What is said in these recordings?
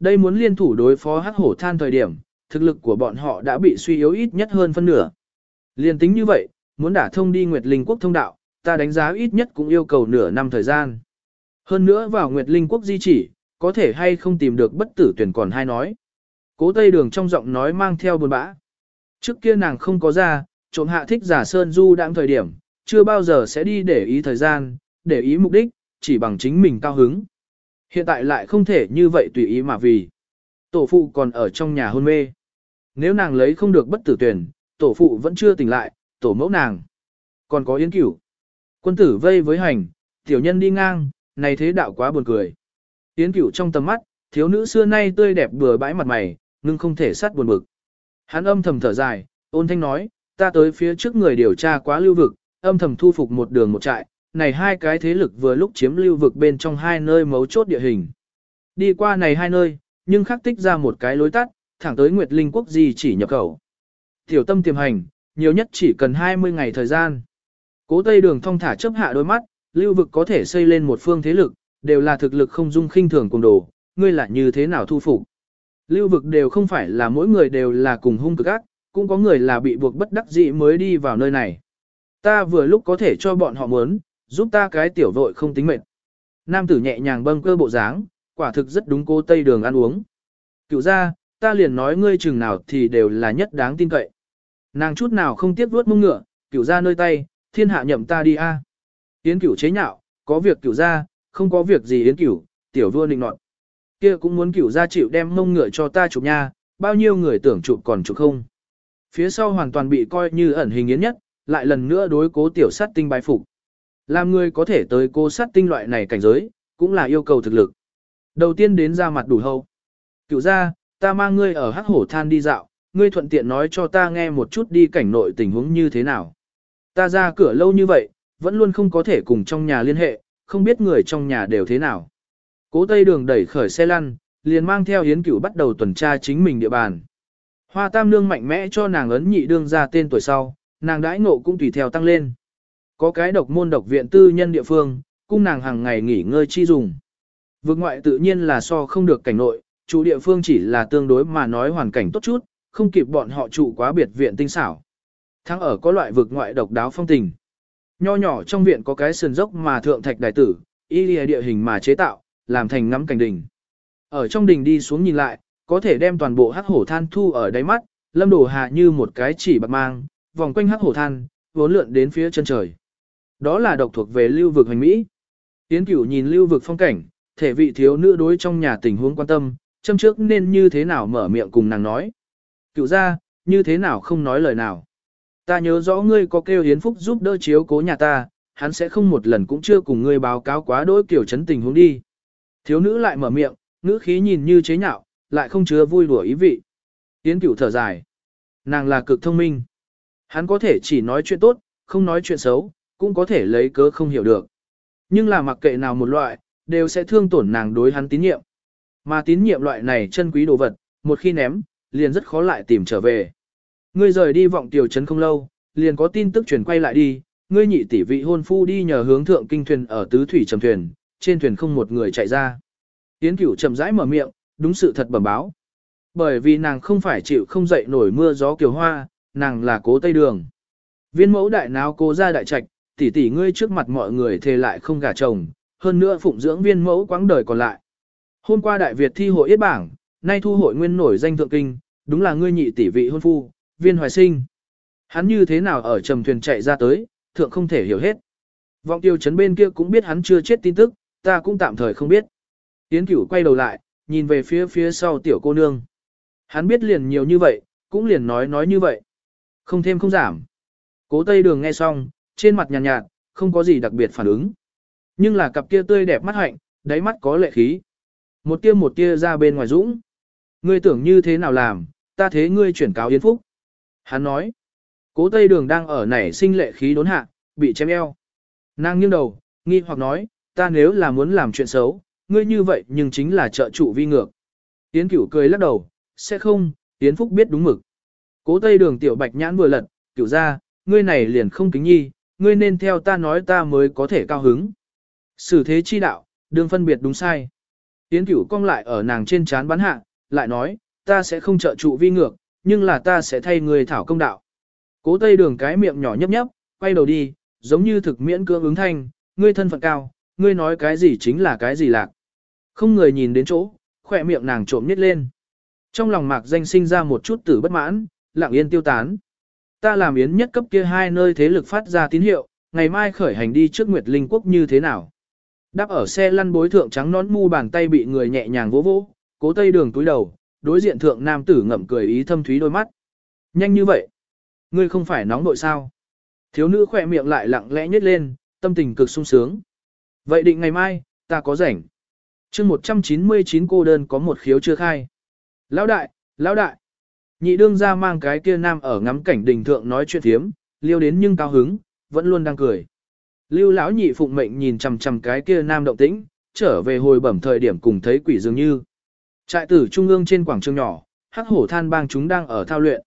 Đây muốn liên thủ đối phó hắc hổ than thời điểm, thực lực của bọn họ đã bị suy yếu ít nhất hơn phân nửa. Liên tính như vậy, muốn đả thông đi Nguyệt Linh Quốc thông đạo, ta đánh giá ít nhất cũng yêu cầu nửa năm thời gian. Hơn nữa vào Nguyệt Linh Quốc di chỉ, có thể hay không tìm được bất tử tuyển còn hay nói. Cố Tây Đường trong giọng nói mang theo buồn bã. Trước kia nàng không có ra, trộm hạ thích giả sơn du đang thời điểm, chưa bao giờ sẽ đi để ý thời gian, để ý mục đích, chỉ bằng chính mình cao hứng. Hiện tại lại không thể như vậy tùy ý mà vì. Tổ phụ còn ở trong nhà hôn mê. Nếu nàng lấy không được bất tử tuyển, tổ phụ vẫn chưa tỉnh lại, tổ mẫu nàng. Còn có yến cửu. Quân tử vây với hành, tiểu nhân đi ngang, này thế đạo quá buồn cười. Yến cửu trong tầm mắt, thiếu nữ xưa nay tươi đẹp bừa bãi mặt mày, nhưng không thể sát buồn bực. Hắn âm thầm thở dài, ôn thanh nói, ta tới phía trước người điều tra quá lưu vực, âm thầm thu phục một đường một trại, này hai cái thế lực vừa lúc chiếm lưu vực bên trong hai nơi mấu chốt địa hình. Đi qua này hai nơi, nhưng khắc tích ra một cái lối tắt, thẳng tới Nguyệt Linh quốc gì chỉ nhập khẩu. Tiểu tâm tiềm hành, nhiều nhất chỉ cần 20 ngày thời gian. Cố Tây Đường thông thả chấp hạ đôi mắt, lưu vực có thể xây lên một phương thế lực, đều là thực lực không dung khinh thường cùng đồ, ngươi lại như thế nào thu phục. Lưu vực đều không phải là mỗi người đều là cùng hung cực ác, cũng có người là bị buộc bất đắc dĩ mới đi vào nơi này. Ta vừa lúc có thể cho bọn họ muốn, giúp ta cái tiểu vội không tính mệt. Nam tử nhẹ nhàng bâng cơ bộ dáng, quả thực rất đúng cô Tây Đường ăn uống. Cựu ra, ta liền nói ngươi chừng nào thì đều là nhất đáng tin cậy. Nàng chút nào không tiếc vuốt mông ngựa, cựu ra nơi tay, thiên hạ nhậm ta đi a. Yến cửu chế nhạo, có việc cửu ra, không có việc gì yến cửu, tiểu vua định nọt. Kia cũng muốn cửu ra chịu đem mông ngựa cho ta chụp nha, bao nhiêu người tưởng chụp còn chụp không. Phía sau hoàn toàn bị coi như ẩn hình yến nhất, lại lần nữa đối cố tiểu sát tinh bài phục. Làm người có thể tới cô sát tinh loại này cảnh giới, cũng là yêu cầu thực lực. Đầu tiên đến ra mặt đủ hâu. Cựu ra, ta mang ngươi ở hắc hổ than đi dạo, ngươi thuận tiện nói cho ta nghe một chút đi cảnh nội tình huống như thế nào. Ta ra cửa lâu như vậy, vẫn luôn không có thể cùng trong nhà liên hệ, không biết người trong nhà đều thế nào. Cố Tây Đường đẩy khởi xe lăn, liền mang theo Yến Cửu bắt đầu tuần tra chính mình địa bàn. Hoa Tam Nương mạnh mẽ cho nàng ấn nhị đương ra tên tuổi sau, nàng đãi ngộ cũng tùy theo tăng lên. Có cái độc môn độc viện tư nhân địa phương, cung nàng hàng ngày nghỉ ngơi chi dùng. Vực ngoại tự nhiên là so không được cảnh nội, chủ địa phương chỉ là tương đối mà nói hoàn cảnh tốt chút, không kịp bọn họ trụ quá biệt viện tinh xảo. Thắng ở có loại vực ngoại độc đáo phong tình. Nho nhỏ trong viện có cái sườn dốc mà thượng thạch đại tử, y lìa địa hình mà chế tạo, làm thành ngắm cảnh đỉnh. Ở trong đỉnh đi xuống nhìn lại, có thể đem toàn bộ hắc hổ than thu ở đáy mắt, lâm đổ hạ như một cái chỉ bạc mang, vòng quanh hắc hổ than, vốn lượn đến phía chân trời. Đó là độc thuộc về lưu vực hành Mỹ. Tiến cửu nhìn lưu vực phong cảnh, thể vị thiếu nữ đối trong nhà tình huống quan tâm, châm trước nên như thế nào mở miệng cùng nàng nói. Cửu ra, như thế nào không nói lời nào. Ta nhớ rõ ngươi có kêu hiến phúc giúp đỡ chiếu cố nhà ta, hắn sẽ không một lần cũng chưa cùng ngươi báo cáo quá đối kiểu chấn tình huống đi. Thiếu nữ lại mở miệng, ngữ khí nhìn như chế nhạo, lại không chứa vui đùa ý vị. yến cửu thở dài. Nàng là cực thông minh. Hắn có thể chỉ nói chuyện tốt, không nói chuyện xấu, cũng có thể lấy cớ không hiểu được. Nhưng là mặc kệ nào một loại, đều sẽ thương tổn nàng đối hắn tín nhiệm. Mà tín nhiệm loại này chân quý đồ vật, một khi ném, liền rất khó lại tìm trở về. Ngươi rời đi vọng tiểu trấn không lâu, liền có tin tức truyền quay lại đi, ngươi nhị tỷ vị hôn phu đi nhờ hướng thượng kinh thuyền ở tứ thủy trầm thuyền, trên thuyền không một người chạy ra. Tiến cửu chậm rãi mở miệng, đúng sự thật bẩm báo. Bởi vì nàng không phải chịu không dậy nổi mưa gió kiều hoa, nàng là cố tây đường. Viên mẫu đại náo cố ra đại trạch, tỷ tỷ ngươi trước mặt mọi người thề lại không gả chồng, hơn nữa phụng dưỡng viên mẫu quãng đời còn lại. Hôm qua đại Việt thi hội yết bảng, nay thu hội nguyên nổi danh thượng kinh, đúng là ngươi nhị tỷ vị hôn phu, viên hoài sinh. Hắn như thế nào ở trầm thuyền chạy ra tới, thượng không thể hiểu hết. Vọng tiêu chấn bên kia cũng biết hắn chưa chết tin tức, ta cũng tạm thời không biết. Tiến cửu quay đầu lại, nhìn về phía phía sau tiểu cô nương. Hắn biết liền nhiều như vậy, cũng liền nói nói như vậy. Không thêm không giảm. Cố tây đường nghe xong, trên mặt nhàn nhạt, nhạt, không có gì đặc biệt phản ứng. Nhưng là cặp kia tươi đẹp mắt hạnh, đáy mắt có lệ khí. Một tia một tia ra bên ngoài dũng. Ngươi tưởng như thế nào làm, ta thế ngươi chuyển cáo Yến Phúc. Hắn nói, cố tây đường đang ở nảy sinh lệ khí đốn hạ, bị chém eo. Nàng nghiêng đầu, nghi hoặc nói, ta nếu là muốn làm chuyện xấu, ngươi như vậy nhưng chính là trợ trụ vi ngược. Yến cửu cười lắc đầu, sẽ không, Yến Phúc biết đúng mực. Cố tây đường tiểu bạch nhãn vừa lật, cửu ra, ngươi này liền không kính nhi, ngươi nên theo ta nói ta mới có thể cao hứng. Sử thế chi đạo, đương phân biệt đúng sai. Yến cửu cong lại ở nàng trên chán bắn hạ, lại nói, ta sẽ không trợ trụ vi ngược, nhưng là ta sẽ thay người thảo công đạo. Cố tây đường cái miệng nhỏ nhấp nhấp, quay đầu đi, giống như thực miễn cưỡng ứng thanh, ngươi thân phận cao, ngươi nói cái gì chính là cái gì lạc. Không người nhìn đến chỗ, khỏe miệng nàng trộm nhét lên. Trong lòng mạc danh sinh ra một chút tử bất mãn, lặng yên tiêu tán. Ta làm yến nhất cấp kia hai nơi thế lực phát ra tín hiệu, ngày mai khởi hành đi trước Nguyệt Linh Quốc như thế nào. Đáp ở xe lăn bối thượng trắng nón mu bàn tay bị người nhẹ nhàng vỗ vỗ, cố tây đường túi đầu, đối diện thượng nam tử ngậm cười ý thâm thúy đôi mắt. Nhanh như vậy. Ngươi không phải nóng nội sao. Thiếu nữ khỏe miệng lại lặng lẽ nhếch lên, tâm tình cực sung sướng. Vậy định ngày mai, ta có rảnh. chương 199 cô đơn có một khiếu chưa khai. Lão đại, lão đại. Nhị đương ra mang cái kia nam ở ngắm cảnh đình thượng nói chuyện thiếm, liêu đến nhưng cao hứng, vẫn luôn đang cười. Lưu lão nhị phụng mệnh nhìn chằm chằm cái kia nam động tĩnh, trở về hồi bẩm thời điểm cùng thấy quỷ dường như. Trại tử trung ương trên quảng trường nhỏ, hắc hổ than bang chúng đang ở thao luyện.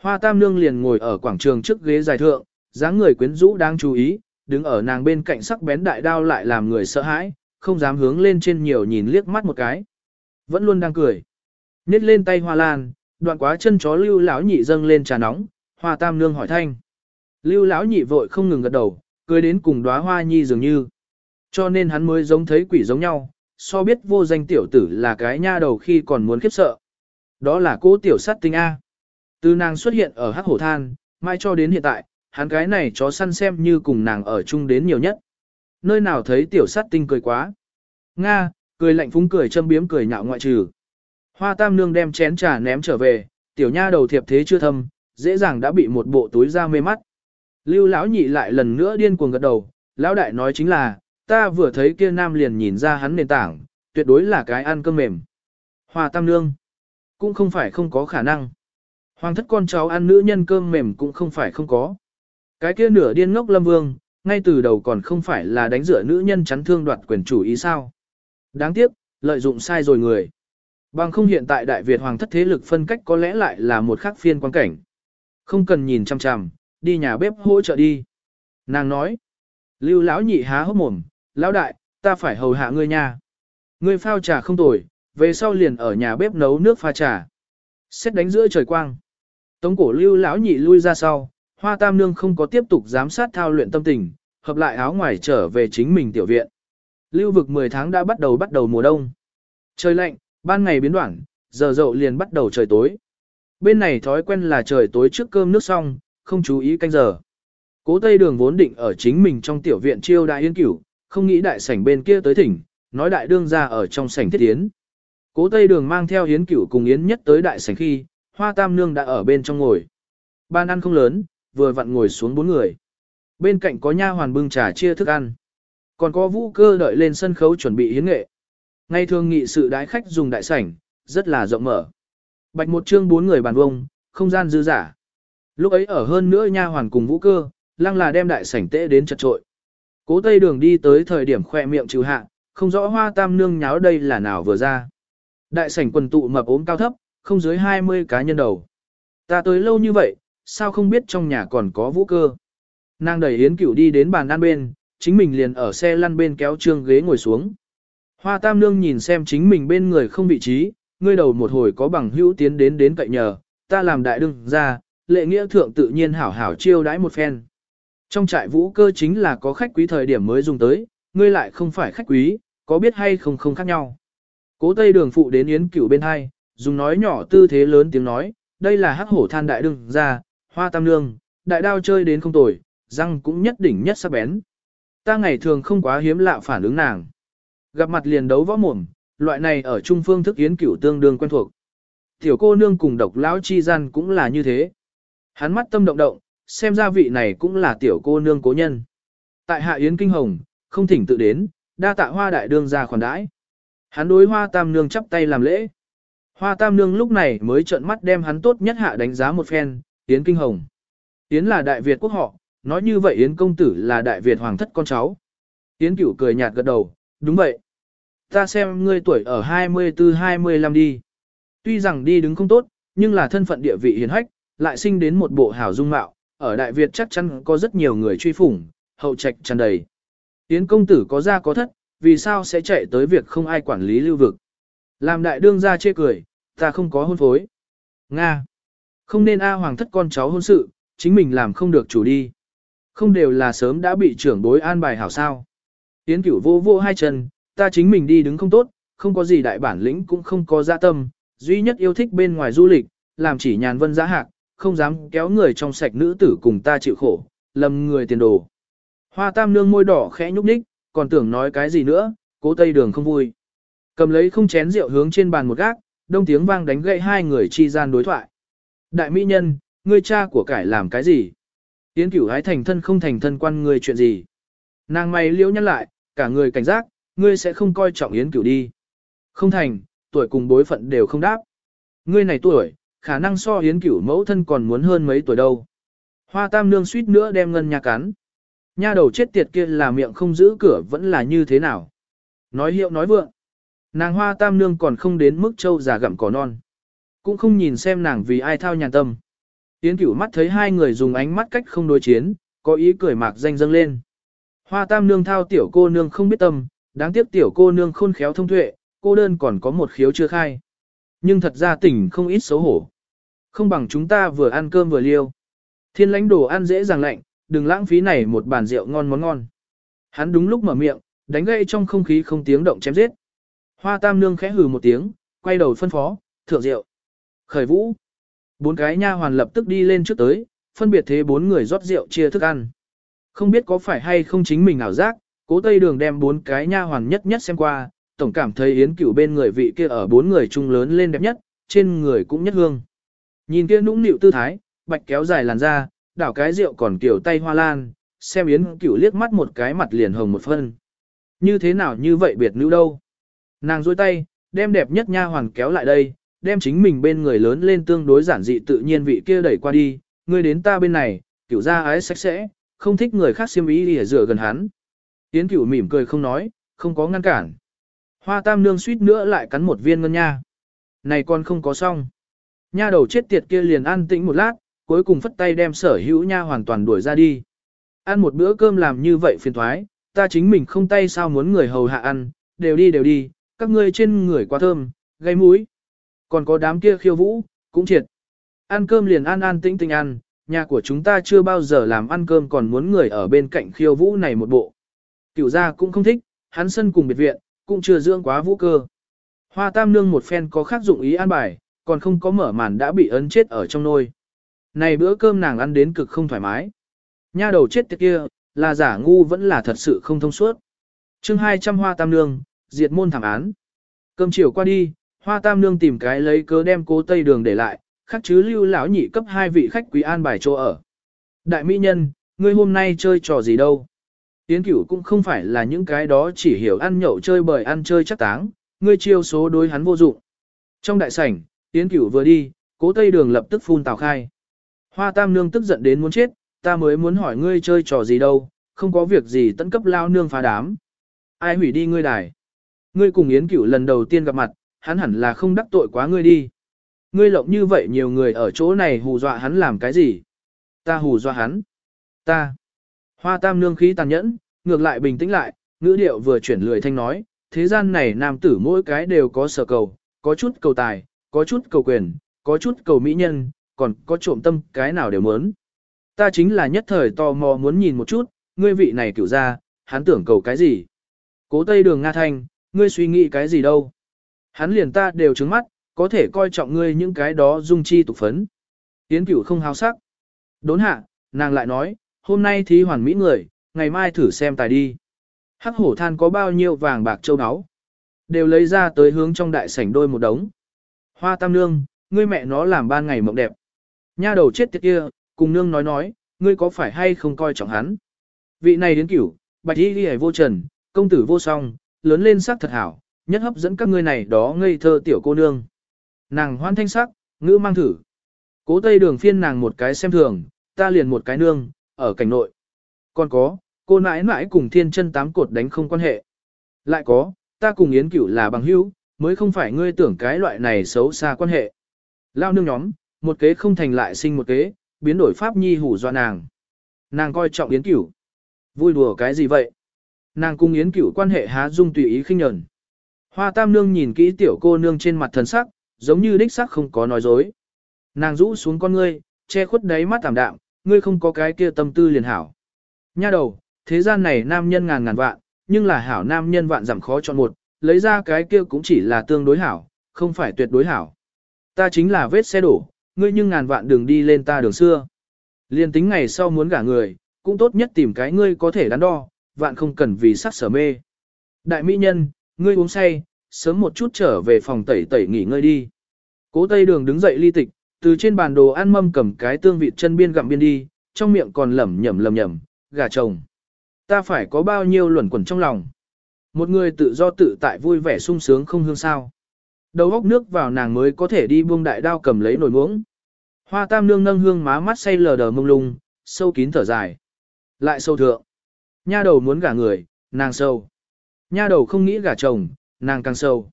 Hoa tam nương liền ngồi ở quảng trường trước ghế dài thượng, dáng người quyến rũ đang chú ý, đứng ở nàng bên cạnh sắc bén đại đao lại làm người sợ hãi, không dám hướng lên trên nhiều nhìn liếc mắt một cái. Vẫn luôn đang cười. Nhét lên tay hoa lan, đoạn quá chân chó lưu lão nhị dâng lên trà nóng, hoa tam nương hỏi thanh. Lưu lão nhị vội không ngừng gật đầu, cười đến cùng đóa hoa nhi dường như. Cho nên hắn mới giống thấy quỷ giống nhau, so biết vô danh tiểu tử là cái nha đầu khi còn muốn khiếp sợ. Đó là cô tiểu sát tinh A. Từ nàng xuất hiện ở hắc hổ than, mai cho đến hiện tại, hắn cái này chó săn xem như cùng nàng ở chung đến nhiều nhất. Nơi nào thấy tiểu sát tinh cười quá. Nga, cười lạnh phúng cười châm biếm cười nhạo ngoại trừ. Hoa tam nương đem chén trà ném trở về, tiểu nha đầu thiệp thế chưa thâm, dễ dàng đã bị một bộ túi ra mê mắt. Lưu lão nhị lại lần nữa điên cuồng gật đầu, lão đại nói chính là, ta vừa thấy kia nam liền nhìn ra hắn nền tảng, tuyệt đối là cái ăn cơm mềm. Hoa tam nương, cũng không phải không có khả năng. Hoàng thất con cháu ăn nữ nhân cơm mềm cũng không phải không có. Cái kia nửa điên ngốc lâm vương, ngay từ đầu còn không phải là đánh rửa nữ nhân chắn thương đoạt quyền chủ ý sao. Đáng tiếc, lợi dụng sai rồi người. Bằng không hiện tại Đại Việt Hoàng thất thế lực phân cách có lẽ lại là một khác phiên quan cảnh. Không cần nhìn chăm chăm, đi nhà bếp hỗ trợ đi. Nàng nói, lưu lão nhị há hốc mồm, lão đại, ta phải hầu hạ ngươi nha. Ngươi phao trà không tồi, về sau liền ở nhà bếp nấu nước pha trà. Xét đánh giữa trời quang. Tống cổ lưu lão nhị lui ra sau, hoa tam nương không có tiếp tục giám sát thao luyện tâm tình, hợp lại áo ngoài trở về chính mình tiểu viện. Lưu vực 10 tháng đã bắt đầu bắt đầu mùa đông. Trời lạnh, ban ngày biến đoạn, giờ dậu liền bắt đầu trời tối. Bên này thói quen là trời tối trước cơm nước xong, không chú ý canh giờ. Cố Tây Đường vốn định ở chính mình trong tiểu viện chiêu đại yên cửu, không nghĩ đại sảnh bên kia tới thỉnh, nói đại đương ra ở trong sảnh thiết tiến. Cố Tây Đường mang theo Yến Cửu cùng Yến Nhất tới đại sảnh khi, Hoa Tam Nương đã ở bên trong ngồi. Ban ăn không lớn, vừa vặn ngồi xuống bốn người. Bên cạnh có nha hoàn bưng trà chia thức ăn. Còn có vũ cơ đợi lên sân khấu chuẩn bị hiến nghệ. Ngay thường nghị sự đái khách dùng đại sảnh, rất là rộng mở. Bạch một chương bốn người bàn vông, không gian dư giả. Lúc ấy ở hơn nữa nha hoàn cùng vũ cơ, lăng là đem đại sảnh tễ đến chật trội. Cố tây đường đi tới thời điểm khoe miệng trừ hạ, không rõ hoa tam nương nháo đây là nào vừa ra. Đại sảnh quần tụ mập ốm cao thấp, không dưới 20 cá nhân đầu. Ta tới lâu như vậy, sao không biết trong nhà còn có vũ cơ. Nàng đẩy Yến Cửu đi đến bàn ăn bên, chính mình liền ở xe lăn bên kéo trương ghế ngồi xuống. Hoa Tam Nương nhìn xem chính mình bên người không vị trí, ngươi đầu một hồi có bằng hữu tiến đến đến cậy nhờ, ta làm đại đương ra, lệ nghĩa thượng tự nhiên hảo hảo chiêu đãi một phen. Trong trại vũ cơ chính là có khách quý thời điểm mới dùng tới, ngươi lại không phải khách quý, có biết hay không không khác nhau. Cố Tây Đường phụ đến Yến Cửu bên hai, dùng nói nhỏ tư thế lớn tiếng nói, đây là hắc hổ than đại đương ra, hoa tam nương, đại đao chơi đến không tồi, răng cũng nhất đỉnh nhất sắc bén. Ta ngày thường không quá hiếm lạ phản ứng nàng. Gặp mặt liền đấu võ mồm, loại này ở trung phương thức Yến Cửu tương đương quen thuộc. Tiểu cô nương cùng độc lão chi gian cũng là như thế. Hắn mắt tâm động động, xem ra vị này cũng là tiểu cô nương cố nhân. Tại hạ Yến Kinh Hồng, không thỉnh tự đến, đa tạ hoa đại đương ra khoản đãi. Hắn đối hoa tam nương chắp tay làm lễ. Hoa tam nương lúc này mới trợn mắt đem hắn tốt nhất hạ đánh giá một phen, Yến Kinh Hồng. Yến là đại Việt quốc họ, nói như vậy Yến công tử là đại Việt hoàng thất con cháu. Yến cửu cười nhạt gật đầu, đúng vậy. Ta xem ngươi tuổi ở 24-25 đi. Tuy rằng đi đứng không tốt, nhưng là thân phận địa vị hiền hách, lại sinh đến một bộ hảo dung mạo, ở Đại Việt chắc chắn có rất nhiều người truy phủng, hậu trạch tràn đầy. Yến công tử có ra có thất, vì sao sẽ chạy tới việc không ai quản lý lưu vực. Làm đại đương ra chê cười, ta không có hôn phối. Nga. Không nên A hoàng thất con cháu hôn sự, chính mình làm không được chủ đi. Không đều là sớm đã bị trưởng đối an bài hảo sao. Yến cửu vô vô hai chân, ta chính mình đi đứng không tốt, không có gì đại bản lĩnh cũng không có dạ tâm, duy nhất yêu thích bên ngoài du lịch, làm chỉ nhàn vân giá hạc, không dám kéo người trong sạch nữ tử cùng ta chịu khổ, lầm người tiền đồ. Hoa tam nương môi đỏ khẽ nhúc nhích, còn tưởng nói cái gì nữa, cố tây đường không vui. Cầm lấy không chén rượu hướng trên bàn một gác, đông tiếng vang đánh gậy hai người chi gian đối thoại. Đại mỹ nhân, ngươi cha của cải làm cái gì? Yến cửu hái thành thân không thành thân quan ngươi chuyện gì? Nàng mày liễu nhăn lại, cả người cảnh giác, ngươi sẽ không coi trọng Yến cửu đi. Không thành, tuổi cùng bối phận đều không đáp. Ngươi này tuổi, khả năng so Yến cửu mẫu thân còn muốn hơn mấy tuổi đâu. Hoa tam nương suýt nữa đem ngân nhà cắn. Nha đầu chết tiệt kia là miệng không giữ cửa vẫn là như thế nào. Nói hiệu nói vượng. Nàng hoa tam nương còn không đến mức châu già gặm cỏ non. Cũng không nhìn xem nàng vì ai thao nhàn tâm. Yến cửu mắt thấy hai người dùng ánh mắt cách không đối chiến, có ý cười mạc danh dâng lên. Hoa tam nương thao tiểu cô nương không biết tâm, đáng tiếc tiểu cô nương khôn khéo thông tuệ, cô đơn còn có một khiếu chưa khai. Nhưng thật ra tỉnh không ít xấu hổ. Không bằng chúng ta vừa ăn cơm vừa liêu. Thiên lãnh đồ ăn dễ dàng lạnh, đừng lãng phí này một bàn rượu ngon món ngon. Hắn đúng lúc mở miệng, đánh gây trong không khí không tiếng động chém giết. Hoa tam nương khẽ hừ một tiếng, quay đầu phân phó, thượng rượu. Khởi vũ. Bốn cái nha hoàn lập tức đi lên trước tới, phân biệt thế bốn người rót rượu chia thức ăn. Không biết có phải hay không chính mình ảo giác, cố tây đường đem bốn cái nha hoàn nhất nhất xem qua, tổng cảm thấy yến cửu bên người vị kia ở bốn người chung lớn lên đẹp nhất, trên người cũng nhất hương. Nhìn kia nũng nịu tư thái, bạch kéo dài làn da, đảo cái rượu còn kiểu tay hoa lan, xem yến cửu liếc mắt một cái mặt liền hồng một phân. Như thế nào như vậy biệt nữ đâu? Nàng dôi tay, đem đẹp nhất nha hoàn kéo lại đây, đem chính mình bên người lớn lên tương đối giản dị tự nhiên vị kia đẩy qua đi, ngươi đến ta bên này, cửu ra ái sạch sẽ, không thích người khác xiêm ý đi rửa gần hắn. Yến cửu mỉm cười không nói, không có ngăn cản. Hoa tam nương suýt nữa lại cắn một viên ngân nha. Này con không có xong. Nha đầu chết tiệt kia liền an tĩnh một lát, cuối cùng phất tay đem sở hữu nha hoàn toàn đuổi ra đi. Ăn một bữa cơm làm như vậy phiền thoái, ta chính mình không tay sao muốn người hầu hạ ăn, đều đi đều đi, các ngươi trên người quá thơm, gây mũi. Còn có đám kia khiêu vũ, cũng triệt. Ăn cơm liền an an tĩnh tĩnh ăn, nhà của chúng ta chưa bao giờ làm ăn cơm còn muốn người ở bên cạnh khiêu vũ này một bộ. Cửu gia cũng không thích, hắn sân cùng biệt viện, cũng chưa dưỡng quá vũ cơ. Hoa tam nương một phen có khác dụng ý an bài, còn không có mở màn đã bị ấn chết ở trong nôi. Này bữa cơm nàng ăn đến cực không thoải mái. Nha đầu chết tiệt kia, là giả ngu vẫn là thật sự không thông suốt. chương 200 hoa tam nương, diệt môn thảm án. Cơm chiều qua đi, hoa tam nương tìm cái lấy cớ đem cố tây đường để lại, khác chứ lưu lão nhị cấp hai vị khách quý an bài chỗ ở. Đại mỹ nhân, ngươi hôm nay chơi trò gì đâu? Yến cửu cũng không phải là những cái đó chỉ hiểu ăn nhậu chơi bời ăn chơi chắc táng, ngươi chiêu số đối hắn vô dụng. Trong đại sảnh, Yến cửu vừa đi, cố tây đường lập tức phun tào khai. Hoa tam nương tức giận đến muốn chết, ta mới muốn hỏi ngươi chơi trò gì đâu, không có việc gì tận cấp lao nương phá đám. Ai hủy đi ngươi đài? Ngươi cùng Yến cửu lần đầu tiên gặp mặt, hắn hẳn là không đắc tội quá ngươi đi. Ngươi lộng như vậy nhiều người ở chỗ này hù dọa hắn làm cái gì? Ta hù dọa hắn. Ta. Hoa tam nương khí tàn nhẫn, ngược lại bình tĩnh lại, ngữ điệu vừa chuyển lười thanh nói, thế gian này nam tử mỗi cái đều có sở cầu, có chút cầu tài, có chút cầu quyền, có chút cầu mỹ nhân, còn có trộm tâm cái nào đều muốn. Ta chính là nhất thời tò mò muốn nhìn một chút, ngươi vị này cửu ra, hắn tưởng cầu cái gì? Cố tây đường Nga Thanh, ngươi suy nghĩ cái gì đâu? Hắn liền ta đều trứng mắt, có thể coi trọng ngươi những cái đó dung chi tục phấn. Yến cửu không háo sắc. Đốn hạ, nàng lại nói, hôm nay thí hoàn mỹ người, ngày mai thử xem tài đi. Hắc hổ than có bao nhiêu vàng bạc châu áo. Đều lấy ra tới hướng trong đại sảnh đôi một đống. Hoa tam nương, ngươi mẹ nó làm ban ngày mộng đẹp. Nha đầu chết tiệt kia, cùng nương nói nói, ngươi có phải hay không coi trọng hắn. Vị này đến cửu, bạch y ghi vô trần, công tử vô song, lớn lên sắc thật hảo, nhất hấp dẫn các ngươi này đó ngây thơ tiểu cô nương. Nàng hoan thanh sắc, ngữ mang thử. Cố tây đường phiên nàng một cái xem thường, ta liền một cái nương, ở cảnh nội. Còn có, cô nãi nãi cùng thiên chân tám cột đánh không quan hệ. Lại có, ta cùng Yến Cửu là bằng hữu, mới không phải ngươi tưởng cái loại này xấu xa quan hệ. Lao nương nhóm, một kế không thành lại sinh một kế, biến đổi pháp nhi hủ dọa nàng. Nàng coi trọng Yến Cửu. Vui đùa cái gì vậy? Nàng cùng Yến Cửu quan hệ há dung tùy ý khinh nhẫn. Hoa Tam Nương nhìn kỹ tiểu cô nương trên mặt thần sắc, giống như đích xác không có nói dối. Nàng rũ xuống con ngươi, che khuất đáy mắt tạm đạm, ngươi không có cái kia tâm tư liền hảo. Nha đầu, thế gian này nam nhân ngàn ngàn vạn, nhưng là hảo nam nhân vạn giảm khó chọn một, lấy ra cái kia cũng chỉ là tương đối hảo, không phải tuyệt đối hảo. Ta chính là vết xe đổ, ngươi nhưng ngàn vạn đường đi lên ta đường xưa. Liên tính ngày sau muốn gả người, cũng tốt nhất tìm cái ngươi có thể đắn đo, vạn không cần vì sắc sở mê. Đại mỹ nhân, ngươi uống say, sớm một chút trở về phòng tẩy tẩy nghỉ ngơi đi. Cố Tây Đường đứng dậy ly tịch, từ trên bàn đồ ăn mâm cầm cái tương vịt chân biên gặm biên đi, trong miệng còn lẩm nhẩm lẩm nhẩm, gà chồng. Ta phải có bao nhiêu luẩn quẩn trong lòng. Một người tự do tự tại vui vẻ sung sướng không hương sao. Đầu góc nước vào nàng mới có thể đi buông đại đao cầm lấy nồi muỗng. Hoa tam nương nâng hương má mắt say lờ đờ mông lung, sâu kín thở dài. Lại sâu thượng. Nha đầu muốn gả người, nàng sâu. Nha đầu không nghĩ gả chồng, nàng càng sâu.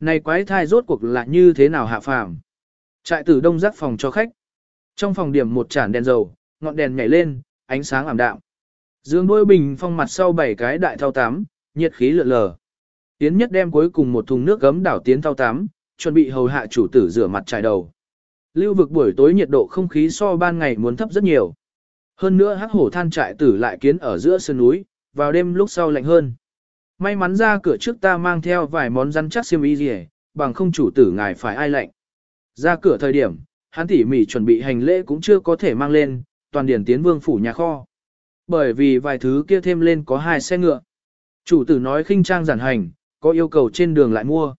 Này quái thai rốt cuộc là như thế nào hạ phàm. Trại tử đông rắc phòng cho khách. Trong phòng điểm một chản đèn dầu, ngọn đèn nhảy lên, ánh sáng ảm đạm. Dương đôi bình phong mặt sau bảy cái đại thao tám, nhiệt khí lượn lờ. Tiến nhất đem cuối cùng một thùng nước gấm đảo tiến thao tám, chuẩn bị hầu hạ chủ tử rửa mặt trải đầu. Lưu vực buổi tối nhiệt độ không khí so ban ngày muốn thấp rất nhiều. Hơn nữa hắc hổ than trại tử lại kiến ở giữa sơn núi, vào đêm lúc sau lạnh hơn. May mắn ra cửa trước ta mang theo vài món rắn chắc xiêm y gì, bằng không chủ tử ngài phải ai lạnh. Ra cửa thời điểm, hắn tỉ mỉ chuẩn bị hành lễ cũng chưa có thể mang lên, toàn điển tiến vương phủ nhà kho. Bởi vì vài thứ kia thêm lên có hai xe ngựa. Chủ tử nói khinh trang giản hành, có yêu cầu trên đường lại mua.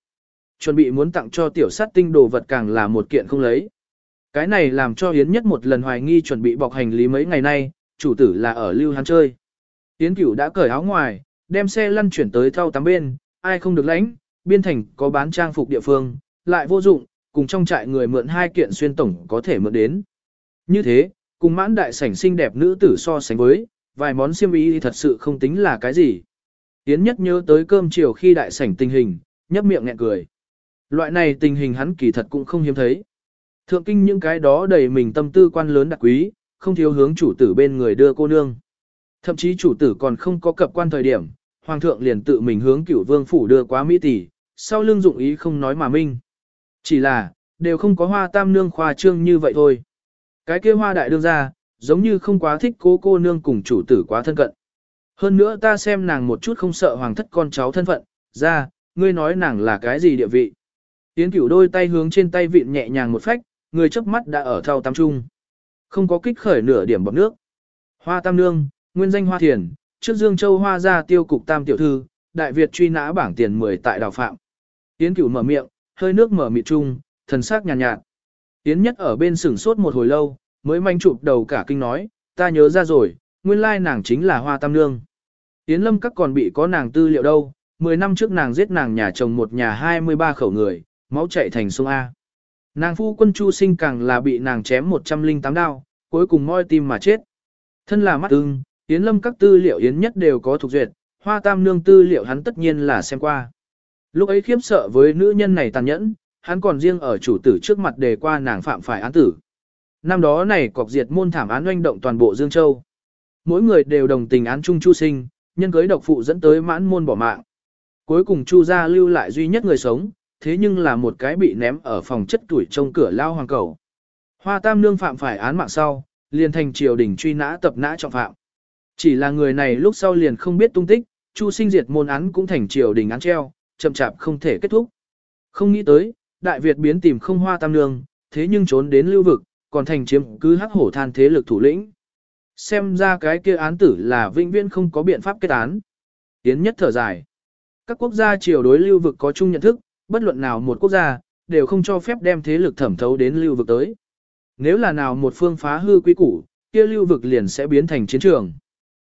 Chuẩn bị muốn tặng cho tiểu sát tinh đồ vật càng là một kiện không lấy. Cái này làm cho Yến nhất một lần hoài nghi chuẩn bị bọc hành lý mấy ngày nay, chủ tử là ở lưu hắn chơi. Yến cửu đã cởi áo ngoài, đem xe lăn chuyển tới thau tắm bên, ai không được lãnh, biên thành có bán trang phục địa phương, lại vô dụng, cùng trong trại người mượn hai kiện xuyên tổng có thể mượn đến. Như thế, cùng mãn đại sảnh xinh đẹp nữ tử so sánh với, vài món xiêm y thật sự không tính là cái gì. Yến nhất nhớ tới cơm chiều khi đại sảnh tình hình, nhấp miệng nghẹn cười. Loại này tình hình hắn kỳ thật cũng không hiếm thấy. Thượng kinh những cái đó đầy mình tâm tư quan lớn đặc quý, không thiếu hướng chủ tử bên người đưa cô nương. Thậm chí chủ tử còn không có cập quan thời điểm, hoàng thượng liền tự mình hướng cửu vương phủ đưa quá mỹ tỷ, sau lưng dụng ý không nói mà minh. Chỉ là, đều không có hoa tam nương khoa trương như vậy thôi. Cái kia hoa đại đương ra, giống như không quá thích cố cô nương cùng chủ tử quá thân cận. Hơn nữa ta xem nàng một chút không sợ hoàng thất con cháu thân phận, ra, ngươi nói nàng là cái gì địa vị. Tiến cửu đôi tay hướng trên tay vịn nhẹ nhàng một phách, người chớp mắt đã ở thao tam trung. Không có kích khởi nửa điểm bọc nước. Hoa tam nương, nguyên danh hoa thiền, trước Dương Châu Hoa ra tiêu cục tam tiểu thư, Đại Việt truy nã bảng tiền 10 tại đào phạm. Yến Cửu mở miệng, hơi nước mở mịt trung, thần sắc nhàn nhạt, nhạt. Yến Nhất ở bên sửng sốt một hồi lâu, mới manh chụp đầu cả kinh nói, ta nhớ ra rồi, nguyên lai nàng chính là Hoa Tam Nương. Yến Lâm các còn bị có nàng tư liệu đâu, 10 năm trước nàng giết nàng nhà chồng một nhà 23 khẩu người, máu chạy thành sông A. Nàng phu quân Chu Sinh càng là bị nàng chém 108 đao, cuối cùng moi tim mà chết. Thân là mắt ưng, Yến Lâm các tư liệu Yến nhất đều có thuộc duyệt, hoa tam nương tư liệu hắn tất nhiên là xem qua. Lúc ấy khiếp sợ với nữ nhân này tàn nhẫn, hắn còn riêng ở chủ tử trước mặt đề qua nàng phạm phải án tử. Năm đó này cọc diệt môn thảm án oanh động toàn bộ Dương Châu. Mỗi người đều đồng tình án chung chu sinh, nhân cưới độc phụ dẫn tới mãn môn bỏ mạng. Cuối cùng chu gia lưu lại duy nhất người sống, thế nhưng là một cái bị ném ở phòng chất tuổi trong cửa lao hoàng cầu. Hoa tam nương phạm phải án mạng sau, liền thành triều đình truy nã tập nã trọng phạm. Chỉ là người này lúc sau liền không biết tung tích, Chu sinh diệt môn án cũng thành triều đình án treo, chậm chạp không thể kết thúc. Không nghĩ tới, Đại Việt biến tìm không hoa tam nương, thế nhưng trốn đến lưu vực, còn thành chiếm cứ hắc hổ than thế lực thủ lĩnh. Xem ra cái kia án tử là vĩnh viễn không có biện pháp kết án. Tiến nhất thở dài. Các quốc gia triều đối lưu vực có chung nhận thức, bất luận nào một quốc gia, đều không cho phép đem thế lực thẩm thấu đến lưu vực tới. Nếu là nào một phương phá hư quy củ, kia lưu vực liền sẽ biến thành chiến trường.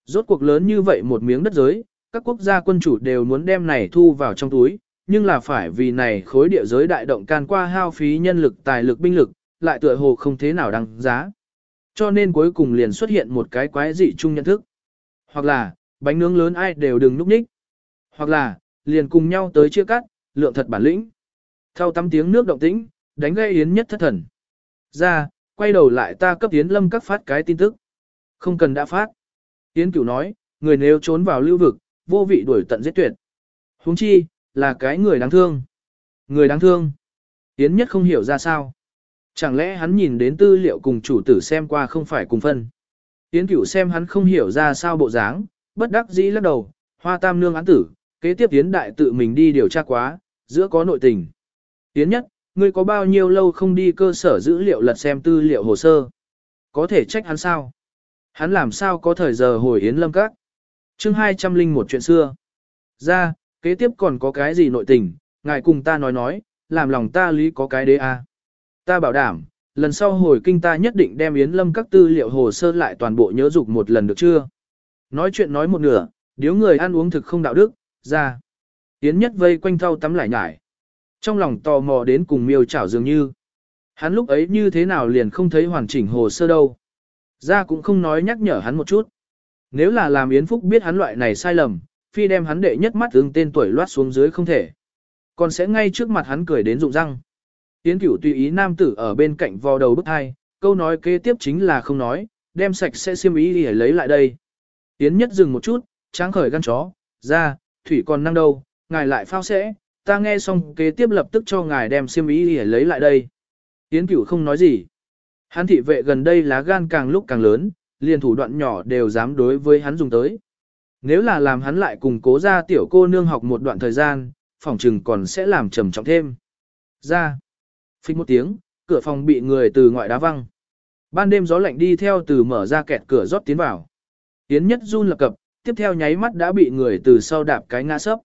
Rốt cuộc lớn như vậy một miếng đất giới, các quốc gia quân chủ đều muốn đem này thu vào trong túi, nhưng là phải vì này khối địa giới đại động can qua hao phí nhân lực tài lực binh lực, lại tựa hồ không thế nào đăng giá. Cho nên cuối cùng liền xuất hiện một cái quái dị chung nhận thức. Hoặc là, bánh nướng lớn ai đều đừng núp ních. Hoặc là, liền cùng nhau tới chia cắt, lượng thật bản lĩnh. Theo tắm tiếng nước động tĩnh, đánh gây yến nhất thất thần. Ra, quay đầu lại ta cấp yến lâm các phát cái tin tức. Không cần đã phát. Yến cửu nói, người nếu trốn vào lưu vực, vô vị đuổi tận giết tuyệt. Huống chi, là cái người đáng thương. Người đáng thương. Yến nhất không hiểu ra sao. Chẳng lẽ hắn nhìn đến tư liệu cùng chủ tử xem qua không phải cùng phân. Yến cửu xem hắn không hiểu ra sao bộ dáng, bất đắc dĩ lắc đầu, hoa tam nương án tử, kế tiếp Yến đại tự mình đi điều tra quá, giữa có nội tình. Yến nhất, ngươi có bao nhiêu lâu không đi cơ sở dữ liệu lật xem tư liệu hồ sơ? Có thể trách hắn sao? Hắn làm sao có thời giờ hồi Yến lâm các? chương 201 chuyện xưa. Ra, kế tiếp còn có cái gì nội tình, ngài cùng ta nói nói, làm lòng ta lý có cái đế a. À. Ta bảo đảm, lần sau hồi kinh ta nhất định đem Yến Lâm các tư liệu hồ sơ lại toàn bộ nhớ dục một lần được chưa? Nói chuyện nói một nửa, điếu người ăn uống thực không đạo đức, ra. Yến nhất vây quanh thau tắm lại nhải. Trong lòng tò mò đến cùng miêu chảo dường như. Hắn lúc ấy như thế nào liền không thấy hoàn chỉnh hồ sơ đâu. Ra cũng không nói nhắc nhở hắn một chút. Nếu là làm Yến Phúc biết hắn loại này sai lầm, phi đem hắn đệ nhất mắt ứng tên tuổi loát xuống dưới không thể. Còn sẽ ngay trước mặt hắn cười đến rụng răng. Yến cửu tùy ý nam tử ở bên cạnh vò đầu bức hai, câu nói kế tiếp chính là không nói, đem sạch sẽ xiêm ý để lấy lại đây. Yến nhất dừng một chút, tráng khởi gan chó, ra, thủy còn năng đâu, ngài lại phao sẽ, ta nghe xong kế tiếp lập tức cho ngài đem xiêm ý để lấy lại đây. Yến cửu không nói gì. Hắn thị vệ gần đây lá gan càng lúc càng lớn, liền thủ đoạn nhỏ đều dám đối với hắn dùng tới. Nếu là làm hắn lại cùng cố ra tiểu cô nương học một đoạn thời gian, phòng trừng còn sẽ làm trầm trọng thêm. Ra. Phích một tiếng, cửa phòng bị người từ ngoại đá văng. Ban đêm gió lạnh đi theo từ mở ra kẹt cửa rót tiến vào. Tiến nhất run lập cập, tiếp theo nháy mắt đã bị người từ sau đạp cái ngã sấp.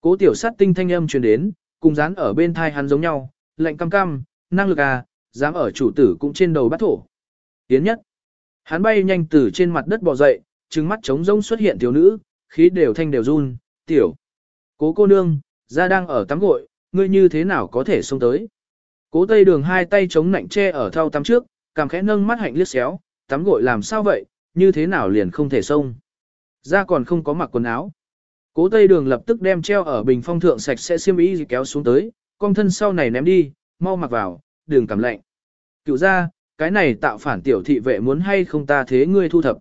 Cố tiểu sát tinh thanh âm truyền đến, cùng dán ở bên thai hắn giống nhau, lạnh cam cam, năng lực à, dám ở chủ tử cũng trên đầu bắt thổ. Tiến nhất. Hắn bay nhanh từ trên mặt đất bò dậy, trừng mắt trống rỗng xuất hiện thiếu nữ, khí đều thanh đều run, tiểu. Cố cô nương, ra đang ở tắm gội, ngươi như thế nào có thể xông tới. Cố tây đường hai tay chống nạnh che ở thau tắm trước, cảm khẽ nâng mắt hạnh liếc xéo, tắm gội làm sao vậy, như thế nào liền không thể xông. Ra còn không có mặc quần áo. Cố tây đường lập tức đem treo ở bình phong thượng sạch sẽ xiêm y kéo xuống tới, con thân sau này ném đi, mau mặc vào, đường cảm lạnh. Cựu ra, cái này tạo phản tiểu thị vệ muốn hay không ta thế ngươi thu thập.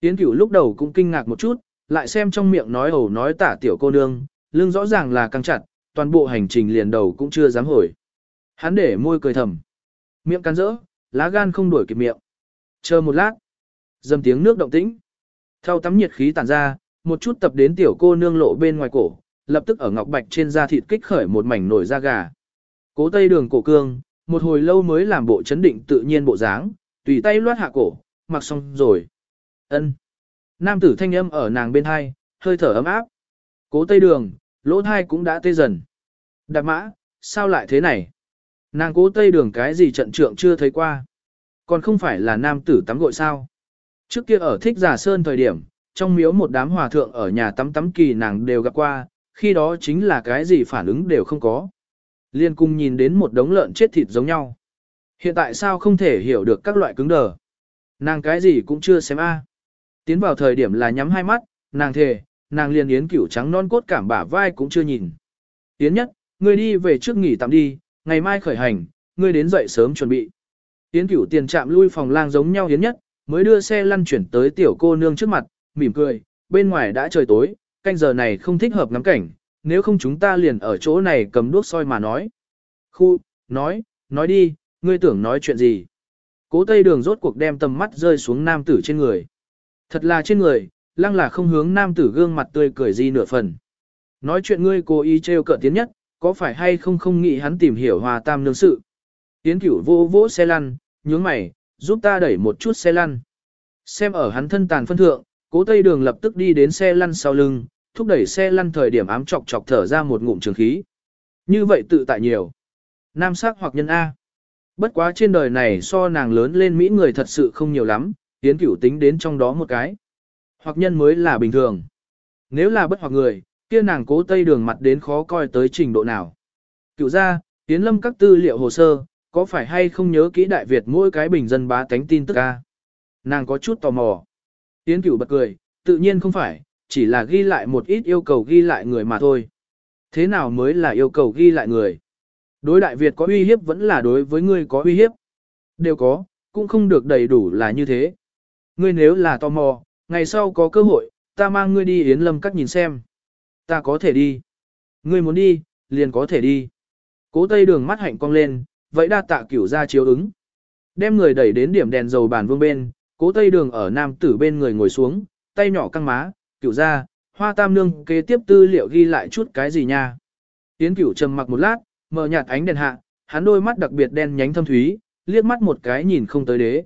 Tiến cửu lúc đầu cũng kinh ngạc một chút, lại xem trong miệng nói ẩu nói tả tiểu cô nương, lưng rõ ràng là căng chặt, toàn bộ hành trình liền đầu cũng chưa dám hồi. Hắn để môi cười thầm. Miệng cắn rỡ, lá gan không đuổi kịp miệng. Chờ một lát. Dầm tiếng nước động tĩnh. Thao tắm nhiệt khí tản ra, một chút tập đến tiểu cô nương lộ bên ngoài cổ, lập tức ở ngọc bạch trên da thịt kích khởi một mảnh nổi da gà. Cố tây đường cổ cương, một hồi lâu mới làm bộ chấn định tự nhiên bộ dáng, tùy tay loát hạ cổ, mặc xong rồi. ân Nam tử thanh âm ở nàng bên hai, hơi thở ấm áp. Cố tây đường, lỗ thai cũng đã tê dần. Đạp mã, sao lại thế này? Nàng cố tây đường cái gì trận trượng chưa thấy qua. Còn không phải là nam tử tắm gội sao. Trước kia ở thích giả sơn thời điểm, trong miếu một đám hòa thượng ở nhà tắm tắm kỳ nàng đều gặp qua, khi đó chính là cái gì phản ứng đều không có. Liên cung nhìn đến một đống lợn chết thịt giống nhau. Hiện tại sao không thể hiểu được các loại cứng đờ. Nàng cái gì cũng chưa xem a. Tiến vào thời điểm là nhắm hai mắt, nàng thề, nàng liền yến cửu trắng non cốt cảm bả vai cũng chưa nhìn. Yến nhất, ngươi đi về trước nghỉ tạm đi, ngày mai khởi hành, ngươi đến dậy sớm chuẩn bị. Yến cửu tiền chạm lui phòng lang giống nhau Yến nhất, mới đưa xe lăn chuyển tới tiểu cô nương trước mặt, mỉm cười, bên ngoài đã trời tối, canh giờ này không thích hợp ngắm cảnh, nếu không chúng ta liền ở chỗ này cầm đuốc soi mà nói. Khu, nói, nói đi, ngươi tưởng nói chuyện gì. Cố tây đường rốt cuộc đem tầm mắt rơi xuống nam tử trên người. Thật là trên người, lăng là không hướng nam tử gương mặt tươi cười gì nửa phần. Nói chuyện ngươi cố ý trêu cợt tiến nhất, có phải hay không không nghĩ hắn tìm hiểu hòa tam nương sự. Tiến cửu vô vỗ xe lăn, nhướng mày, giúp ta đẩy một chút xe lăn. Xem ở hắn thân tàn phân thượng, cố tây đường lập tức đi đến xe lăn sau lưng, thúc đẩy xe lăn thời điểm ám chọc chọc thở ra một ngụm trường khí. Như vậy tự tại nhiều. Nam sắc hoặc nhân A. Bất quá trên đời này so nàng lớn lên Mỹ người thật sự không nhiều lắm, tiến cửu tính đến trong đó một cái. Hoặc nhân mới là bình thường. Nếu là bất hoặc người, kia nàng cố tây đường mặt đến khó coi tới trình độ nào. cửu ra, tiến lâm các tư liệu hồ sơ, có phải hay không nhớ kỹ Đại Việt mỗi cái bình dân bá tánh tin tức a Nàng có chút tò mò. Tiến cửu bật cười, tự nhiên không phải, chỉ là ghi lại một ít yêu cầu ghi lại người mà thôi. Thế nào mới là yêu cầu ghi lại người? Đối Đại Việt có uy hiếp vẫn là đối với ngươi có uy hiếp. Đều có, cũng không được đầy đủ là như thế. Ngươi nếu là tò mò, ngày sau có cơ hội, ta mang ngươi đi Yến Lâm các nhìn xem. Ta có thể đi. Ngươi muốn đi, liền có thể đi. Cố tây đường mắt hạnh cong lên, vậy đa tạ cửu ra chiếu ứng. Đem người đẩy đến điểm đèn dầu bàn vương bên, cố tây đường ở nam tử bên người ngồi xuống, tay nhỏ căng má, cửu ra, hoa tam nương kế tiếp tư liệu ghi lại chút cái gì nha. Yến cửu trầm mặc một lát, mở nhạt ánh đèn hạ, hắn đôi mắt đặc biệt đen nhánh thâm thúy, liếc mắt một cái nhìn không tới đế.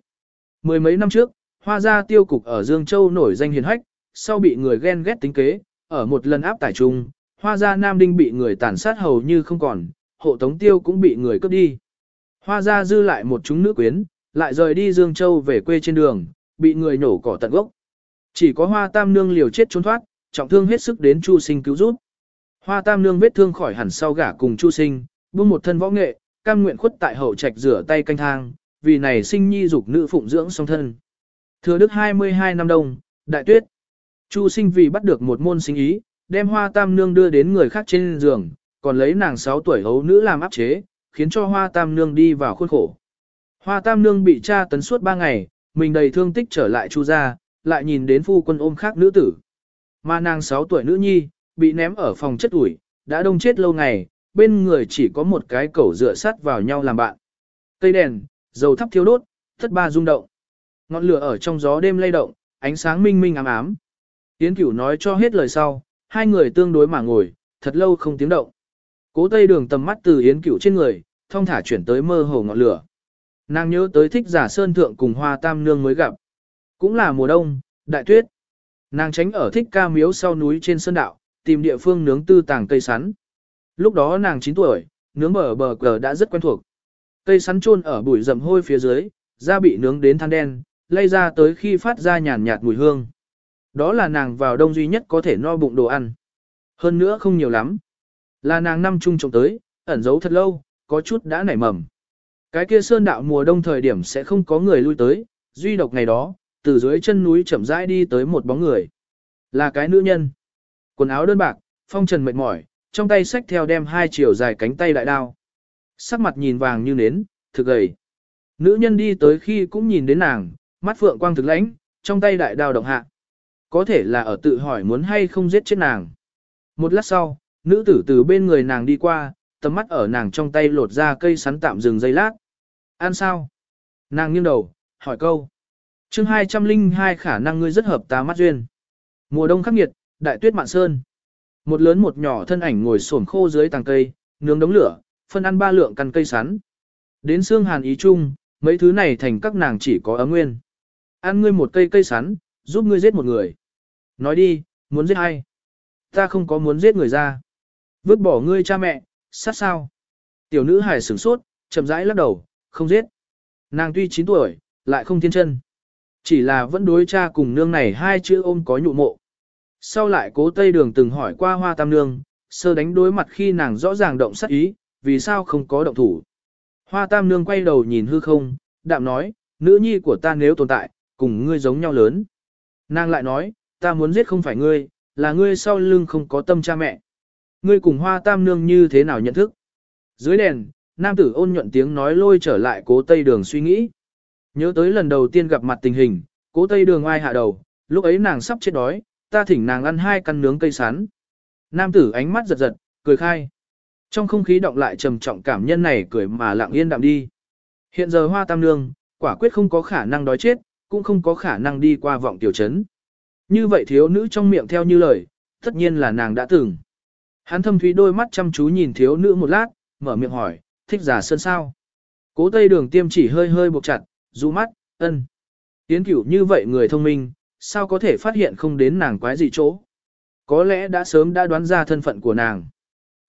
Mười mấy năm trước, hoa gia tiêu cục ở Dương Châu nổi danh hiền hách, sau bị người ghen ghét tính kế, ở một lần áp tải trung, hoa gia Nam Đinh bị người tàn sát hầu như không còn, hộ tống tiêu cũng bị người cướp đi. Hoa gia dư lại một chúng nữ quyến, lại rời đi Dương Châu về quê trên đường, bị người nổ cỏ tận gốc. Chỉ có hoa tam nương liều chết trốn thoát, trọng thương hết sức đến Chu sinh cứu giúp. Hoa tam nương vết thương khỏi hẳn sau gả cùng Chu sinh, buông một thân võ nghệ, cam nguyện khuất tại hậu trạch rửa tay canh thang, vì này sinh nhi dục nữ phụng dưỡng song thân. Thừa đức 22 năm đông, đại tuyết. Chu sinh vì bắt được một môn sinh ý, đem hoa tam nương đưa đến người khác trên giường, còn lấy nàng 6 tuổi hấu nữ làm áp chế, khiến cho hoa tam nương đi vào khuôn khổ. Hoa tam nương bị tra tấn suốt 3 ngày, mình đầy thương tích trở lại chu ra, lại nhìn đến phu quân ôm khác nữ tử. Mà nàng 6 tuổi nữ nhi, bị ném ở phòng chất ủi, đã đông chết lâu ngày, bên người chỉ có một cái cẩu dựa sát vào nhau làm bạn. Cây đèn, dầu thắp thiếu đốt, thất ba rung động. Ngọn lửa ở trong gió đêm lay động, ánh sáng minh minh ám ám. Yến Cửu nói cho hết lời sau, hai người tương đối mà ngồi, thật lâu không tiếng động. Cố Tây Đường tầm mắt từ Yến Cửu trên người, thông thả chuyển tới mơ hồ ngọn lửa. Nàng nhớ tới thích giả sơn thượng cùng hoa tam nương mới gặp. Cũng là mùa đông, đại tuyết. Nàng tránh ở thích ca miếu sau núi trên sơn đạo, tìm địa phương nướng tư tàng cây sắn. Lúc đó nàng 9 tuổi, nướng bờ bờ cờ đã rất quen thuộc. Cây sắn chôn ở bụi rậm hôi phía dưới, da bị nướng đến than đen, lây ra tới khi phát ra nhàn nhạt mùi hương. Đó là nàng vào đông duy nhất có thể no bụng đồ ăn. Hơn nữa không nhiều lắm. Là nàng năm chung trồng tới, ẩn giấu thật lâu, có chút đã nảy mầm. Cái kia sơn đạo mùa đông thời điểm sẽ không có người lui tới, duy độc ngày đó, từ dưới chân núi chậm rãi đi tới một bóng người. Là cái nữ nhân. Quần áo đơn bạc, phong trần mệt mỏi, trong tay xách theo đem hai chiều dài cánh tay đại đao. Sắc mặt nhìn vàng như nến, thực gầy. Nữ nhân đi tới khi cũng nhìn đến nàng, mắt phượng quang thực lãnh, trong tay đại đao động hạ. Có thể là ở tự hỏi muốn hay không giết chết nàng. Một lát sau, nữ tử từ bên người nàng đi qua, tầm mắt ở nàng trong tay lột ra cây sắn tạm dừng giây lát. Ăn sao? Nàng nghiêng đầu, hỏi câu chương 202 khả năng ngươi rất hợp ta mắt duyên. Mùa đông khắc nghiệt, đại tuyết mạn sơn. Một lớn một nhỏ thân ảnh ngồi xổm khô dưới tàng cây, nướng đống lửa, phân ăn ba lượng căn cây sắn. Đến xương hàn ý chung, mấy thứ này thành các nàng chỉ có ấm nguyên. Ăn ngươi một cây cây sắn, giúp ngươi giết một người. Nói đi, muốn giết ai? Ta không có muốn giết người ra. Vứt bỏ ngươi cha mẹ, sát sao? Tiểu nữ hài sửng sốt, chậm rãi lắc đầu, không giết. Nàng tuy 9 tuổi, lại không thiên chân. Chỉ là vẫn đối cha cùng nương này hai chữ ôm có nhụ mộ. Sau lại cố Tây Đường từng hỏi qua hoa tam nương, sơ đánh đối mặt khi nàng rõ ràng động sát ý, vì sao không có động thủ. Hoa tam nương quay đầu nhìn hư không, đạm nói, nữ nhi của ta nếu tồn tại, cùng ngươi giống nhau lớn. Nàng lại nói, ta muốn giết không phải ngươi, là ngươi sau lưng không có tâm cha mẹ. Ngươi cùng hoa tam nương như thế nào nhận thức? Dưới đèn, nam tử ôn nhuận tiếng nói lôi trở lại cố tây đường suy nghĩ. Nhớ tới lần đầu tiên gặp mặt tình hình, cố tây đường ai hạ đầu, lúc ấy nàng sắp chết đói, ta thỉnh nàng ăn hai căn nướng cây sắn Nam tử ánh mắt giật giật, cười khai. Trong không khí động lại trầm trọng cảm nhân này cười mà lặng yên đạm đi. Hiện giờ hoa tam nương, quả quyết không có khả năng đói chết, cũng không có khả năng đi qua vọng tiểu trấn. Như vậy thiếu nữ trong miệng theo như lời, tất nhiên là nàng đã từng. Hắn thâm thúy đôi mắt chăm chú nhìn thiếu nữ một lát, mở miệng hỏi, thích giả sơn sao. Cố tây đường tiêm chỉ hơi hơi buộc chặt, rũ mắt, ân. Tiến cửu như vậy người thông minh, sao có thể phát hiện không đến nàng quái gì chỗ. Có lẽ đã sớm đã đoán ra thân phận của nàng.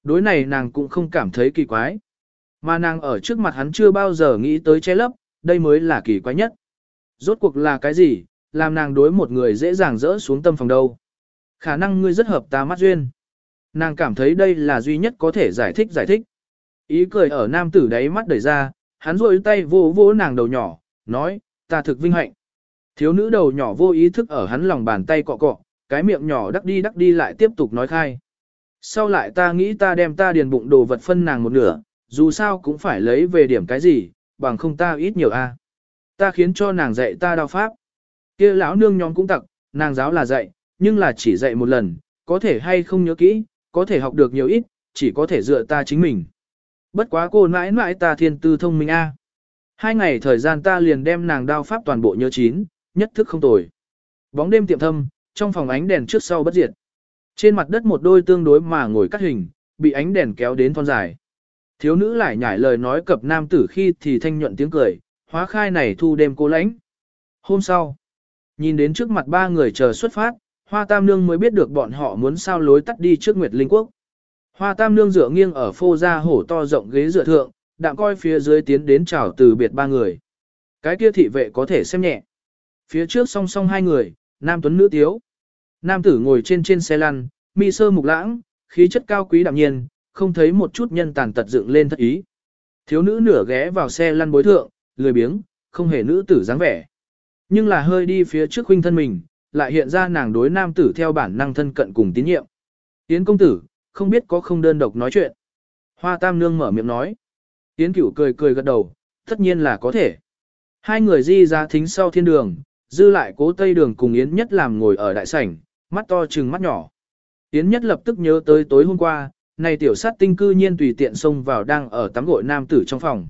Đối này nàng cũng không cảm thấy kỳ quái. Mà nàng ở trước mặt hắn chưa bao giờ nghĩ tới che lấp, đây mới là kỳ quái nhất. Rốt cuộc là cái gì, làm nàng đối một người dễ dàng rỡ xuống tâm phòng đâu. Khả năng ngươi rất hợp ta mắt duyên. Nàng cảm thấy đây là duy nhất có thể giải thích giải thích. Ý cười ở nam tử đáy mắt đẩy ra, hắn rôi tay vô vô nàng đầu nhỏ, nói, ta thực vinh hạnh. Thiếu nữ đầu nhỏ vô ý thức ở hắn lòng bàn tay cọ cọ, cái miệng nhỏ đắc đi đắc đi lại tiếp tục nói khai. Sau lại ta nghĩ ta đem ta điền bụng đồ vật phân nàng một nửa, dù sao cũng phải lấy về điểm cái gì, bằng không ta ít nhiều a. Ta khiến cho nàng dạy ta đao pháp. Kia lão nương nhóm cũng tặc, nàng giáo là dạy, nhưng là chỉ dạy một lần, có thể hay không nhớ kỹ, có thể học được nhiều ít, chỉ có thể dựa ta chính mình. Bất quá cô mãi mãi ta thiên tư thông minh a. Hai ngày thời gian ta liền đem nàng đao pháp toàn bộ nhớ chín, nhất thức không tồi. Bóng đêm tiệm thâm, trong phòng ánh đèn trước sau bất diệt. Trên mặt đất một đôi tương đối mà ngồi cắt hình, bị ánh đèn kéo đến thon dài. Thiếu nữ lại nhảy lời nói cập nam tử khi thì thanh nhuận tiếng cười, hóa khai này thu đêm cô lãnh. Hôm sau, nhìn đến trước mặt ba người chờ xuất phát, Hoa Tam Nương mới biết được bọn họ muốn sao lối tắt đi trước Nguyệt Linh Quốc. Hoa Tam Nương dựa nghiêng ở phô ra hổ to rộng ghế dựa thượng, đạm coi phía dưới tiến đến chào từ biệt ba người. Cái kia thị vệ có thể xem nhẹ. Phía trước song song hai người, nam tuấn nữ tiếu. Nam tử ngồi trên trên xe lăn, mi sơ mục lãng, khí chất cao quý đạm nhiên, không thấy một chút nhân tàn tật dựng lên thất ý. Thiếu nữ nửa ghé vào xe lăn bối thượng, lười biếng, không hề nữ tử dáng vẻ. Nhưng là hơi đi phía trước huynh thân mình, lại hiện ra nàng đối nam tử theo bản năng thân cận cùng tín nhiệm. Tiến công tử, không biết có không đơn độc nói chuyện. Hoa tam nương mở miệng nói. Tiến cửu cười cười gật đầu, tất nhiên là có thể. Hai người di ra thính sau thiên đường, dư lại cố tây đường cùng Yến Nhất làm ngồi ở đại sảnh, mắt to trừng mắt nhỏ. Yến Nhất lập tức nhớ tới tối hôm qua, này tiểu sát tinh cư nhiên tùy tiện xông vào đang ở tắm gội nam tử trong phòng.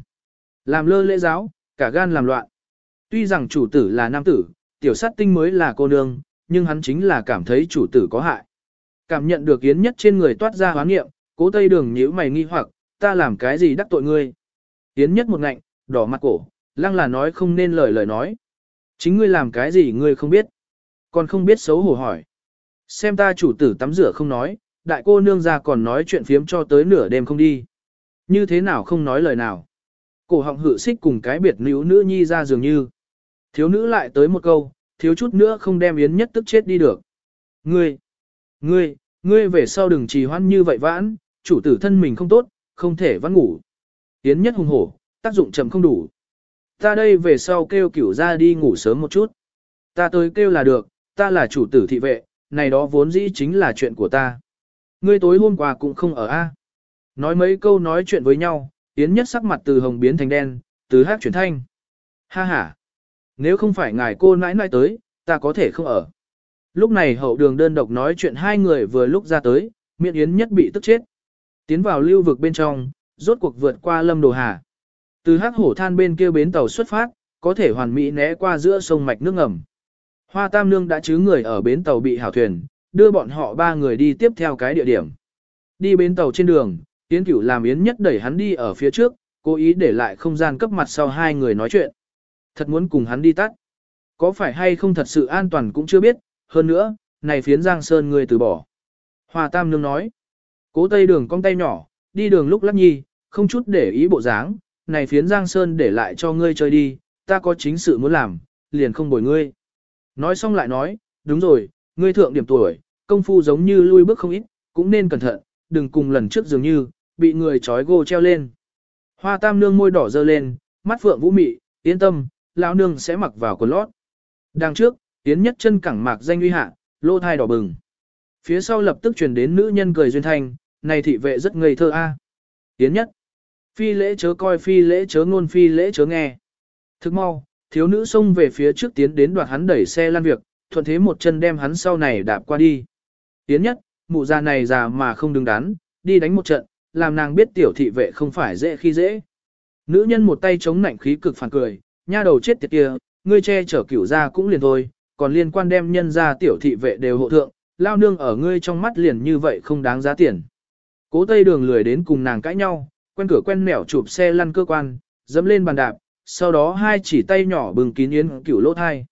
Làm lơ lễ giáo, cả gan làm loạn. Tuy rằng chủ tử là nam tử, tiểu sát tinh mới là cô nương, nhưng hắn chính là cảm thấy chủ tử có hại. Cảm nhận được Yến Nhất trên người toát ra hoán nghiệm, cố tây đường nhíu mày nghi hoặc, ta làm cái gì đắc tội ngươi. Yến Nhất một ngạnh, đỏ mặt cổ, lăng là nói không nên lời lời nói. Chính ngươi làm cái gì ngươi không biết. Còn không biết xấu hổ hỏi. Xem ta chủ tử tắm rửa không nói, đại cô nương ra còn nói chuyện phiếm cho tới nửa đêm không đi. Như thế nào không nói lời nào. Cổ họng hự xích cùng cái biệt nữ nữ nhi ra dường như. Thiếu nữ lại tới một câu, thiếu chút nữa không đem yến nhất tức chết đi được. Ngươi, ngươi, ngươi về sau đừng trì hoãn như vậy vãn, chủ tử thân mình không tốt, không thể vắt ngủ. Yến nhất hùng hổ, tác dụng chậm không đủ. Ta đây về sau kêu cửu ra đi ngủ sớm một chút. Ta tới kêu là được, ta là chủ tử thị vệ, này đó vốn dĩ chính là chuyện của ta. Ngươi tối hôm qua cũng không ở A. Nói mấy câu nói chuyện với nhau, Yến nhất sắc mặt từ hồng biến thành đen, từ hát chuyển thanh. Ha ha. Nếu không phải ngài cô nãi nãi tới, ta có thể không ở. Lúc này hậu đường đơn độc nói chuyện hai người vừa lúc ra tới, miệng Yến nhất bị tức chết. Tiến vào lưu vực bên trong, rốt cuộc vượt qua lâm đồ hà. Từ hắc hổ than bên kia bến tàu xuất phát, có thể hoàn mỹ né qua giữa sông mạch nước ngầm. Hoa Tam Nương đã chứ người ở bến tàu bị hảo thuyền, đưa bọn họ ba người đi tiếp theo cái địa điểm. Đi bến tàu trên đường, Yến Cửu làm Yến nhất đẩy hắn đi ở phía trước, cố ý để lại không gian cấp mặt sau hai người nói chuyện. Thật muốn cùng hắn đi tắt. Có phải hay không thật sự an toàn cũng chưa biết, hơn nữa, này phiến Giang Sơn người từ bỏ. Hoa Tam Nương nói, cố tây đường cong tay nhỏ, đi đường lúc lắc nhi, không chút để ý bộ dáng, này phiến Giang Sơn để lại cho ngươi chơi đi, ta có chính sự muốn làm, liền không bồi ngươi. Nói xong lại nói, đúng rồi, ngươi thượng điểm tuổi, công phu giống như lui bước không ít, cũng nên cẩn thận, đừng cùng lần trước dường như, bị người trói gô treo lên. Hoa tam nương môi đỏ dơ lên, mắt phượng vũ mị, yên tâm, lão nương sẽ mặc vào quần lót. Đằng trước, tiến nhất chân cẳng mạc danh uy hạ, lô thai đỏ bừng. Phía sau lập tức truyền đến nữ nhân cười duyên thanh, này thị vệ rất ngây thơ a. Tiến nhất. Phi lễ chớ coi phi lễ chớ ngôn phi lễ chớ nghe. Thức mau, thiếu nữ xông về phía trước tiến đến đoạt hắn đẩy xe lan việc, thuận thế một chân đem hắn sau này đạp qua đi. Tiến nhất, mụ già này già mà không đứng đắn, đi đánh một trận, làm nàng biết tiểu thị vệ không phải dễ khi dễ. Nữ nhân một tay chống nạnh khí cực phản cười, nha đầu chết tiệt kia, ngươi che chở cửu ra cũng liền thôi, còn liên quan đem nhân ra tiểu thị vệ đều hộ thượng, lao nương ở ngươi trong mắt liền như vậy không đáng giá tiền. Cố tây đường lười đến cùng nàng cãi nhau, quen cửa quen mẻo chụp xe lăn cơ quan, dẫm lên bàn đạp, sau đó hai chỉ tay nhỏ bừng kín yến cửu lỗ thai.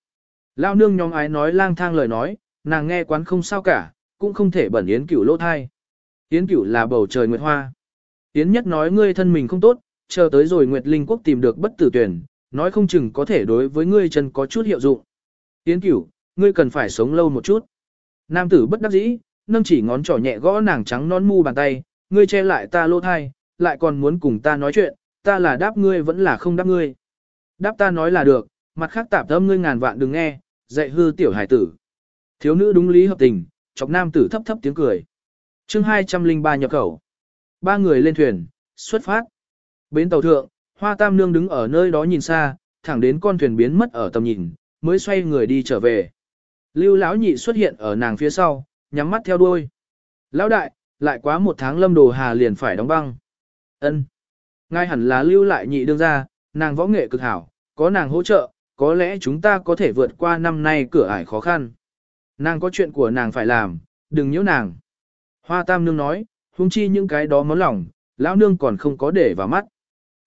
Lao nương nhóm ái nói lang thang lời nói, nàng nghe quán không sao cả, cũng không thể bẩn yến cửu lỗ thai. Yến cửu là bầu trời nguyệt hoa. Yến nhất nói ngươi thân mình không tốt, chờ tới rồi Nguyệt Linh Quốc tìm được bất tử tuyển, nói không chừng có thể đối với ngươi chân có chút hiệu dụng. Yến cửu, ngươi cần phải sống lâu một chút. Nam tử bất đắc dĩ, nâng chỉ ngón trỏ nhẹ gõ nàng trắng non mu bàn tay, ngươi che lại ta lỗ thai, lại còn muốn cùng ta nói chuyện, ta là đáp ngươi vẫn là không đáp ngươi. Đáp ta nói là được, mặt khác tạp âm ngươi ngàn vạn đừng nghe, dạy hư tiểu hải tử. Thiếu nữ đúng lý hợp tình, chọc nam tử thấp thấp tiếng cười. chương 203 nhập khẩu. Ba người lên thuyền, xuất phát. Bến tàu thượng, hoa tam nương đứng ở nơi đó nhìn xa, thẳng đến con thuyền biến mất ở tầm nhìn, mới xoay người đi trở về. Lưu lão nhị xuất hiện ở nàng phía sau, nhắm mắt theo đuôi. Lão đại, lại quá một tháng lâm đồ hà liền phải đóng băng. Ân, Ngay hẳn là lưu lại nhị đương ra, nàng võ nghệ cực hảo, có nàng hỗ trợ, có lẽ chúng ta có thể vượt qua năm nay cửa ải khó khăn. Nàng có chuyện của nàng phải làm, đừng nhiễu nàng. Hoa tam nương nói, huống chi những cái đó món lòng, lão nương còn không có để vào mắt.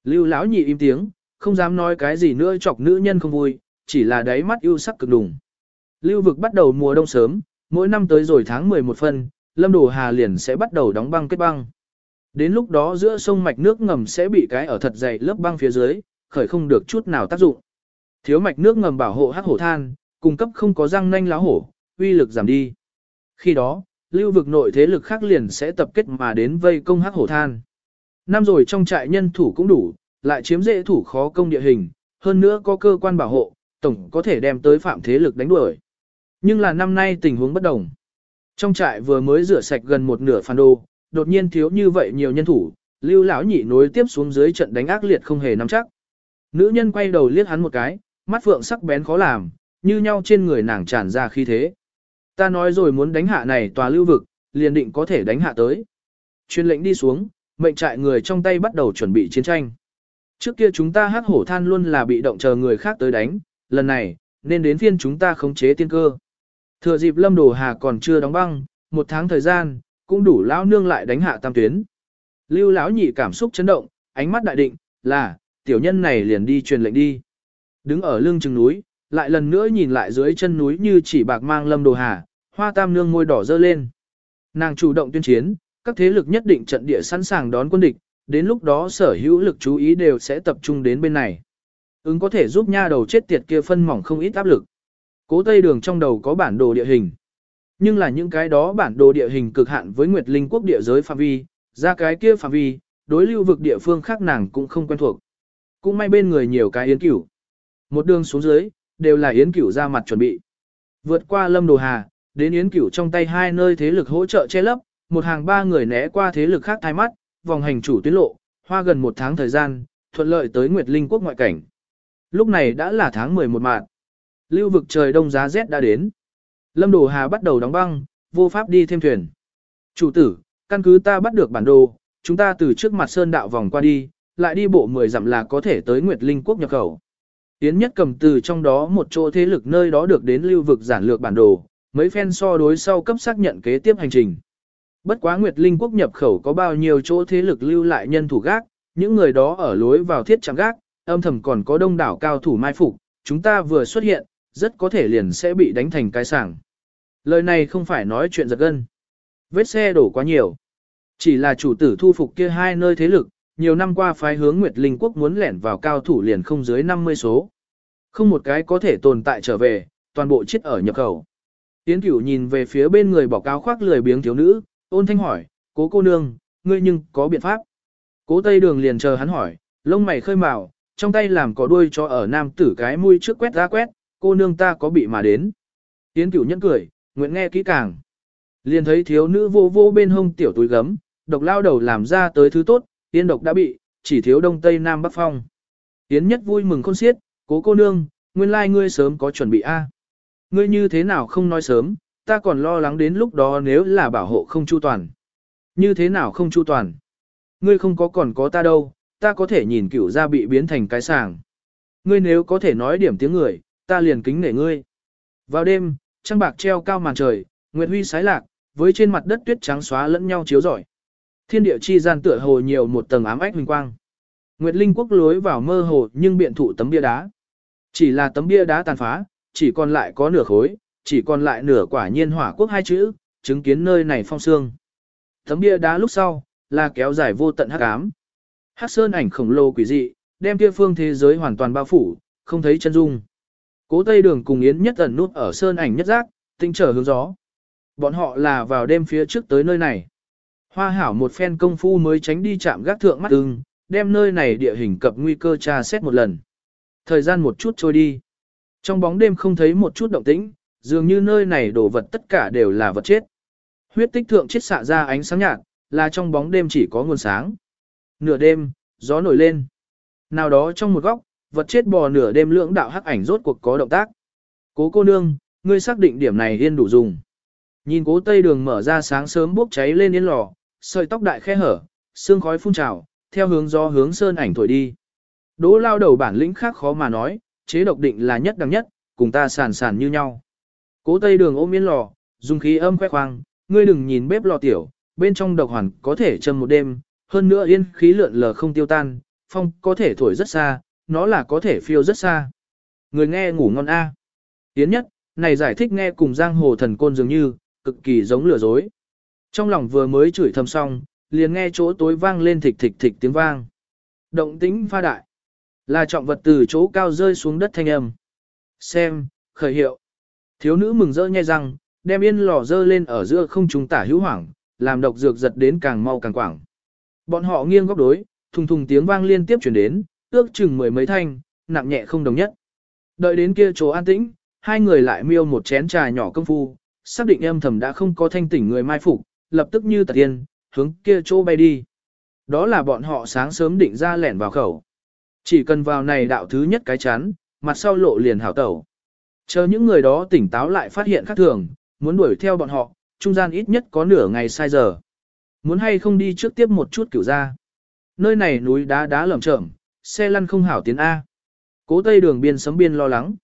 Lưu lão nhị im tiếng, không dám nói cái gì nữa chọc nữ nhân không vui, chỉ là đáy mắt yêu sắc cực đùng. Lưu vực bắt đầu mùa đông sớm, mỗi năm tới rồi tháng 11 phân, Lâm Đồ Hà liền sẽ bắt đầu đóng băng kết băng. Đến lúc đó giữa sông mạch nước ngầm sẽ bị cái ở thật dày lớp băng phía dưới, khởi không được chút nào tác dụng. Thiếu mạch nước ngầm bảo hộ hắc hổ than, cung cấp không có răng nanh láo hổ, uy lực giảm đi. Khi đó, lưu vực nội thế lực khác liền sẽ tập kết mà đến vây công hắc hổ than. Năm rồi trong trại nhân thủ cũng đủ, lại chiếm dễ thủ khó công địa hình, hơn nữa có cơ quan bảo hộ, tổng có thể đem tới phạm thế lực đánh đuổi. Nhưng là năm nay tình huống bất đồng. Trong trại vừa mới rửa sạch gần một nửa phản đồ, đột nhiên thiếu như vậy nhiều nhân thủ, lưu lão nhị nối tiếp xuống dưới trận đánh ác liệt không hề nắm chắc. Nữ nhân quay đầu liếc hắn một cái, mắt phượng sắc bén khó làm, như nhau trên người nàng tràn ra khí thế. Ta nói rồi muốn đánh hạ này tòa lưu vực, liền định có thể đánh hạ tới. Chuyên lệnh đi xuống, mệnh trại người trong tay bắt đầu chuẩn bị chiến tranh. Trước kia chúng ta hắc hổ than luôn là bị động chờ người khác tới đánh, lần này, nên đến phiên chúng ta khống chế tiên cơ. Thừa dịp lâm đồ hà còn chưa đóng băng, một tháng thời gian, cũng đủ lão nương lại đánh hạ tam tuyến. Lưu lão nhị cảm xúc chấn động, ánh mắt đại định, là, tiểu nhân này liền đi truyền lệnh đi. Đứng ở lưng chừng núi, lại lần nữa nhìn lại dưới chân núi như chỉ bạc mang lâm đồ hà, hoa tam nương môi đỏ dơ lên. Nàng chủ động tuyên chiến, các thế lực nhất định trận địa sẵn sàng đón quân địch, đến lúc đó sở hữu lực chú ý đều sẽ tập trung đến bên này. Ứng có thể giúp nha đầu chết tiệt kia phân mỏng không ít áp lực. Cố Tây Đường trong đầu có bản đồ địa hình. Nhưng là những cái đó bản đồ địa hình cực hạn với Nguyệt Linh quốc địa giới phạm vi, ra cái kia phạm vi, đối lưu vực địa phương khác nàng cũng không quen thuộc. Cũng may bên người nhiều cái yến cửu. Một đường xuống dưới, đều là yến cửu ra mặt chuẩn bị. Vượt qua lâm đồ hà, đến yến cửu trong tay hai nơi thế lực hỗ trợ che lấp, một hàng ba người né qua thế lực khác thay mắt, vòng hành chủ tuyến lộ, hoa gần một tháng thời gian, thuận lợi tới Nguyệt Linh quốc ngoại cảnh. Lúc này đã là tháng 11 mạng. Lưu vực trời đông giá rét đã đến. Lâm Đồ Hà bắt đầu đóng băng, vô pháp đi thêm thuyền. Chủ tử, căn cứ ta bắt được bản đồ, chúng ta từ trước mặt sơn đạo vòng qua đi, lại đi bộ 10 dặm là có thể tới Nguyệt Linh quốc nhập khẩu. Tiến nhất cầm từ trong đó một chỗ thế lực nơi đó được đến lưu vực giản lược bản đồ, mấy phen so đối sau cấp xác nhận kế tiếp hành trình. Bất quá Nguyệt Linh quốc nhập khẩu có bao nhiêu chỗ thế lực lưu lại nhân thủ gác, những người đó ở lối vào thiết chẳng gác, âm thầm còn có đông đảo cao thủ mai phục, chúng ta vừa xuất hiện, rất có thể liền sẽ bị đánh thành cái sảng. Lời này không phải nói chuyện giật gân. Vết xe đổ quá nhiều. Chỉ là chủ tử thu phục kia hai nơi thế lực, nhiều năm qua phái hướng Nguyệt Linh Quốc muốn lẻn vào cao thủ liền không dưới 50 số. Không một cái có thể tồn tại trở về, toàn bộ chết ở nhập khẩu. Tiến cửu nhìn về phía bên người bỏ cao khoác lười biếng thiếu nữ, ôn thanh hỏi, cố cô nương, ngươi nhưng có biện pháp. Cố tây đường liền chờ hắn hỏi, lông mày khơi màu, trong tay làm có đuôi cho ở nam tử cái mũi trước quét ra quét, cô nương ta có bị mà đến. Yến cửu nhẫn cười, nguyện nghe kỹ càng. Liền thấy thiếu nữ vô vô bên hông tiểu túi gấm, độc lao đầu làm ra tới thứ tốt, Yến độc đã bị, chỉ thiếu đông tây nam bắc phong. Yến nhất vui mừng khôn xiết, cố cô nương, nguyên lai ngươi sớm có chuẩn bị a. Ngươi như thế nào không nói sớm, ta còn lo lắng đến lúc đó nếu là bảo hộ không chu toàn. Như thế nào không chu toàn? Ngươi không có còn có ta đâu, ta có thể nhìn cửu ra bị biến thành cái sàng. Ngươi nếu có thể nói điểm tiếng người, ta liền kính nể ngươi. Vào đêm, trăng bạc treo cao màn trời, nguyệt huy sái lạc, với trên mặt đất tuyết trắng xóa lẫn nhau chiếu rọi. Thiên địa chi gian tựa hồ nhiều một tầng ám ách huỳnh quang. Nguyệt Linh quốc lối vào mơ hồ nhưng biện thụ tấm bia đá. Chỉ là tấm bia đá tàn phá, chỉ còn lại có nửa khối, chỉ còn lại nửa quả nhiên hỏa quốc hai chữ, chứng kiến nơi này phong sương. Tấm bia đá lúc sau, là kéo dài vô tận hắc ám. Hắc sơn ảnh khổng lồ quỷ dị, đem kia phương thế giới hoàn toàn bao phủ, không thấy chân dung. Cố Tây Đường cùng Yến Nhất ẩn nút ở sơn ảnh nhất giác, tinh trở hướng gió. Bọn họ là vào đêm phía trước tới nơi này. Hoa hảo một phen công phu mới tránh đi chạm gác thượng mắt ưng, đem nơi này địa hình cập nguy cơ tra xét một lần. Thời gian một chút trôi đi. Trong bóng đêm không thấy một chút động tĩnh, dường như nơi này đổ vật tất cả đều là vật chết. Huyết tích thượng chết xạ ra ánh sáng nhạt, là trong bóng đêm chỉ có nguồn sáng. Nửa đêm, gió nổi lên. Nào đó trong một góc, vật chết bò nửa đêm lưỡng đạo hắc ảnh rốt cuộc có động tác. Cố cô nương, ngươi xác định điểm này yên đủ dùng. Nhìn cố tây đường mở ra sáng sớm bốc cháy lên yên lò, sợi tóc đại khe hở, xương khói phun trào, theo hướng do hướng sơn ảnh thổi đi. Đỗ lao đầu bản lĩnh khác khó mà nói, chế độc định là nhất đẳng nhất, cùng ta sàn sàn như nhau. Cố tây đường ôm yên lò, dùng khí âm khoe khoang, ngươi đừng nhìn bếp lò tiểu, bên trong độc hoàn có thể châm một đêm, hơn nữa yên khí lượn lờ không tiêu tan, phong có thể thổi rất xa, nó là có thể phiêu rất xa. Người nghe ngủ ngon a. tiến nhất, này giải thích nghe cùng giang hồ thần côn dường như, cực kỳ giống lừa dối. Trong lòng vừa mới chửi thầm xong, liền nghe chỗ tối vang lên thịch thịch thịch tiếng vang. Động tĩnh pha đại. Là trọng vật từ chỗ cao rơi xuống đất thanh âm. Xem, khởi hiệu. Thiếu nữ mừng rỡ nhai răng, đem yên lò dơ lên ở giữa không trung tả hữu hoảng, làm độc dược giật đến càng mau càng quảng. Bọn họ nghiêng góc đối, thùng thùng tiếng vang liên tiếp chuyển đến, ước chừng mười mấy thanh, nặng nhẹ không đồng nhất. Đợi đến kia chỗ an tĩnh, hai người lại miêu một chén trà nhỏ công phu, xác định âm thầm đã không có thanh tỉnh người mai phục, lập tức như tạt tiên, hướng kia chỗ bay đi. Đó là bọn họ sáng sớm định ra lẻn vào khẩu. Chỉ cần vào này đạo thứ nhất cái chán, mặt sau lộ liền hảo tẩu. Chờ những người đó tỉnh táo lại phát hiện khác thường, muốn đuổi theo bọn họ, trung gian ít nhất có nửa ngày sai giờ. Muốn hay không đi trước tiếp một chút kiểu ra. Nơi này núi đá đá lởm chởm, xe lăn không hảo tiến A. Cố tây đường biên sấm biên lo lắng.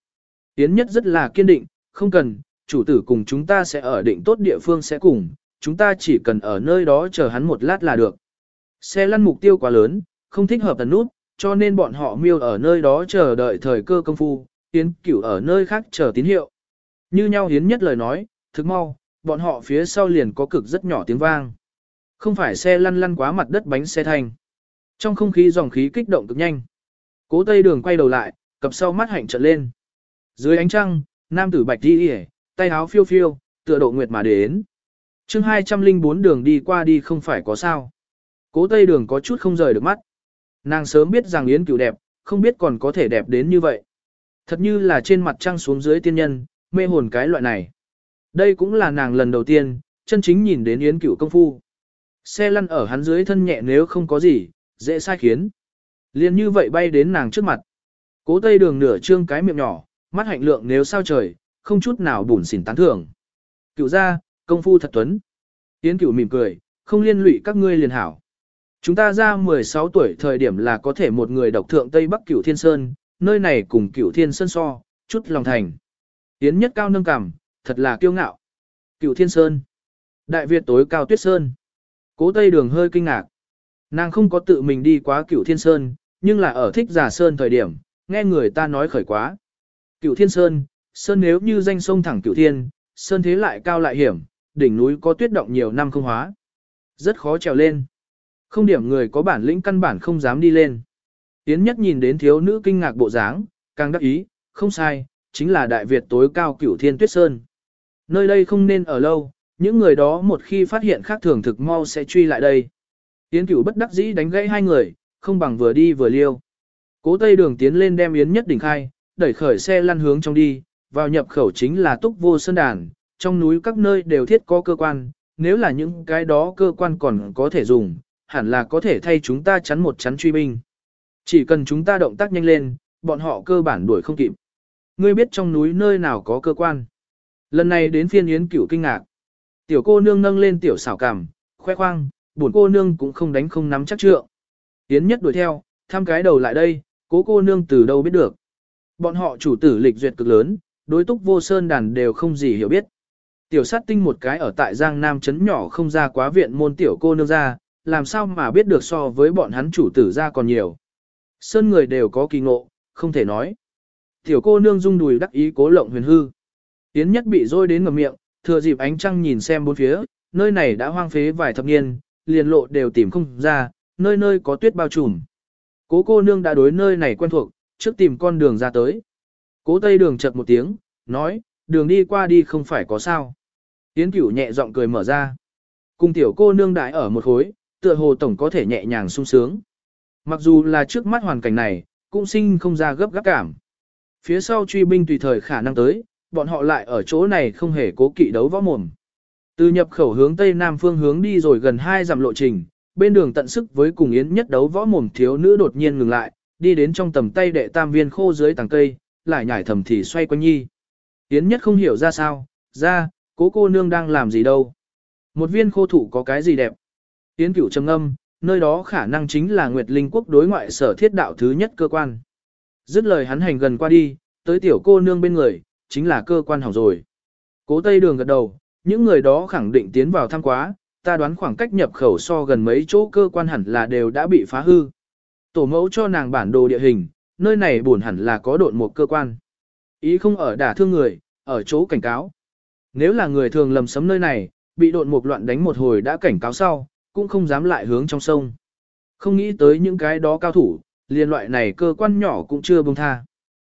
Tiến nhất rất là kiên định, không cần, chủ tử cùng chúng ta sẽ ở định tốt địa phương sẽ cùng, chúng ta chỉ cần ở nơi đó chờ hắn một lát là được. Xe lăn mục tiêu quá lớn, không thích hợp tần nút, cho nên bọn họ miêu ở nơi đó chờ đợi thời cơ công phu, Tiến cửu ở nơi khác chờ tín hiệu. Như nhau Hiến nhất lời nói, thức mau, bọn họ phía sau liền có cực rất nhỏ tiếng vang. Không phải xe lăn lăn quá mặt đất bánh xe thành. Trong không khí dòng khí kích động cực nhanh. Cố tây đường quay đầu lại, cặp sau mắt hạnh trợn lên. Dưới ánh trăng, nam tử bạch đi yể, tay áo phiêu phiêu, tựa độ nguyệt mà đến. chương 204 đường đi qua đi không phải có sao. Cố tây đường có chút không rời được mắt. Nàng sớm biết rằng Yến cửu đẹp, không biết còn có thể đẹp đến như vậy. Thật như là trên mặt trăng xuống dưới tiên nhân, mê hồn cái loại này. Đây cũng là nàng lần đầu tiên, chân chính nhìn đến Yến cửu công phu. Xe lăn ở hắn dưới thân nhẹ nếu không có gì, dễ sai khiến. Liên như vậy bay đến nàng trước mặt. Cố tây đường nửa trương cái miệng nhỏ, mắt hạnh lượng nếu sao trời, không chút nào bùn xỉn tán thưởng. Cựu ra, công phu thật tuấn. tiến cửu mỉm cười, không liên lụy các ngươi liền hảo. Chúng ta ra 16 tuổi thời điểm là có thể một người độc thượng Tây Bắc Cửu Thiên Sơn, nơi này cùng Cửu Thiên Sơn so, chút lòng thành. Yến nhất cao nâng cằm, thật là kiêu ngạo. Cửu Thiên Sơn. Đại Việt tối cao Tuyết Sơn. Cố Tây Đường hơi kinh ngạc. Nàng không có tự mình đi quá Cửu Thiên Sơn, nhưng là ở thích giả Sơn thời điểm, nghe người ta nói khởi quá. Cửu Thiên Sơn, Sơn nếu như danh sông thẳng Cửu Thiên, Sơn thế lại cao lại hiểm, đỉnh núi có tuyết động nhiều năm không hóa. Rất khó trèo lên. Không điểm người có bản lĩnh căn bản không dám đi lên. Tiến nhất nhìn đến thiếu nữ kinh ngạc bộ dáng, càng đắc ý, không sai, chính là Đại Việt tối cao cửu thiên tuyết sơn. Nơi đây không nên ở lâu, những người đó một khi phát hiện khác thường thực mau sẽ truy lại đây. Yến cửu bất đắc dĩ đánh gãy hai người, không bằng vừa đi vừa liêu. Cố tây đường tiến lên đem Yến nhất đỉnh khai, đẩy khởi xe lăn hướng trong đi, vào nhập khẩu chính là túc vô sơn đàn, trong núi các nơi đều thiết có cơ quan, nếu là những cái đó cơ quan còn có thể dùng, hẳn là có thể thay chúng ta chắn một chắn truy binh. Chỉ cần chúng ta động tác nhanh lên, bọn họ cơ bản đuổi không kịp. Ngươi biết trong núi nơi nào có cơ quan. Lần này đến phiên yến cửu kinh ngạc. Tiểu cô nương nâng lên tiểu xảo cảm, khoe khoang, buồn cô nương cũng không đánh không nắm chắc trượng. Yến nhất đuổi theo, thăm cái đầu lại đây, cố cô nương từ đâu biết được. Bọn họ chủ tử lịch duyệt cực lớn, đối túc vô sơn đàn đều không gì hiểu biết. Tiểu sát tinh một cái ở tại Giang Nam trấn nhỏ không ra quá viện môn tiểu cô nương ra, làm sao mà biết được so với bọn hắn chủ tử ra còn nhiều. Sơn người đều có kỳ ngộ, không thể nói. Tiểu cô nương rung đùi đắc ý cố lộng huyền hư. Tiến nhất bị rôi đến ngầm miệng, thừa dịp ánh trăng nhìn xem bốn phía, nơi này đã hoang phế vài thập niên, liền lộ đều tìm không ra, nơi nơi có tuyết bao trùm. Cố cô nương đã đối nơi này quen thuộc, trước tìm con đường ra tới. Cố tây đường chợt một tiếng, nói, đường đi qua đi không phải có sao. Tiến cửu nhẹ giọng cười mở ra. Cùng tiểu cô nương đại ở một khối, tựa hồ tổng có thể nhẹ nhàng sung sướng. Mặc dù là trước mắt hoàn cảnh này, cũng sinh không ra gấp gáp cảm. Phía sau truy binh tùy thời khả năng tới, bọn họ lại ở chỗ này không hề cố kỵ đấu võ mồm. Từ nhập khẩu hướng tây nam phương hướng đi rồi gần hai dặm lộ trình, bên đường tận sức với cùng yến nhất đấu võ mồm thiếu nữ đột nhiên ngừng lại, đi đến trong tầm tay đệ tam viên khô dưới tàng cây, lại nhảy thầm thì xoay quanh nhi. Yến nhất không hiểu ra sao, ra, cố cô nương đang làm gì đâu. Một viên khô thụ có cái gì đẹp. Yến cửu trầm âm, nơi đó khả năng chính là Nguyệt Linh quốc đối ngoại sở thiết đạo thứ nhất cơ quan. Dứt lời hắn hành gần qua đi, tới tiểu cô nương bên người, chính là cơ quan hỏng rồi. Cố Tây Đường gật đầu, những người đó khẳng định tiến vào thăm quá, ta đoán khoảng cách nhập khẩu so gần mấy chỗ cơ quan hẳn là đều đã bị phá hư. Tổ mẫu cho nàng bản đồ địa hình, nơi này buồn hẳn là có độn một cơ quan. Ý không ở đả thương người, ở chỗ cảnh cáo. Nếu là người thường lầm sấm nơi này, bị độn một loạn đánh một hồi đã cảnh cáo sau, cũng không dám lại hướng trong sông. Không nghĩ tới những cái đó cao thủ, liên loại này cơ quan nhỏ cũng chưa buông tha.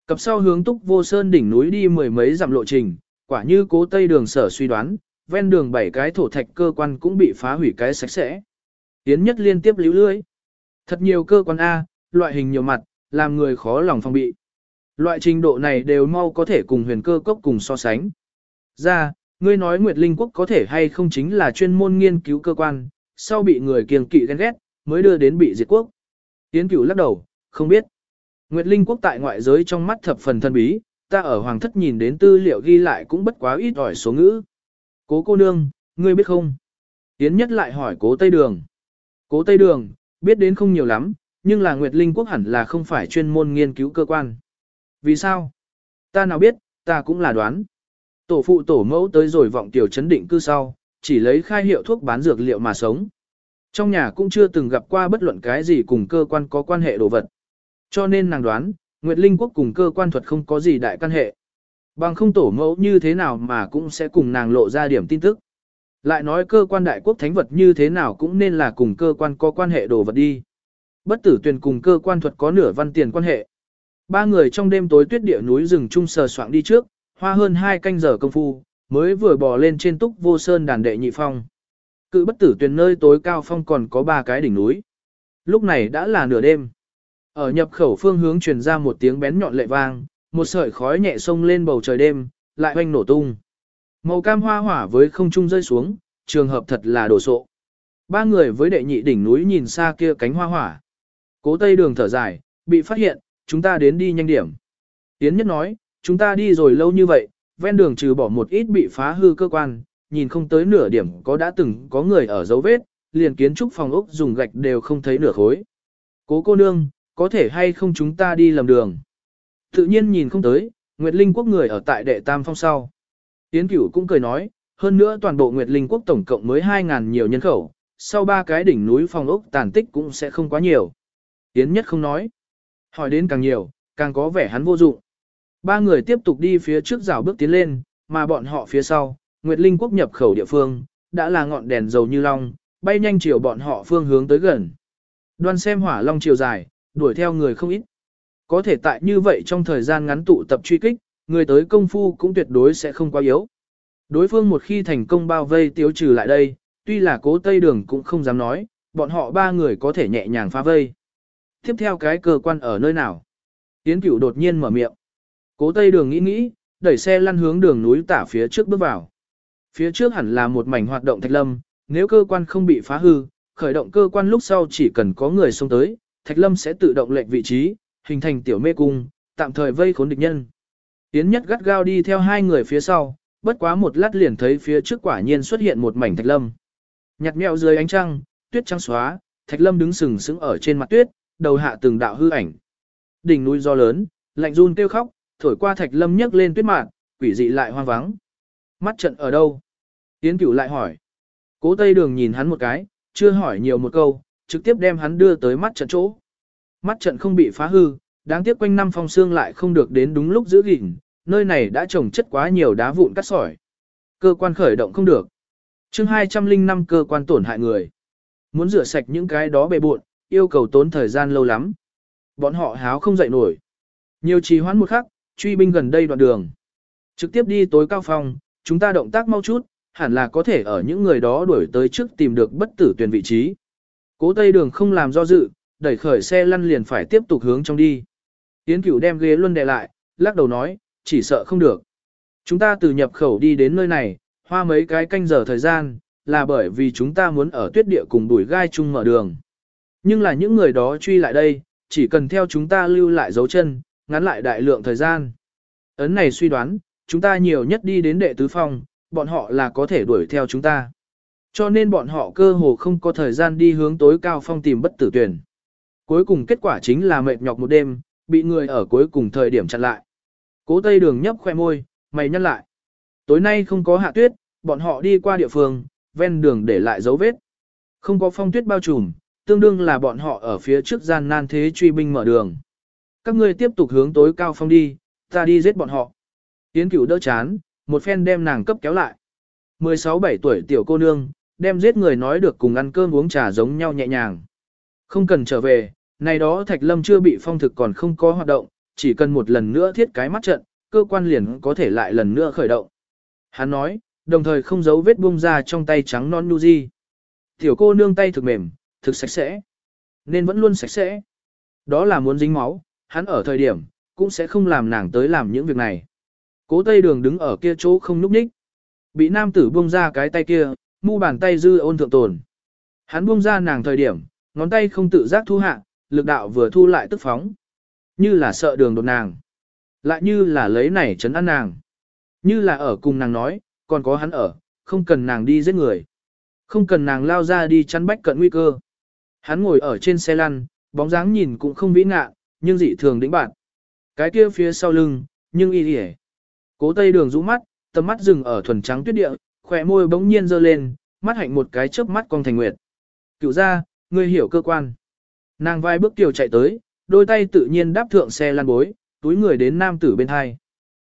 Cập sau hướng túc vô sơn đỉnh núi đi mười mấy dặm lộ trình, quả như cố tây đường sở suy đoán, ven đường bảy cái thổ thạch cơ quan cũng bị phá hủy cái sạch sẽ. Tiến nhất liên tiếp lưu lưới. Thật nhiều cơ quan A, loại hình nhiều mặt, làm người khó lòng phong bị. Loại trình độ này đều mau có thể cùng huyền cơ cốc cùng so sánh. Ra, ngươi nói Nguyệt Linh Quốc có thể hay không chính là chuyên môn nghiên cứu cơ quan, sau bị người kiêng kỵ ghen ghét, mới đưa đến bị diệt quốc. Tiến cửu lắc đầu, không biết. Nguyệt Linh Quốc tại ngoại giới trong mắt thập phần thân bí, ta ở Hoàng thất nhìn đến tư liệu ghi lại cũng bất quá ít ỏi số ngữ. Cố cô nương, ngươi biết không? Tiến nhất lại hỏi cố Tây Đường. Cố Tây Đường, biết đến không nhiều lắm, nhưng là Nguyệt Linh Quốc hẳn là không phải chuyên môn nghiên cứu cơ quan. Vì sao? Ta nào biết, ta cũng là đoán. Tổ phụ tổ mẫu tới rồi vọng tiểu chấn định cư sau, chỉ lấy khai hiệu thuốc bán dược liệu mà sống. Trong nhà cũng chưa từng gặp qua bất luận cái gì cùng cơ quan có quan hệ đồ vật. Cho nên nàng đoán, Nguyệt Linh Quốc cùng cơ quan thuật không có gì đại căn hệ. Bằng không tổ mẫu như thế nào mà cũng sẽ cùng nàng lộ ra điểm tin tức. Lại nói cơ quan đại quốc thánh vật như thế nào cũng nên là cùng cơ quan có quan hệ đồ vật đi. Bất tử tuyền cùng cơ quan thuật có nửa văn tiền quan hệ. Ba người trong đêm tối tuyết địa núi rừng trung sờ soạng đi trước, hoa hơn hai canh giờ công phu, mới vừa bò lên trên túc vô sơn đàn đệ nhị phong. Cự bất tử tuyền nơi tối cao phong còn có ba cái đỉnh núi. Lúc này đã là nửa đêm. Ở nhập khẩu phương hướng truyền ra một tiếng bén nhọn lệ vang, một sợi khói nhẹ sông lên bầu trời đêm, lại hoanh nổ tung. Màu cam hoa hỏa với không trung rơi xuống, trường hợp thật là đổ sộ. Ba người với đệ nhị đỉnh núi nhìn xa kia cánh hoa hỏa. Cố tây đường thở dài, bị phát hiện, chúng ta đến đi nhanh điểm. Tiến nhất nói, chúng ta đi rồi lâu như vậy, ven đường trừ bỏ một ít bị phá hư cơ quan, nhìn không tới nửa điểm có đã từng có người ở dấu vết, liền kiến trúc phòng ốc dùng gạch đều không thấy nửa khối. Cố cô nương, có thể hay không chúng ta đi lầm đường. Tự nhiên nhìn không tới, Nguyệt Linh quốc người ở tại đệ tam phong sau. Tiến cửu cũng cười nói, hơn nữa toàn bộ Nguyệt Linh quốc tổng cộng mới 2.000 nhiều nhân khẩu, sau ba cái đỉnh núi phong ốc tàn tích cũng sẽ không quá nhiều. Tiến nhất không nói. Hỏi đến càng nhiều, càng có vẻ hắn vô dụng. Ba người tiếp tục đi phía trước rào bước tiến lên, mà bọn họ phía sau, Nguyệt Linh quốc nhập khẩu địa phương, đã là ngọn đèn dầu như long, bay nhanh chiều bọn họ phương hướng tới gần. Đoan xem hỏa long chiều dài, đuổi theo người không ít. Có thể tại như vậy trong thời gian ngắn tụ tập truy kích, người tới công phu cũng tuyệt đối sẽ không quá yếu. Đối phương một khi thành công bao vây tiêu trừ lại đây, tuy là cố tây đường cũng không dám nói, bọn họ ba người có thể nhẹ nhàng phá vây. Tiếp theo cái cơ quan ở nơi nào? Tiến cửu đột nhiên mở miệng. Cố tây đường nghĩ nghĩ, đẩy xe lăn hướng đường núi tả phía trước bước vào. Phía trước hẳn là một mảnh hoạt động thạch lâm, nếu cơ quan không bị phá hư, khởi động cơ quan lúc sau chỉ cần có người xông tới, thạch lâm sẽ tự động lệnh vị trí, hình thành tiểu mê cung, tạm thời vây khốn địch nhân. Yến nhất gắt gao đi theo hai người phía sau, bất quá một lát liền thấy phía trước quả nhiên xuất hiện một mảnh thạch lâm. Nhặt mèo dưới ánh trăng, tuyết trắng xóa, thạch lâm đứng sừng sững ở trên mặt tuyết, đầu hạ từng đạo hư ảnh. Đỉnh núi do lớn, lạnh run kêu khóc, thổi qua thạch lâm nhấc lên tuyết mạn, quỷ dị lại hoang vắng. Mắt trận ở đâu? Yến cửu lại hỏi. Cố Tây Đường nhìn hắn một cái, chưa hỏi nhiều một câu, trực tiếp đem hắn đưa tới mắt trận chỗ. Mắt trận không bị phá hư, đáng tiếc quanh năm phong xương lại không được đến đúng lúc giữ gìn, nơi này đã trồng chất quá nhiều đá vụn cắt sỏi. Cơ quan khởi động không được. chương 205 cơ quan tổn hại người. Muốn rửa sạch những cái đó bề bộn, yêu cầu tốn thời gian lâu lắm. Bọn họ háo không dậy nổi. Nhiều trì hoãn một khắc, truy binh gần đây đoạn đường. Trực tiếp đi tối cao phong, chúng ta động tác mau chút, hẳn là có thể ở những người đó đuổi tới trước tìm được bất tử tuyển vị trí. Cố Tây Đường không làm do dự, đẩy khởi xe lăn liền phải tiếp tục hướng trong đi. Yến cửu đem ghế luân đè lại, lắc đầu nói, chỉ sợ không được. Chúng ta từ nhập khẩu đi đến nơi này, hoa mấy cái canh giờ thời gian, là bởi vì chúng ta muốn ở tuyết địa cùng đuổi gai chung mở đường. Nhưng là những người đó truy lại đây, chỉ cần theo chúng ta lưu lại dấu chân, ngắn lại đại lượng thời gian. Ấn này suy đoán, chúng ta nhiều nhất đi đến đệ tứ phong, bọn họ là có thể đuổi theo chúng ta. Cho nên bọn họ cơ hồ không có thời gian đi hướng tối cao phong tìm bất tử tuyển. Cuối cùng kết quả chính là mệt nhọc một đêm, bị người ở cuối cùng thời điểm chặn lại. Cố Tây Đường nhấp khoe môi, mày nhăn lại. Tối nay không có hạ tuyết, bọn họ đi qua địa phương, ven đường để lại dấu vết. Không có phong tuyết bao trùm, tương đương là bọn họ ở phía trước gian nan thế truy binh mở đường. Các ngươi tiếp tục hướng tối cao phong đi, ta đi giết bọn họ. Tiến cửu đỡ chán, một phen đem nàng cấp kéo lại. 16-17 tuổi tiểu cô nương, đem giết người nói được cùng ăn cơm uống trà giống nhau nhẹ nhàng. Không cần trở về, này đó Thạch Lâm chưa bị phong thực còn không có hoạt động, chỉ cần một lần nữa thiết cái mắt trận, cơ quan liền có thể lại lần nữa khởi động. Hắn nói, đồng thời không giấu vết buông ra trong tay trắng non nu di. Tiểu cô nương tay thực mềm, thực sạch sẽ. Nên vẫn luôn sạch sẽ. Đó là muốn dính máu, hắn ở thời điểm, cũng sẽ không làm nàng tới làm những việc này. Cố Tây Đường đứng ở kia chỗ không núp ních. Bị nam tử buông ra cái tay kia, mu bàn tay dư ôn thượng tồn. Hắn buông ra nàng thời điểm, ngón tay không tự giác thu hạ, lực đạo vừa thu lại tức phóng. Như là sợ đường đột nàng. Lại như là lấy này chấn ăn nàng. Như là ở cùng nàng nói, còn có hắn ở, không cần nàng đi giết người. Không cần nàng lao ra đi chắn bách cận nguy cơ. Hắn ngồi ở trên xe lăn, bóng dáng nhìn cũng không vĩ ngạ, nhưng dị thường đĩnh bạn. Cái kia phía sau lưng, nhưng y hề. Cố tây đường rũ mắt, tầm mắt dừng ở thuần trắng tuyết địa, khỏe môi bỗng nhiên dơ lên, mắt hạnh một cái chớp mắt cong thành nguyệt. Cựu ra, ngươi hiểu cơ quan. Nàng vai bước tiểu chạy tới, đôi tay tự nhiên đáp thượng xe lăn bối, túi người đến nam tử bên hai.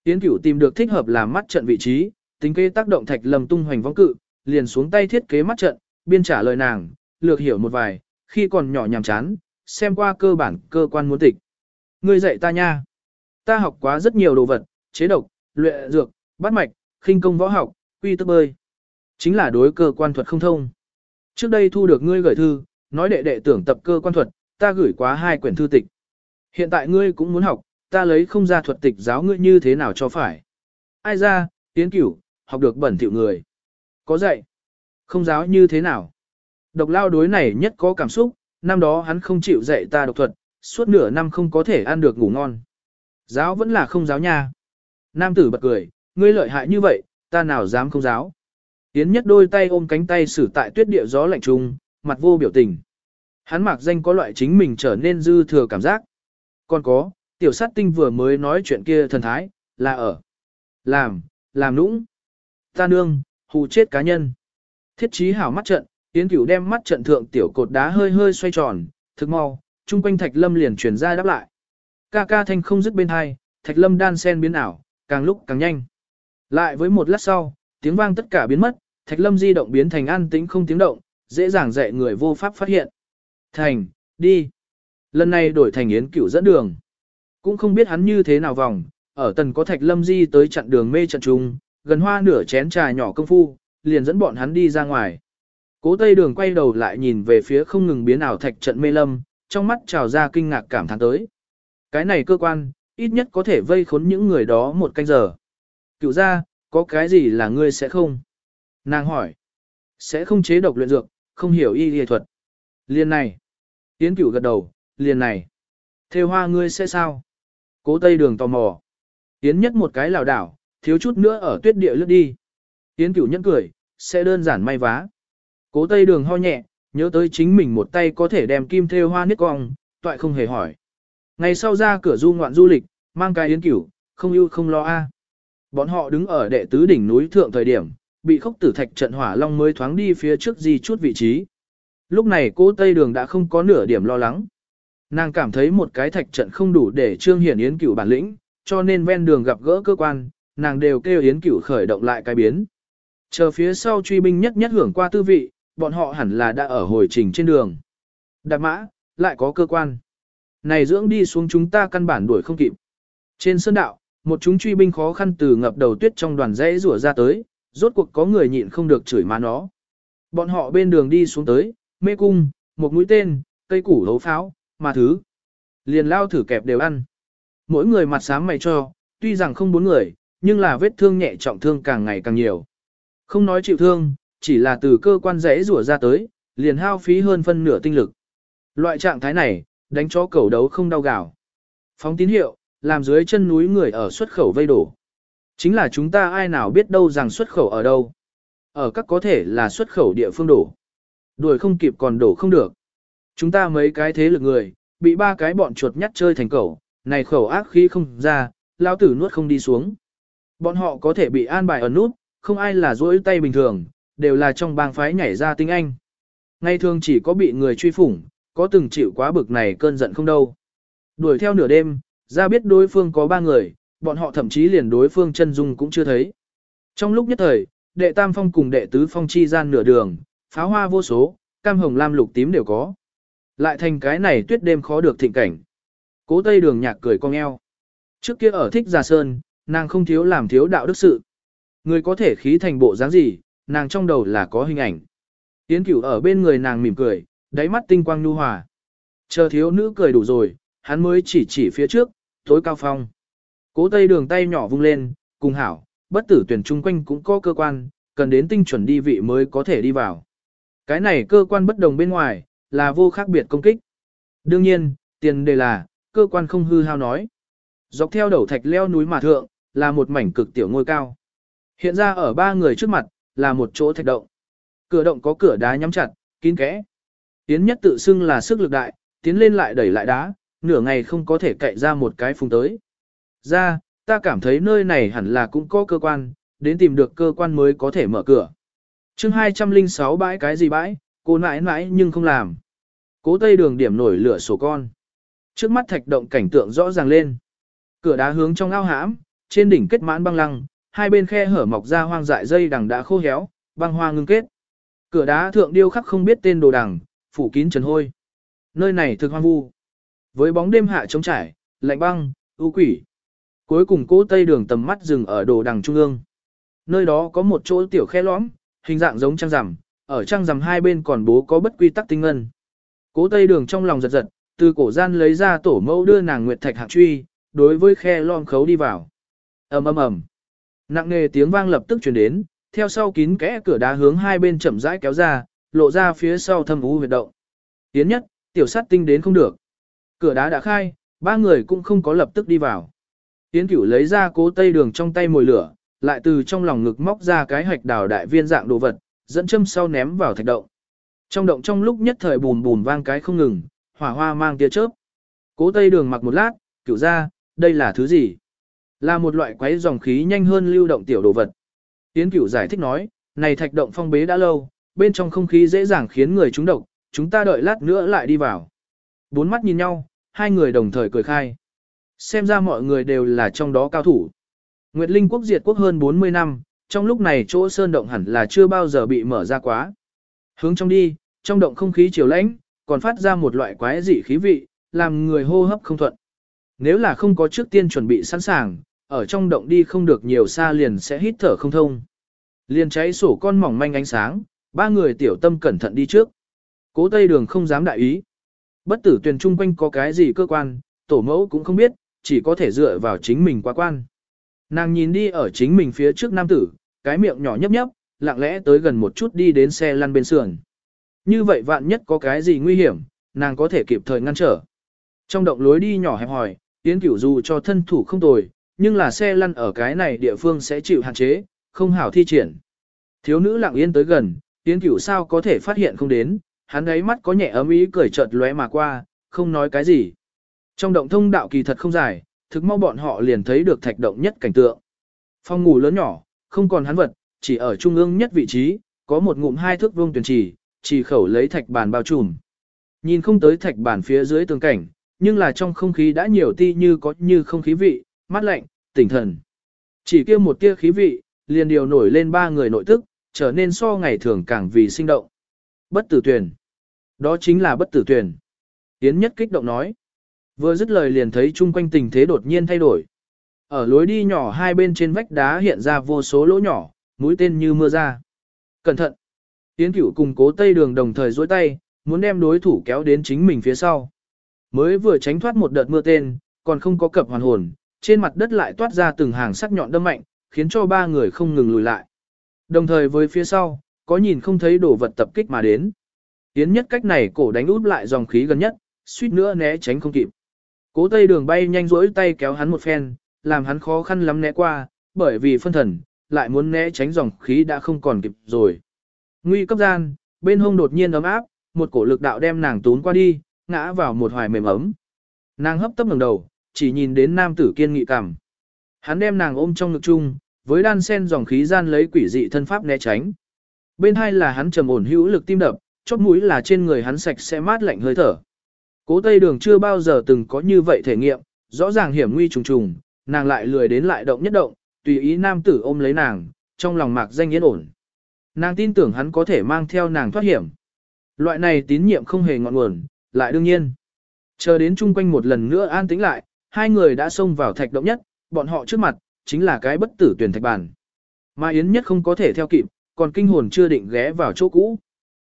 Tiến cửu tìm được thích hợp làm mắt trận vị trí, tính kế tác động thạch lầm tung hoành vong cự, liền xuống tay thiết kế mắt trận, biên trả lời nàng, lược hiểu một vài, khi còn nhỏ nhàm chán, xem qua cơ bản cơ quan muốn tịch. Ngươi dạy ta nha. Ta học quá rất nhiều đồ vật, chế độc, luyện dược, bắt mạch, khinh công võ học, quy tức bơi. Chính là đối cơ quan thuật không thông. Trước đây thu được ngươi gửi thư, nói đệ đệ tưởng tập cơ quan thuật, ta gửi quá hai quyển thư tịch. Hiện tại ngươi cũng muốn học, ta lấy không ra thuật tịch giáo ngươi như thế nào cho phải. Ai ra, tiến cửu, học được bẩn thỉu người. Có dạy. Không giáo như thế nào. Độc lao đối này nhất có cảm xúc, năm đó hắn không chịu dạy ta độc thuật, suốt nửa năm không có thể ăn được ngủ ngon. Giáo vẫn là không giáo nha. Nam tử bật cười, ngươi lợi hại như vậy, ta nào dám không giáo. Yến nhất đôi tay ôm cánh tay xử tại tuyết địa gió lạnh trung, mặt vô biểu tình. Hắn mặc danh có loại chính mình trở nên dư thừa cảm giác. Còn có, tiểu sát tinh vừa mới nói chuyện kia thần thái, là ở. Làm, làm nũng. Ta nương, hù chết cá nhân. Thiết trí hảo mắt trận, Yến cửu đem mắt trận thượng tiểu cột đá hơi hơi xoay tròn, thực mau, chung quanh thạch lâm liền chuyển ra đáp lại. Ca ca thanh không dứt bên hai, thạch lâm đan sen biến ảo, càng lúc càng nhanh. Lại với một lát sau, tiếng vang tất cả biến mất, thạch lâm di động biến thành an tĩnh không tiếng động, dễ dàng dạy người vô pháp phát hiện. Thành, đi. Lần này đổi thành yến cửu dẫn đường. Cũng không biết hắn như thế nào vòng, ở tần có thạch lâm di tới chặn đường mê trận trung, gần hoa nửa chén trà nhỏ công phu, liền dẫn bọn hắn đi ra ngoài. Cố Tây Đường quay đầu lại nhìn về phía không ngừng biến ảo thạch trận mê lâm, trong mắt trào ra kinh ngạc cảm thán tới. Cái này cơ quan, ít nhất có thể vây khốn những người đó một canh giờ. Cựu ra, có cái gì là ngươi sẽ không? Nàng hỏi. Sẽ không chế độc luyện dược, không hiểu y y thuật. Liên này. Yến cửu gật đầu, liền này. Theo hoa ngươi sẽ sao? Cố Tây Đường tò mò. Yến nhất một cái lảo đảo, thiếu chút nữa ở tuyết địa lướt đi. Yến cửu nhẫn cười, sẽ đơn giản may vá. Cố Tây Đường ho nhẹ, nhớ tới chính mình một tay có thể đem kim thêu hoa niết cong, toại không hề hỏi. Ngày sau ra cửa du ngoạn du lịch, mang cái yến cửu, không ưu không lo a. Bọn họ đứng ở đệ tứ đỉnh núi thượng thời điểm, bị khốc tử thạch trận hỏa long mới thoáng đi phía trước di chút vị trí. Lúc này cô Tây Đường đã không có nửa điểm lo lắng. Nàng cảm thấy một cái thạch trận không đủ để trương hiển yến cửu bản lĩnh, cho nên ven đường gặp gỡ cơ quan, nàng đều kêu yến cửu khởi động lại cái biến. Chờ phía sau truy binh nhất nhất hưởng qua tư vị, bọn họ hẳn là đã ở hồi trình trên đường. Đạp mã, lại có cơ quan. Này dưỡng đi xuống chúng ta căn bản đuổi không kịp. Trên sơn đạo, một chúng truy binh khó khăn từ ngập đầu tuyết trong đoàn rẽ rủa ra tới, rốt cuộc có người nhịn không được chửi má nó. Bọn họ bên đường đi xuống tới, mê cung, một mũi tên, cây củ hấu pháo, mà thứ. Liền lao thử kẹp đều ăn. Mỗi người mặt sáng mày cho, tuy rằng không bốn người, nhưng là vết thương nhẹ trọng thương càng ngày càng nhiều. Không nói chịu thương, chỉ là từ cơ quan rẽ rủa ra tới, liền hao phí hơn phân nửa tinh lực. Loại trạng thái này, đánh chó cầu đấu không đau gạo. Phóng tín hiệu, làm dưới chân núi người ở xuất khẩu vây đổ. Chính là chúng ta ai nào biết đâu rằng xuất khẩu ở đâu. Ở các có thể là xuất khẩu địa phương đổ. Đuổi không kịp còn đổ không được. Chúng ta mấy cái thế lực người, bị ba cái bọn chuột nhắt chơi thành cẩu, này khẩu ác khí không ra, lao tử nuốt không đi xuống. Bọn họ có thể bị an bài ở nút, không ai là rỗi tay bình thường, đều là trong bang phái nhảy ra tinh anh. Ngày thường chỉ có bị người truy phủng, có từng chịu quá bực này cơn giận không đâu. Đuổi theo nửa đêm, ra biết đối phương có ba người, bọn họ thậm chí liền đối phương chân dung cũng chưa thấy. Trong lúc nhất thời, đệ tam phong cùng đệ tứ phong chi gian nửa đường, pháo hoa vô số, cam hồng lam lục tím đều có. Lại thành cái này tuyết đêm khó được thịnh cảnh. Cố tây đường nhạc cười cong eo. Trước kia ở thích già sơn, nàng không thiếu làm thiếu đạo đức sự. Người có thể khí thành bộ dáng gì, nàng trong đầu là có hình ảnh. Tiến cửu ở bên người nàng mỉm cười, đáy mắt tinh quang nhu hòa. Chờ thiếu nữ cười đủ rồi, hắn mới chỉ chỉ phía trước, tối cao phong. Cố tây đường tay nhỏ vung lên, cùng hảo, bất tử tuyển chung quanh cũng có cơ quan, cần đến tinh chuẩn đi vị mới có thể đi vào. Cái này cơ quan bất đồng bên ngoài, là vô khác biệt công kích. Đương nhiên, tiền đề là, cơ quan không hư hao nói. Dọc theo đầu thạch leo núi mà thượng, là một mảnh cực tiểu ngôi cao. Hiện ra ở ba người trước mặt, là một chỗ thạch động. Cửa động có cửa đá nhắm chặt, kín kẽ. Tiến nhất tự xưng là sức lực đại, tiến lên lại đẩy lại đá, nửa ngày không có thể cậy ra một cái phùng tới. Ra, ta cảm thấy nơi này hẳn là cũng có cơ quan, đến tìm được cơ quan mới có thể mở cửa. chương 206 bãi cái gì bãi, cô nãi nãi nhưng không làm. Cố tây đường điểm nổi lửa sổ con. Trước mắt thạch động cảnh tượng rõ ràng lên. Cửa đá hướng trong ao hãm, trên đỉnh kết mãn băng lăng, hai bên khe hở mọc ra hoang dại dây đằng đã khô héo, băng hoa ngưng kết. Cửa đá thượng điêu khắc không biết tên đồ đằng, phủ kín trần hôi. Nơi này thực hoang vu. Với bóng đêm hạ trống trải, lạnh băng, u quỷ. Cuối cùng cố tây đường tầm mắt dừng ở đồ đằng trung ương. Nơi đó có một chỗ tiểu khe lõm, hình dạng giống trăng rằm, ở trăng rằm hai bên còn bố có bất quy tắc tinh ngân. Cố tây đường trong lòng giật giật, từ cổ gian lấy ra tổ mẫu đưa nàng nguyệt thạch hạng truy, đối với khe lõm khấu đi vào. ầm ầm ầm, nặng nề tiếng vang lập tức truyền đến, theo sau kín kẽ cửa đá hướng hai bên chậm rãi kéo ra, lộ ra phía sau thâm u huyệt động. Tiến nhất, tiểu sát tinh đến không được. Cửa đá đã khai, ba người cũng không có lập tức đi vào. Tiến cửu lấy ra cố tây đường trong tay mồi lửa, lại từ trong lòng ngực móc ra cái hạch đào đại viên dạng đồ vật, dẫn châm sau ném vào thạch động. Trong động trong lúc nhất thời bùn bùn vang cái không ngừng, hỏa hoa mang tia chớp. Cố tây đường mặc một lát, cửu ra, đây là thứ gì? Là một loại quái dòng khí nhanh hơn lưu động tiểu đồ vật. Tiến cửu giải thích nói, này thạch động phong bế đã lâu, bên trong không khí dễ dàng khiến người trúng độc, chúng ta đợi lát nữa lại đi vào. Bốn mắt nhìn nhau, hai người đồng thời cười khai. Xem ra mọi người đều là trong đó cao thủ. Nguyệt Linh quốc diệt quốc hơn 40 năm, trong lúc này chỗ sơn động hẳn là chưa bao giờ bị mở ra quá. Hướng trong đi, trong động không khí chiều lãnh, còn phát ra một loại quái dị khí vị, làm người hô hấp không thuận. Nếu là không có trước tiên chuẩn bị sẵn sàng, ở trong động đi không được nhiều xa liền sẽ hít thở không thông. Liền cháy sổ con mỏng manh ánh sáng, ba người tiểu tâm cẩn thận đi trước. Cố Tây Đường không dám đại ý. Bất tử tuyển trung quanh có cái gì cơ quan, tổ mẫu cũng không biết, chỉ có thể dựa vào chính mình qua quan. Nàng nhìn đi ở chính mình phía trước nam tử, cái miệng nhỏ nhấp nhấp, lặng lẽ tới gần một chút đi đến xe lăn bên sườn. Như vậy vạn nhất có cái gì nguy hiểm, nàng có thể kịp thời ngăn trở. Trong động lối đi nhỏ hẹp hòi, Yến Cửu dù cho thân thủ không tồi, nhưng là xe lăn ở cái này địa phương sẽ chịu hạn chế, không hảo thi triển. Thiếu nữ lặng yên tới gần, Yến Cửu sao có thể phát hiện không đến, hắn ấy mắt có nhẹ ấm ý cười chợt lóe mà qua, không nói cái gì. Trong động thông đạo kỳ thật không dài, thực mau bọn họ liền thấy được thạch động nhất cảnh tượng. Phòng ngủ lớn nhỏ, không còn hắn vật, chỉ ở trung ương nhất vị trí, có một ngụm hai thước vuông tuyển trì, chỉ khẩu lấy thạch bàn bao trùm. Nhìn không tới thạch bàn phía dưới tường cảnh, nhưng là trong không khí đã nhiều ti như có như không khí vị, mát lạnh, tỉnh thần. Chỉ kia một tia khí vị, liền điều nổi lên ba người nội tức, trở nên so ngày thường càng vì sinh động. Bất tử tuyển. Đó chính là bất tử tuyển. Yến nhất kích động nói. Vừa dứt lời liền thấy chung quanh tình thế đột nhiên thay đổi. Ở lối đi nhỏ hai bên trên vách đá hiện ra vô số lỗ nhỏ, mũi tên như mưa ra. Cẩn thận! Yến cửu cùng cố tây đường đồng thời dối tay, muốn đem đối thủ kéo đến chính mình phía sau. Mới vừa tránh thoát một đợt mưa tên, còn không có cập hoàn hồn, trên mặt đất lại toát ra từng hàng sắc nhọn đâm mạnh, khiến cho ba người không ngừng lùi lại. Đồng thời với phía sau, có nhìn không thấy đồ vật tập kích mà đến. Yến nhất cách này cổ đánh út lại dòng khí gần nhất, suýt nữa né tránh không kịp. Cố tây đường bay nhanh rỗi tay kéo hắn một phen, làm hắn khó khăn lắm né qua, bởi vì phân thần, lại muốn né tránh dòng khí đã không còn kịp rồi. Nguy cấp gian, bên hông đột nhiên ấm áp, một cổ lực đạo đem nàng tún qua đi, ngã vào một hoài mềm ấm. Nàng hấp tấp ngẩng đầu, chỉ nhìn đến nam tử kiên nghị cảm. Hắn đem nàng ôm trong ngực chung, với đan sen dòng khí gian lấy quỷ dị thân pháp né tránh. Bên hai là hắn trầm ổn hữu lực tim đập, chóp mũi là trên người hắn sạch sẽ mát lạnh hơi thở. Cố Tây Đường chưa bao giờ từng có như vậy thể nghiệm, rõ ràng hiểm nguy trùng trùng, nàng lại lười đến lại động nhất động, tùy ý nam tử ôm lấy nàng, trong lòng mạc danh yên ổn. Nàng tin tưởng hắn có thể mang theo nàng thoát hiểm. Loại này tín nhiệm không hề ngọn nguồn, lại đương nhiên. Chờ đến chung quanh một lần nữa an tĩnh lại, hai người đã xông vào thạch động nhất, bọn họ trước mặt, chính là cái bất tử tuyển thạch bản, Mà Yến nhất không có thể theo kịp, còn kinh hồn chưa định ghé vào chỗ cũ.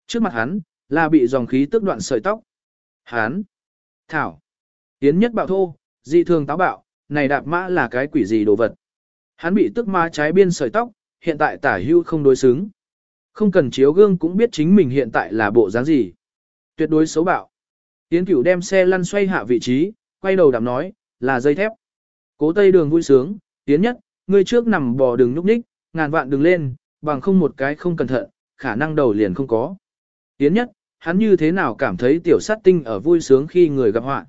Trước mặt hắn, là bị dòng khí tức đoạn sợi tóc. Hắn, Thảo, Yến nhất bạo thô, dị thường táo bạo, này đạp mã là cái quỷ gì đồ vật. Hắn bị tức ma trái biên sợi tóc, hiện tại tả hưu không đối xứng. Không cần chiếu gương cũng biết chính mình hiện tại là bộ dáng gì. Tuyệt đối xấu bạo. Yến cửu đem xe lăn xoay hạ vị trí, quay đầu đạp nói, là dây thép. Cố tây đường vui sướng, Yến nhất, ngươi trước nằm bò đường nhúc nhích, ngàn vạn đừng lên, bằng không một cái không cẩn thận, khả năng đầu liền không có. Yến nhất, hắn như thế nào cảm thấy tiểu sát tinh ở vui sướng khi người gặp họa.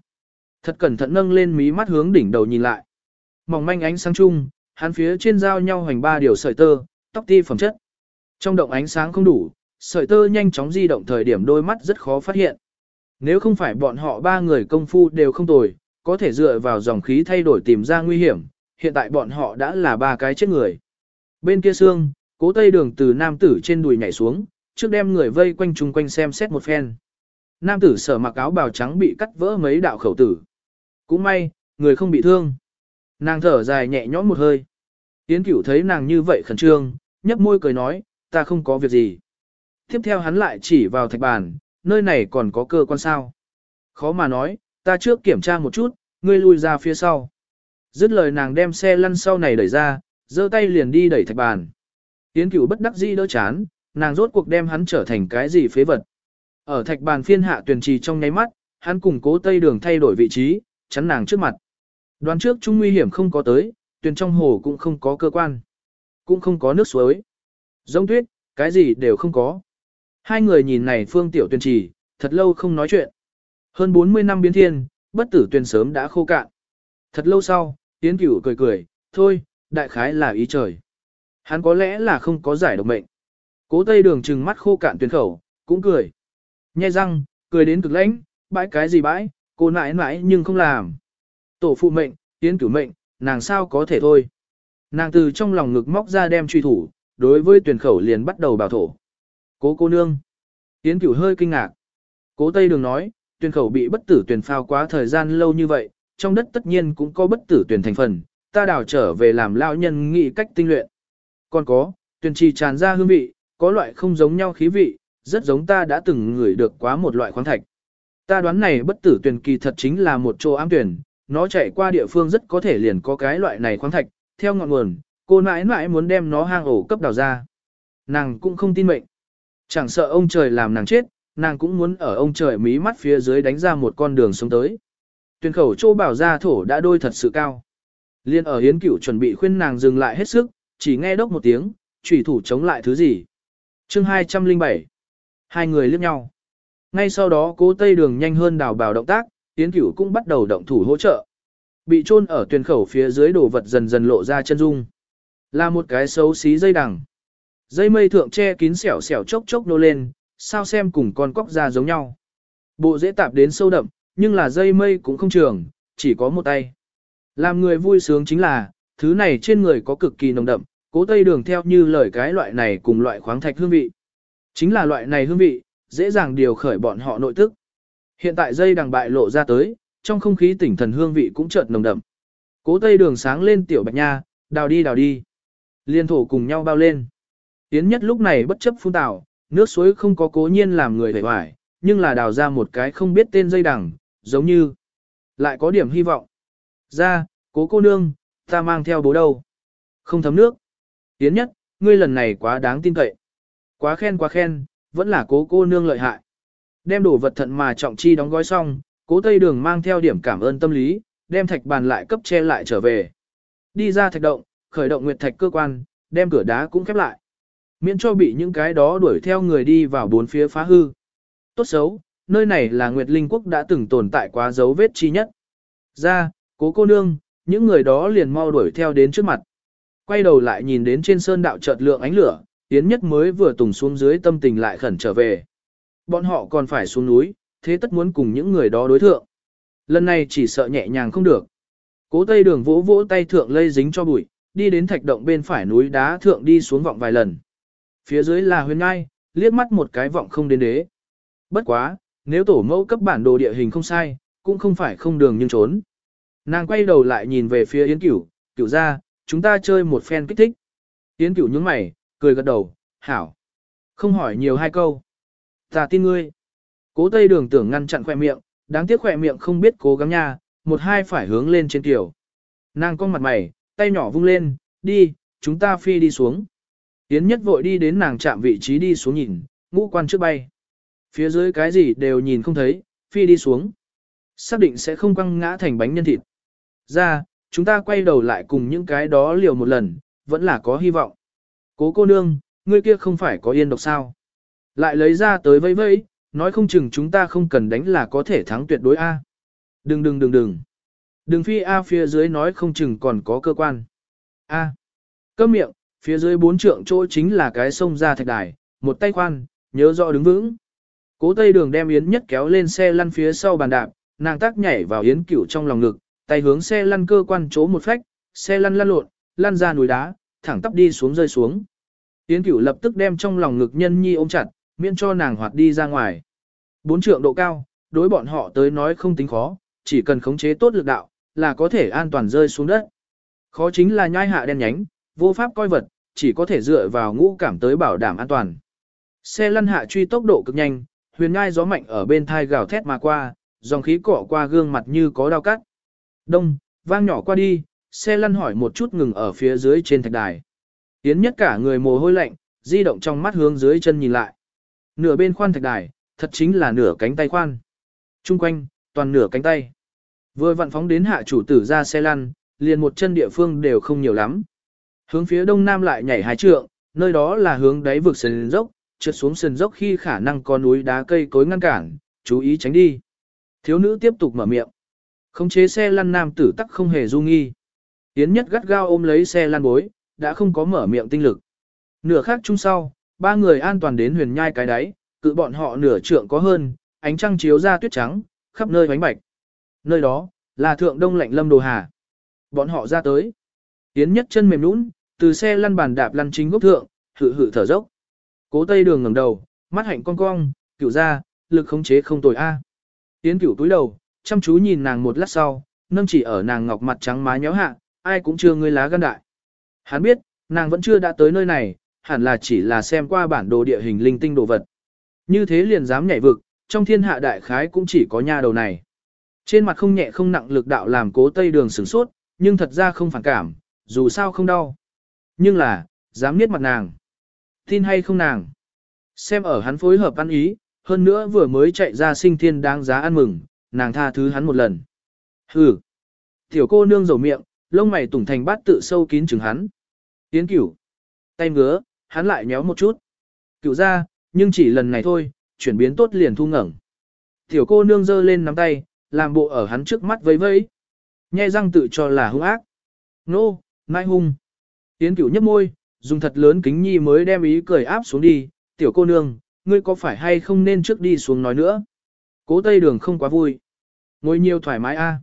Thật cẩn thận nâng lên mí mắt hướng đỉnh đầu nhìn lại. Mỏng manh ánh sáng chung, hắn phía trên giao nhau hoành ba điều sợi tơ, tóc ti phẩm chất. Trong động ánh sáng không đủ, sợi tơ nhanh chóng di động thời điểm đôi mắt rất khó phát hiện. Nếu không phải bọn họ ba người công phu đều không tồi, có thể dựa vào dòng khí thay đổi tìm ra nguy hiểm, hiện tại bọn họ đã là ba cái chết người. Bên kia xương, cố tây đường từ nam tử trên đùi nhảy xuống, trước đem người vây quanh chung quanh xem xét một phen. Nam tử sở mặc áo bào trắng bị cắt vỡ mấy đạo khẩu tử. Cũng may, người không bị thương. Nàng thở dài nhẹ nhõm một hơi. Tiến cửu thấy nàng như vậy khẩn trương, nhấp môi cười nói, ta không có việc gì. Tiếp theo hắn lại chỉ vào thạch bàn, nơi này còn có cơ quan sao. Khó mà nói, ta trước kiểm tra một chút, ngươi lui ra phía sau. Dứt lời nàng đem xe lăn sau này đẩy ra, giơ tay liền đi đẩy thạch bàn. Tiến cửu bất đắc dĩ đỡ chán, nàng rốt cuộc đem hắn trở thành cái gì phế vật. Ở thạch bàn phiên hạ tuyển trì trong nháy mắt, hắn cùng cố tây đường thay đổi vị trí, chắn nàng trước mặt. Đoán trước chung nguy hiểm không có tới, tuyển trong hồ cũng không có cơ quan. Cũng không có nước suối. Giống tuyết, cái gì đều không có. Hai người nhìn này phương tiểu tuyển trì, thật lâu không nói chuyện. Hơn 40 năm biến thiên, bất tử tuyển sớm đã khô cạn. Thật lâu sau, Tiến cửu cười cười, thôi, đại khái là ý trời. Hắn có lẽ là không có giải độc mệnh. Cố tây đường trừng mắt khô cạn tuyển khẩu, cũng cười. Nhai răng, cười đến cực lãnh, bãi cái gì bãi, cô nãi nãi nhưng không làm. Tổ phụ mệnh, tiến cửu mệnh, nàng sao có thể thôi. Nàng từ trong lòng ngực móc ra đem truy thủ, đối với tuyển khẩu liền bắt đầu bảo thổ. Cố cô nương. Tiến cửu hơi kinh ngạc. Cố Tây Đường nói, tuyển khẩu bị bất tử tuyển phao quá thời gian lâu như vậy, trong đất tất nhiên cũng có bất tử tuyển thành phần, ta đào trở về làm lao nhân nghị cách tinh luyện. Còn có, tuyển trì tràn ra hương vị, có loại không giống nhau khí vị, rất giống ta đã từng ngửi được quá một loại khoáng thạch. Ta đoán này bất tử tuyển kỳ thật chính là một chỗ ám tuyển, nó chạy qua địa phương rất có thể liền có cái loại này khoáng thạch, theo ngọn nguồn, cô nãi nãi muốn đem nó hang ổ cấp đào ra. Nàng cũng không tin mệnh. Chẳng sợ ông trời làm nàng chết, nàng cũng muốn ở ông trời mí mắt phía dưới đánh ra một con đường sống tới. Tuyển khẩu châu bảo ra thổ đã đôi thật sự cao. Liên ở hiến cửu chuẩn bị khuyên nàng dừng lại hết sức, chỉ nghe đốc một tiếng, chủy thủ chống lại thứ gì chương 207. Hai người liếc nhau. Ngay sau đó cố tây đường nhanh hơn đào bào động tác, tiến cửu cũng bắt đầu động thủ hỗ trợ. Bị chôn ở tuyển khẩu phía dưới đồ vật dần dần lộ ra chân dung. Là một cái xấu xí dây đằng. Dây mây thượng che kín xẻo xẻo chốc chốc nô lên, sao xem cùng con cóc ra giống nhau. Bộ dễ tạp đến sâu đậm, nhưng là dây mây cũng không trường, chỉ có một tay. Làm người vui sướng chính là, thứ này trên người có cực kỳ nồng đậm, cố tây đường theo như lời cái loại này cùng loại khoáng thạch hương vị. Chính là loại này hương vị, dễ dàng điều khởi bọn họ nội tức. Hiện tại dây đằng bại lộ ra tới, trong không khí tỉnh thần hương vị cũng chợt nồng đậm. Cố tây đường sáng lên tiểu bạch nha, đào đi đào đi. Liên thổ cùng nhau bao lên. Tiến nhất lúc này bất chấp phun tảo, nước suối không có cố nhiên làm người vẻ hoài, nhưng là đào ra một cái không biết tên dây đằng, giống như lại có điểm hy vọng. Ra, cố cô nương, ta mang theo bố đâu. Không thấm nước. Yến nhất, ngươi lần này quá đáng tin cậy. Quá khen quá khen, vẫn là cố cô nương lợi hại. Đem đồ vật thận mà trọng chi đóng gói xong, cố tây đường mang theo điểm cảm ơn tâm lý, đem thạch bàn lại cấp che lại trở về. Đi ra thạch động, khởi động nguyệt thạch cơ quan, đem cửa đá cũng khép lại. Miễn cho bị những cái đó đuổi theo người đi vào bốn phía phá hư. Tốt xấu, nơi này là Nguyệt Linh Quốc đã từng tồn tại quá dấu vết chi nhất. Ra, cố cô nương, những người đó liền mau đuổi theo đến trước mặt. Quay đầu lại nhìn đến trên sơn đạo chợt lượng ánh lửa, Yến Nhất mới vừa tùng xuống dưới tâm tình lại khẩn trở về. Bọn họ còn phải xuống núi, thế tất muốn cùng những người đó đối thượng. Lần này chỉ sợ nhẹ nhàng không được. Cố tây đường vỗ vỗ tay thượng lây dính cho bụi, đi đến thạch động bên phải núi đá thượng đi xuống vọng vài lần. Phía dưới là huyền ngai, liếc mắt một cái vọng không đến đế. Bất quá, nếu tổ mẫu cấp bản đồ địa hình không sai, cũng không phải không đường nhưng trốn. Nàng quay đầu lại nhìn về phía Yến Cửu, Cửu ra, chúng ta chơi một phen kích thích. Yến Cửu nhướng mày, cười gật đầu, hảo. Không hỏi nhiều hai câu. Ta tin ngươi. Cố Tây Đường tưởng ngăn chặn khỏe miệng, đáng tiếc khỏe miệng không biết cố gắng nha, một hai phải hướng lên trên tiểu. Nàng cong mặt mày, tay nhỏ vung lên, đi, chúng ta phi đi xuống. Yến nhất vội đi đến nàng chạm vị trí đi xuống nhìn, ngũ quan trước bay. Phía dưới cái gì đều nhìn không thấy, phi đi xuống. Xác định sẽ không quăng ngã thành bánh nhân thịt. Ra, chúng ta quay đầu lại cùng những cái đó liều một lần, vẫn là có hy vọng. Cố cô nương, ngươi kia không phải có yên độc sao. Lại lấy ra tới vây vây, nói không chừng chúng ta không cần đánh là có thể thắng tuyệt đối A. Đừng đừng đừng đừng. Đừng phi A phía dưới nói không chừng còn có cơ quan. A. Câm miệng, phía dưới bốn trượng chỗ chính là cái sông ra thạch đài, một tay khoan, nhớ rõ đứng vững. Cố tây đường đem Yến nhất kéo lên xe lăn phía sau bàn đạp, nàng tác nhảy vào Yến cửu trong lòng ngực, tay hướng xe lăn cơ quan chỗ một phách, xe lăn lăn lộn, lăn ra núi đá, thẳng tắp đi xuống rơi xuống. Yến cửu lập tức đem trong lòng ngực nhân nhi ôm chặt, miễn cho nàng hoạt đi ra ngoài. Bốn trượng độ cao, đối bọn họ tới nói không tính khó, chỉ cần khống chế tốt lực đạo, là có thể an toàn rơi xuống đất. Khó chính là nhai hạ đen nhánh, vô pháp coi vật, chỉ có thể dựa vào ngũ cảm tới bảo đảm an toàn. Xe lăn hạ truy tốc độ cực nhanh, huyền ngai gió mạnh ở bên thai gào thét mà qua, dòng khí cọ qua gương mặt như có đau cắt. Đông, vang nhỏ qua đi, xe lăn hỏi một chút ngừng ở phía dưới trên thạch đài. Yến nhất cả người mồ hôi lạnh, di động trong mắt hướng dưới chân nhìn lại. Nửa bên khoan thạch đài, thật chính là nửa cánh tay khoan. Trung quanh, toàn nửa cánh tay. Vừa vặn phóng đến hạ chủ tử ra xe lăn, liền một chân địa phương đều không nhiều lắm. Hướng phía đông nam lại nhảy hai trượng, nơi đó là hướng đáy vực sườn dốc, trượt xuống sườn dốc khi khả năng có núi đá cây cối ngăn cản, chú ý tránh đi. Thiếu nữ tiếp tục mở miệng. Khống chế xe lăn nam tử tắc không hề du nghi. Tiến nhất gắt gao ôm lấy xe lăn bối, đã không có mở miệng tinh lực. Nửa khác chung sau, ba người an toàn đến huyền nhai cái đáy, cự bọn họ nửa trượng có hơn, ánh trăng chiếu ra tuyết trắng, khắp nơi bánh bạch. Nơi đó, là thượng đông lạnh lâm đồ hà. Bọn họ ra tới. Tiến nhất chân mềm nũng, từ xe lăn bàn đạp lăn chính gốc thượng, hự hự thở dốc. Cố tây đường ngẩng đầu, mắt hạnh cong cong, cửu ra, lực khống chế không tồi a. Tiến cửu túi đầu, chăm chú nhìn nàng một lát sau, nâng chỉ ở nàng ngọc mặt trắng má nhéo hạ, ai cũng chưa ngươi lá gan đại. Hắn biết, nàng vẫn chưa đã tới nơi này, hẳn là chỉ là xem qua bản đồ địa hình linh tinh đồ vật. Như thế liền dám nhảy vực, trong thiên hạ đại khái cũng chỉ có nha đầu này. Trên mặt không nhẹ không nặng lực đạo làm cố tây đường sửng sốt, nhưng thật ra không phản cảm, dù sao không đau. Nhưng là, dám niết mặt nàng. Tin hay không nàng? Xem ở hắn phối hợp ăn ý, hơn nữa vừa mới chạy ra sinh thiên đáng giá ăn mừng, nàng tha thứ hắn một lần. Hừ. Tiểu cô nương dầu miệng, lông mày tủng thành bát tự sâu kín chừng hắn. Tiến cửu. Tay ngứa, hắn lại nhéo một chút. Cửu ra, nhưng chỉ lần này thôi, chuyển biến tốt liền thu ngẩng. Tiểu cô nương giơ lên nắm tay, làm bộ ở hắn trước mắt vẫy vẫy. Nhai răng tự cho là hung ác. Nô, nai hung. Tiến cửu nhấp môi, dùng thật lớn kính nhi mới đem ý cười áp xuống đi. Tiểu cô nương, ngươi có phải hay không nên trước đi xuống nói nữa? Cố tây đường không quá vui. Ngồi nhiều thoải mái a.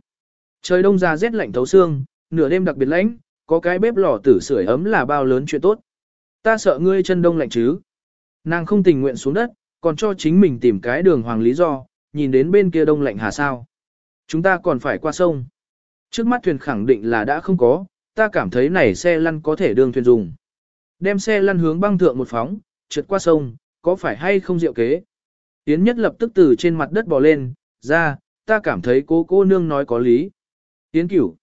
Trời đông ra rét lạnh thấu xương, nửa đêm đặc biệt lạnh, có cái bếp lò tử sưởi ấm là bao lớn chuyện tốt. Ta sợ ngươi chân đông lạnh chứ. Nàng không tình nguyện xuống đất, còn cho chính mình tìm cái đường hoàng lý do, nhìn đến bên kia đông lạnh hà sao. Chúng ta còn phải qua sông. Trước mắt thuyền khẳng định là đã không có, ta cảm thấy này xe lăn có thể đường thuyền dùng. Đem xe lăn hướng băng thượng một phóng, trượt qua sông, có phải hay không diệu kế? Yến nhất lập tức từ trên mặt đất bò lên, ra, ta cảm thấy cô cô nương nói có lý. Tiến cửu.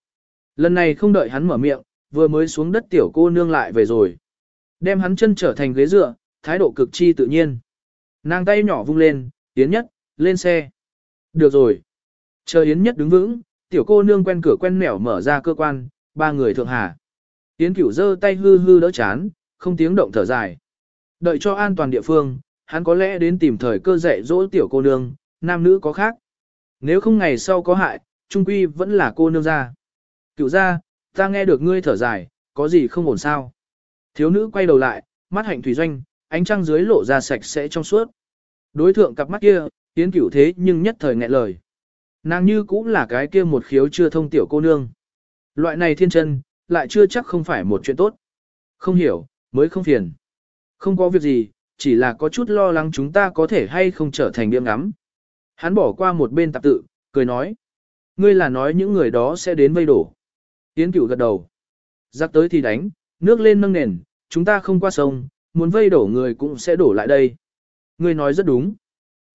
Lần này không đợi hắn mở miệng, vừa mới xuống đất tiểu cô nương lại về rồi. Đem hắn chân trở thành ghế dựa, thái độ cực chi tự nhiên. Nàng tay nhỏ vung lên, Yến nhất, lên xe. Được rồi. Chờ Yến nhất đứng vững, tiểu cô nương quen cửa quen nẻo mở ra cơ quan, ba người thượng hà. Yến cửu giơ tay hư hư đỡ chán, không tiếng động thở dài. Đợi cho an toàn địa phương, hắn có lẽ đến tìm thời cơ dạy dỗ tiểu cô nương, nam nữ có khác. Nếu không ngày sau có hại, trung quy vẫn là cô nương ra. Cựu ra, ta nghe được ngươi thở dài, có gì không ổn sao. Thiếu nữ quay đầu lại, mắt hạnh thủy doanh, ánh trăng dưới lộ ra sạch sẽ trong suốt. Đối thượng cặp mắt kia, tiến cửu thế nhưng nhất thời nghẹn lời. Nàng như cũng là cái kia một khiếu chưa thông tiểu cô nương. Loại này thiên chân, lại chưa chắc không phải một chuyện tốt. Không hiểu, mới không phiền. Không có việc gì, chỉ là có chút lo lắng chúng ta có thể hay không trở thành điểm ngắm. Hắn bỏ qua một bên tạp tự, cười nói. Ngươi là nói những người đó sẽ đến vây đổ. Tiến cửu gật đầu. Giặc tới thì đánh, nước lên nâng nền, chúng ta không qua sông, muốn vây đổ người cũng sẽ đổ lại đây. Ngươi nói rất đúng.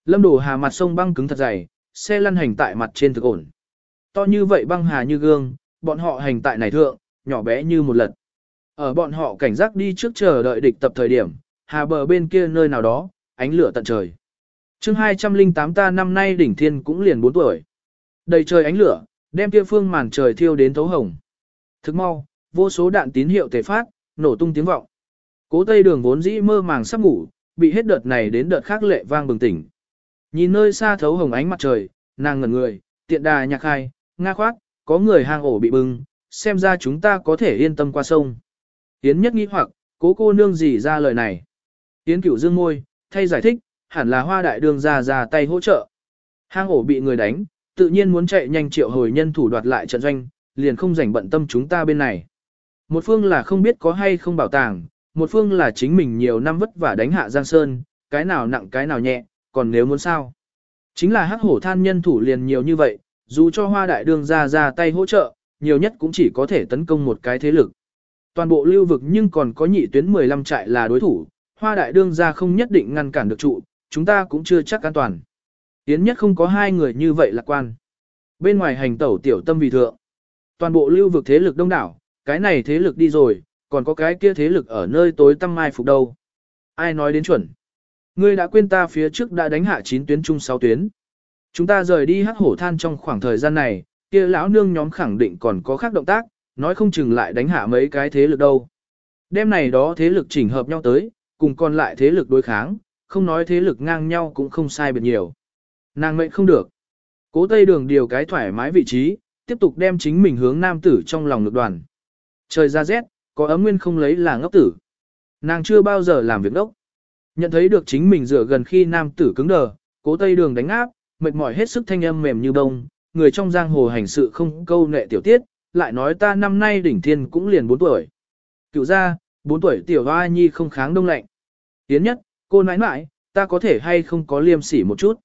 Lâm đổ hà mặt sông băng cứng thật dày, xe lăn hành tại mặt trên thực ổn. To như vậy băng hà như gương, bọn họ hành tại này thượng, nhỏ bé như một lật Ở bọn họ cảnh giác đi trước chờ đợi địch tập thời điểm, hà bờ bên kia nơi nào đó, ánh lửa tận trời chương 208 ta năm nay đỉnh thiên cũng liền 4 tuổi. Đầy trời ánh lửa, đem kia phương màn trời thiêu đến thấu hồng. Thức mau, vô số đạn tín hiệu tề phát, nổ tung tiếng vọng. Cố tây đường vốn dĩ mơ màng sắp ngủ, bị hết đợt này đến đợt khác lệ vang bừng tỉnh. Nhìn nơi xa thấu hồng ánh mặt trời, nàng ngẩn người, tiện đà nhạc hai, nga khoát, có người hang ổ bị bưng, xem ra chúng ta có thể yên tâm qua sông. Yến nhất nghĩ hoặc, cố cô nương gì ra lời này. Yến cửu dương môi, thay giải thích, hẳn là hoa đại đường ra ra tay hỗ trợ. Hang ổ bị người đánh, tự nhiên muốn chạy nhanh triệu hồi nhân thủ đoạt lại trận doanh, liền không rảnh bận tâm chúng ta bên này. Một phương là không biết có hay không bảo tàng, một phương là chính mình nhiều năm vất vả đánh hạ Giang Sơn, cái nào nặng cái nào nhẹ, còn nếu muốn sao. Chính là hắc hổ than nhân thủ liền nhiều như vậy, dù cho hoa đại đường ra ra tay hỗ trợ, nhiều nhất cũng chỉ có thể tấn công một cái thế lực. Toàn bộ lưu vực nhưng còn có nhị tuyến 15 trại là đối thủ, hoa đại đương ra không nhất định ngăn cản được trụ, chúng ta cũng chưa chắc an toàn. Yến nhất không có hai người như vậy lạc quan. Bên ngoài hành tẩu tiểu tâm vì thượng. Toàn bộ lưu vực thế lực đông đảo, cái này thế lực đi rồi, còn có cái kia thế lực ở nơi tối tăm mai phục đâu. Ai nói đến chuẩn? Ngươi đã quên ta phía trước đã đánh hạ 9 tuyến chung 6 tuyến. Chúng ta rời đi hắc hổ than trong khoảng thời gian này, kia lão nương nhóm khẳng định còn có khác động tác, nói không chừng lại đánh hạ mấy cái thế lực đâu. Đêm này đó thế lực chỉnh hợp nhau tới, cùng còn lại thế lực đối kháng, không nói thế lực ngang nhau cũng không sai biệt nhiều. Nàng mệnh không được. Cố Tây Đường điều cái thoải mái vị trí, tiếp tục đem chính mình hướng nam tử trong lòng lực đoàn. Trời ra rét, có ấm nguyên không lấy là ngốc tử. Nàng chưa bao giờ làm việc đốc. Nhận thấy được chính mình dựa gần khi nam tử cứng đờ, cố Tây Đường đánh áp, mệt mỏi hết sức thanh âm mềm như bông, người trong giang hồ hành sự không câu nệ tiểu tiết, lại nói ta năm nay đỉnh thiên cũng liền 4 tuổi. Cựu ra, 4 tuổi tiểu hoa nhi không kháng đông lạnh. Tiến nhất, cô nãi nãi, ta có thể hay không có liêm sỉ một chút.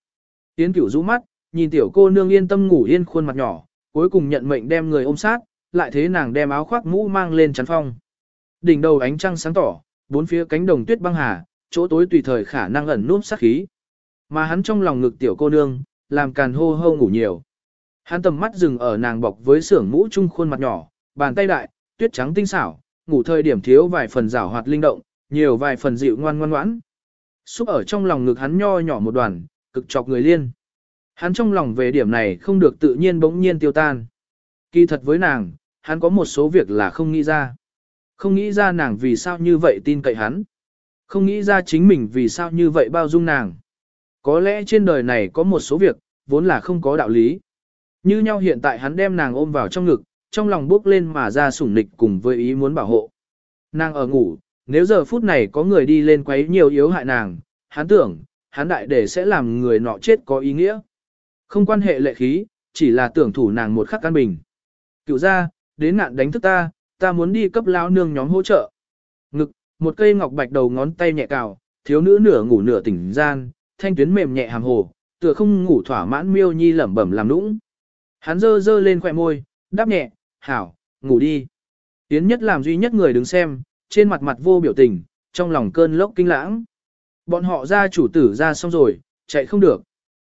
Tiến cửu rũ mắt, nhìn tiểu cô nương yên tâm ngủ yên khuôn mặt nhỏ, cuối cùng nhận mệnh đem người ôm sát, lại thế nàng đem áo khoác mũ mang lên chắn phong. Đỉnh đầu ánh trăng sáng tỏ, bốn phía cánh đồng tuyết băng hà, chỗ tối tùy thời khả năng ẩn núp sát khí. Mà hắn trong lòng ngực tiểu cô nương, làm càn hô hô ngủ nhiều. Hắn tầm mắt dừng ở nàng bọc với sưởng mũ trung khuôn mặt nhỏ, bàn tay đại, tuyết trắng tinh xảo, ngủ thời điểm thiếu vài phần rảo hoạt linh động, nhiều vài phần dịu ngoan ngoan ngoãn. Xúc ở trong lòng ngực hắn nho nhỏ một đoàn, cực chọc người liên. Hắn trong lòng về điểm này không được tự nhiên bỗng nhiên tiêu tan. Kỳ thật với nàng, hắn có một số việc là không nghĩ ra. Không nghĩ ra nàng vì sao như vậy tin cậy hắn. Không nghĩ ra chính mình vì sao như vậy bao dung nàng. Có lẽ trên đời này có một số việc, vốn là không có đạo lý. Như nhau hiện tại hắn đem nàng ôm vào trong ngực, trong lòng bước lên mà ra sủng nịch cùng với ý muốn bảo hộ. Nàng ở ngủ, nếu giờ phút này có người đi lên quấy nhiều yếu hại nàng, hắn tưởng, hắn đại để sẽ làm người nọ chết có ý nghĩa. Không quan hệ lệ khí, chỉ là tưởng thủ nàng một khắc căn bình. Cựu ra, đến nạn đánh thức ta, ta muốn đi cấp lao nương nhóm hỗ trợ. Ngực, một cây ngọc bạch đầu ngón tay nhẹ cào, thiếu nữ nửa ngủ nửa tỉnh gian, thanh tuyến mềm nhẹ hàm hồ, tựa không ngủ thỏa mãn miêu nhi lẩm bẩm làm nũng. Hắn dơ dơ lên khỏe môi, đáp nhẹ, hảo, ngủ đi. Tiến nhất làm duy nhất người đứng xem, trên mặt mặt vô biểu tình, trong lòng cơn lốc kinh lãng. Bọn họ ra chủ tử ra xong rồi, chạy không được.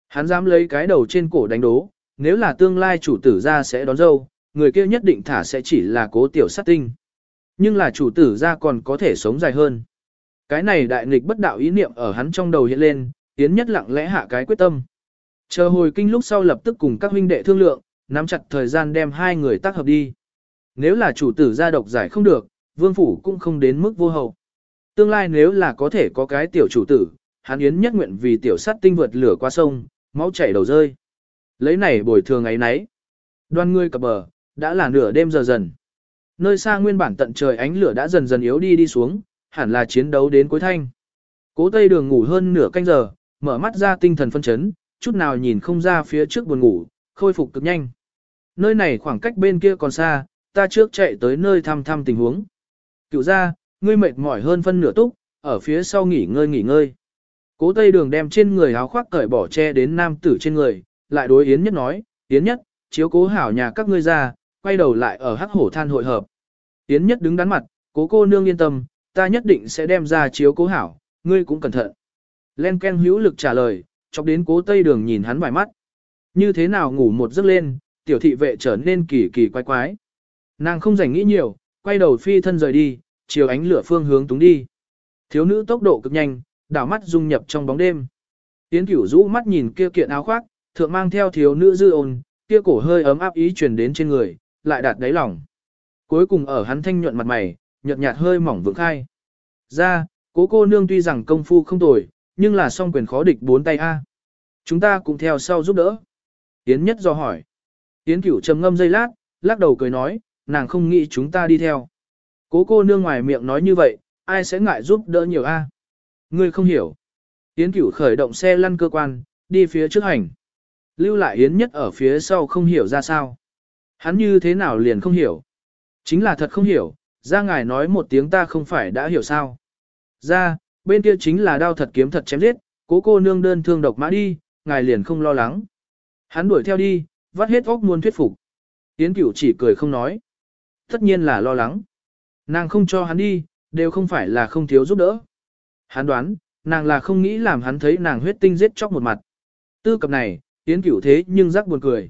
Hắn dám lấy cái đầu trên cổ đánh đố, nếu là tương lai chủ tử ra sẽ đón dâu, người kia nhất định thả sẽ chỉ là cố tiểu sát tinh. Nhưng là chủ tử ra còn có thể sống dài hơn. Cái này đại nghịch bất đạo ý niệm ở hắn trong đầu hiện lên, Yến nhất lặng lẽ hạ cái quyết tâm. Chờ hồi kinh lúc sau lập tức cùng các huynh đệ thương lượng, nắm chặt thời gian đem hai người tác hợp đi. Nếu là chủ tử ra độc giải không được, vương phủ cũng không đến mức vô hậu. Tương lai nếu là có thể có cái tiểu chủ tử, hắn yến nhất nguyện vì tiểu sát tinh vượt lửa qua sông, máu chảy đầu rơi. Lấy này bồi thường ấy nấy. Đoan ngươi cập bờ, đã là nửa đêm giờ dần. Nơi xa nguyên bản tận trời ánh lửa đã dần dần yếu đi đi xuống, hẳn là chiến đấu đến cuối thanh. Cố Tây Đường ngủ hơn nửa canh giờ, mở mắt ra tinh thần phân chấn, chút nào nhìn không ra phía trước buồn ngủ, khôi phục cực nhanh. Nơi này khoảng cách bên kia còn xa, ta trước chạy tới nơi thăm thăm tình huống. Cựu ra, ngươi mệt mỏi hơn phân nửa túc, ở phía sau nghỉ ngơi nghỉ ngơi. Cố Tây Đường đem trên người áo khoác cởi bỏ che đến nam tử trên người, lại đối Yến Nhất nói, Yến Nhất, chiếu cố hảo nhà các ngươi ra, quay đầu lại ở hắc hổ than hội hợp. Yến Nhất đứng đắn mặt, cố cô nương yên tâm, ta nhất định sẽ đem ra chiếu cố hảo, ngươi cũng cẩn thận. Len Ken hữu lực trả lời, chọc đến cố Tây Đường nhìn hắn vài mắt. Như thế nào ngủ một giấc lên, tiểu thị vệ trở nên kỳ kỳ quái quái. Nàng không rảnh nghĩ nhiều, quay đầu phi thân rời đi, chiều ánh lửa phương hướng túng đi. Thiếu nữ tốc độ cực nhanh, đảo mắt dung nhập trong bóng đêm. Tiến cửu rũ mắt nhìn kia kiện áo khoác, thượng mang theo thiếu nữ dư ồn, kia cổ hơi ấm áp ý truyền đến trên người, lại đạt đáy lòng. Cuối cùng ở hắn thanh nhuận mặt mày, nhợt nhạt hơi mỏng vượng khai. Ra, cố cô nương tuy rằng công phu không tồi, nhưng là song quyền khó địch bốn tay A. Chúng ta cùng theo sau giúp đỡ. Yến nhất do hỏi. Yến cửu trầm ngâm giây lát, lắc đầu cười nói, nàng không nghĩ chúng ta đi theo. Cố cô nương ngoài miệng nói như vậy, ai sẽ ngại giúp đỡ nhiều A. Ngươi không hiểu. Yến cửu khởi động xe lăn cơ quan, đi phía trước hành. Lưu lại Yến nhất ở phía sau không hiểu ra sao. Hắn như thế nào liền không hiểu. Chính là thật không hiểu, ra ngài nói một tiếng ta không phải đã hiểu sao. Ra, bên kia chính là đao thật kiếm thật chém giết, cố cô nương đơn thương độc mã đi, ngài liền không lo lắng. Hắn đuổi theo đi, vắt hết óc muốn thuyết phục. Yến cửu chỉ cười không nói. Tất nhiên là lo lắng. Nàng không cho hắn đi, đều không phải là không thiếu giúp đỡ. Hắn đoán, nàng là không nghĩ làm hắn thấy nàng huyết tinh giết chóc một mặt. Tư cập này, Yến cửu thế nhưng rắc buồn cười.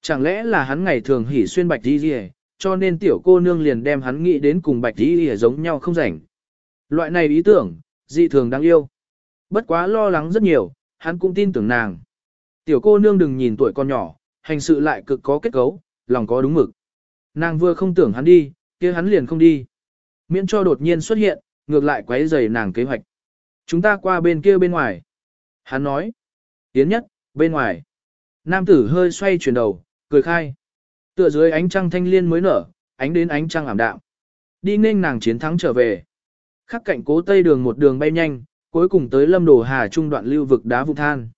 Chẳng lẽ là hắn ngày thường hỉ xuyên bạch đi gì cho nên tiểu cô nương liền đem hắn nghĩ đến cùng bạch đi gì giống nhau không rảnh. Loại này ý tưởng, dị thường đáng yêu. Bất quá lo lắng rất nhiều, hắn cũng tin tưởng nàng. Tiểu cô nương đừng nhìn tuổi con nhỏ, hành sự lại cực có kết cấu, lòng có đúng mực. Nàng vừa không tưởng hắn đi, kia hắn liền không đi. Miễn cho đột nhiên xuất hiện, ngược lại quấy rầy nàng kế hoạch. Chúng ta qua bên kia bên ngoài. Hắn nói. Tiến nhất, bên ngoài. Nam tử hơi xoay chuyển đầu, cười khai. Tựa dưới ánh trăng thanh liên mới nở, ánh đến ánh trăng ảm đạm. Đi nên nàng chiến thắng trở về. Khắc cạnh cố tây đường một đường bay nhanh, cuối cùng tới lâm đồ hà trung đoạn lưu vực đá vụ than.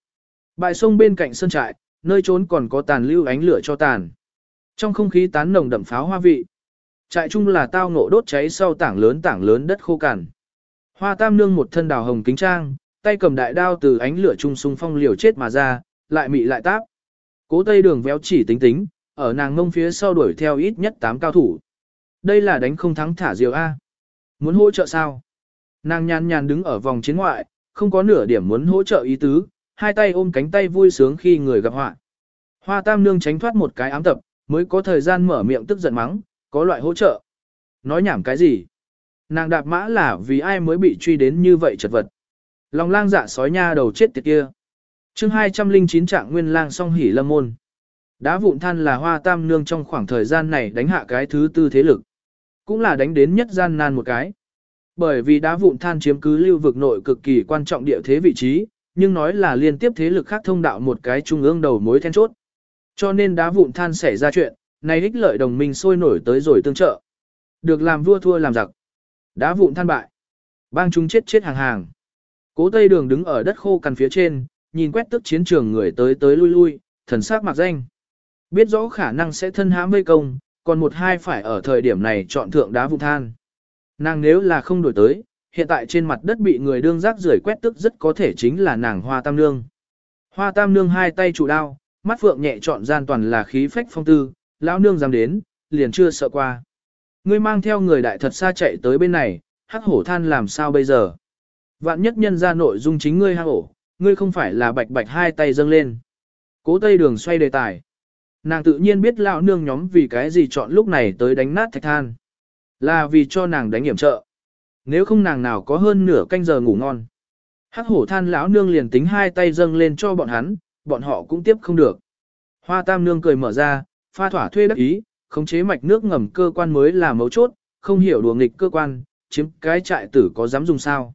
Bãi sông bên cạnh sân trại, nơi trốn còn có tàn lưu ánh lửa cho tàn. Trong không khí tán nồng đậm pháo hoa vị. Trại trung là tao ngộ đốt cháy sau tảng lớn tảng lớn đất khô cằn. Hoa tam nương một thân đào hồng kính trang, tay cầm đại đao từ ánh lửa trung sung phong liều chết mà ra, lại mị lại táp. Cố tây đường véo chỉ tính tính, ở nàng ngông phía sau đuổi theo ít nhất 8 cao thủ. Đây là đánh không thắng thả diều A. Muốn hỗ trợ sao? Nàng nhàn nhàn đứng ở vòng chiến ngoại, không có nửa điểm muốn hỗ trợ ý tứ, hai tay ôm cánh tay vui sướng khi người gặp họa. Hoa tam nương tránh thoát một cái ám tập, mới có thời gian mở miệng tức giận mắng, có loại hỗ trợ. Nói nhảm cái gì? Nàng đạp mã là vì ai mới bị truy đến như vậy chật vật. Lòng lang dạ sói nha đầu chết tiệt kia. chương 209 trạng nguyên lang song hỉ lâm môn. Đá vụn than là hoa tam nương trong khoảng thời gian này đánh hạ cái thứ tư thế lực. Cũng là đánh đến nhất gian nan một cái. Bởi vì đá vụn than chiếm cứ lưu vực nội cực kỳ quan trọng địa thế vị trí, nhưng nói là liên tiếp thế lực khác thông đạo một cái trung ương đầu mối then chốt. Cho nên đá vụn than xảy ra chuyện, này ích lợi đồng minh sôi nổi tới rồi tương trợ. Được làm vua thua làm giặc. Đá vụn than bại. Bang chúng chết chết hàng hàng. Cố Tây Đường đứng ở đất khô cằn phía trên, nhìn quét tức chiến trường người tới tới lui lui, thần sắc mặc danh. Biết rõ khả năng sẽ thân hãm vây công, còn một hai phải ở thời điểm này chọn thượng đá vụn than. Nàng nếu là không đổi tới, hiện tại trên mặt đất bị người đương rác rưởi quét tức rất có thể chính là nàng Hoa Tam Nương. Hoa Tam Nương hai tay trụ đao, mắt phượng nhẹ chọn gian toàn là khí phách phong tư, lão nương dám đến, liền chưa sợ qua. Ngươi mang theo người đại thật xa chạy tới bên này, hắc hổ than làm sao bây giờ? Vạn nhất nhân ra nội dung chính ngươi hắc hổ, ngươi không phải là bạch bạch hai tay dâng lên. Cố tây đường xoay đề tài. Nàng tự nhiên biết lão nương nhóm vì cái gì chọn lúc này tới đánh nát thạch than. Là vì cho nàng đánh hiểm trợ. Nếu không nàng nào có hơn nửa canh giờ ngủ ngon. Hắc hổ than lão nương liền tính hai tay dâng lên cho bọn hắn, bọn họ cũng tiếp không được. Hoa tam nương cười mở ra, pha thỏa thuê đắc ý, khống chế mạch nước ngầm cơ quan mới là mấu chốt, không hiểu đùa nghịch cơ quan, chiếm cái trại tử có dám dùng sao.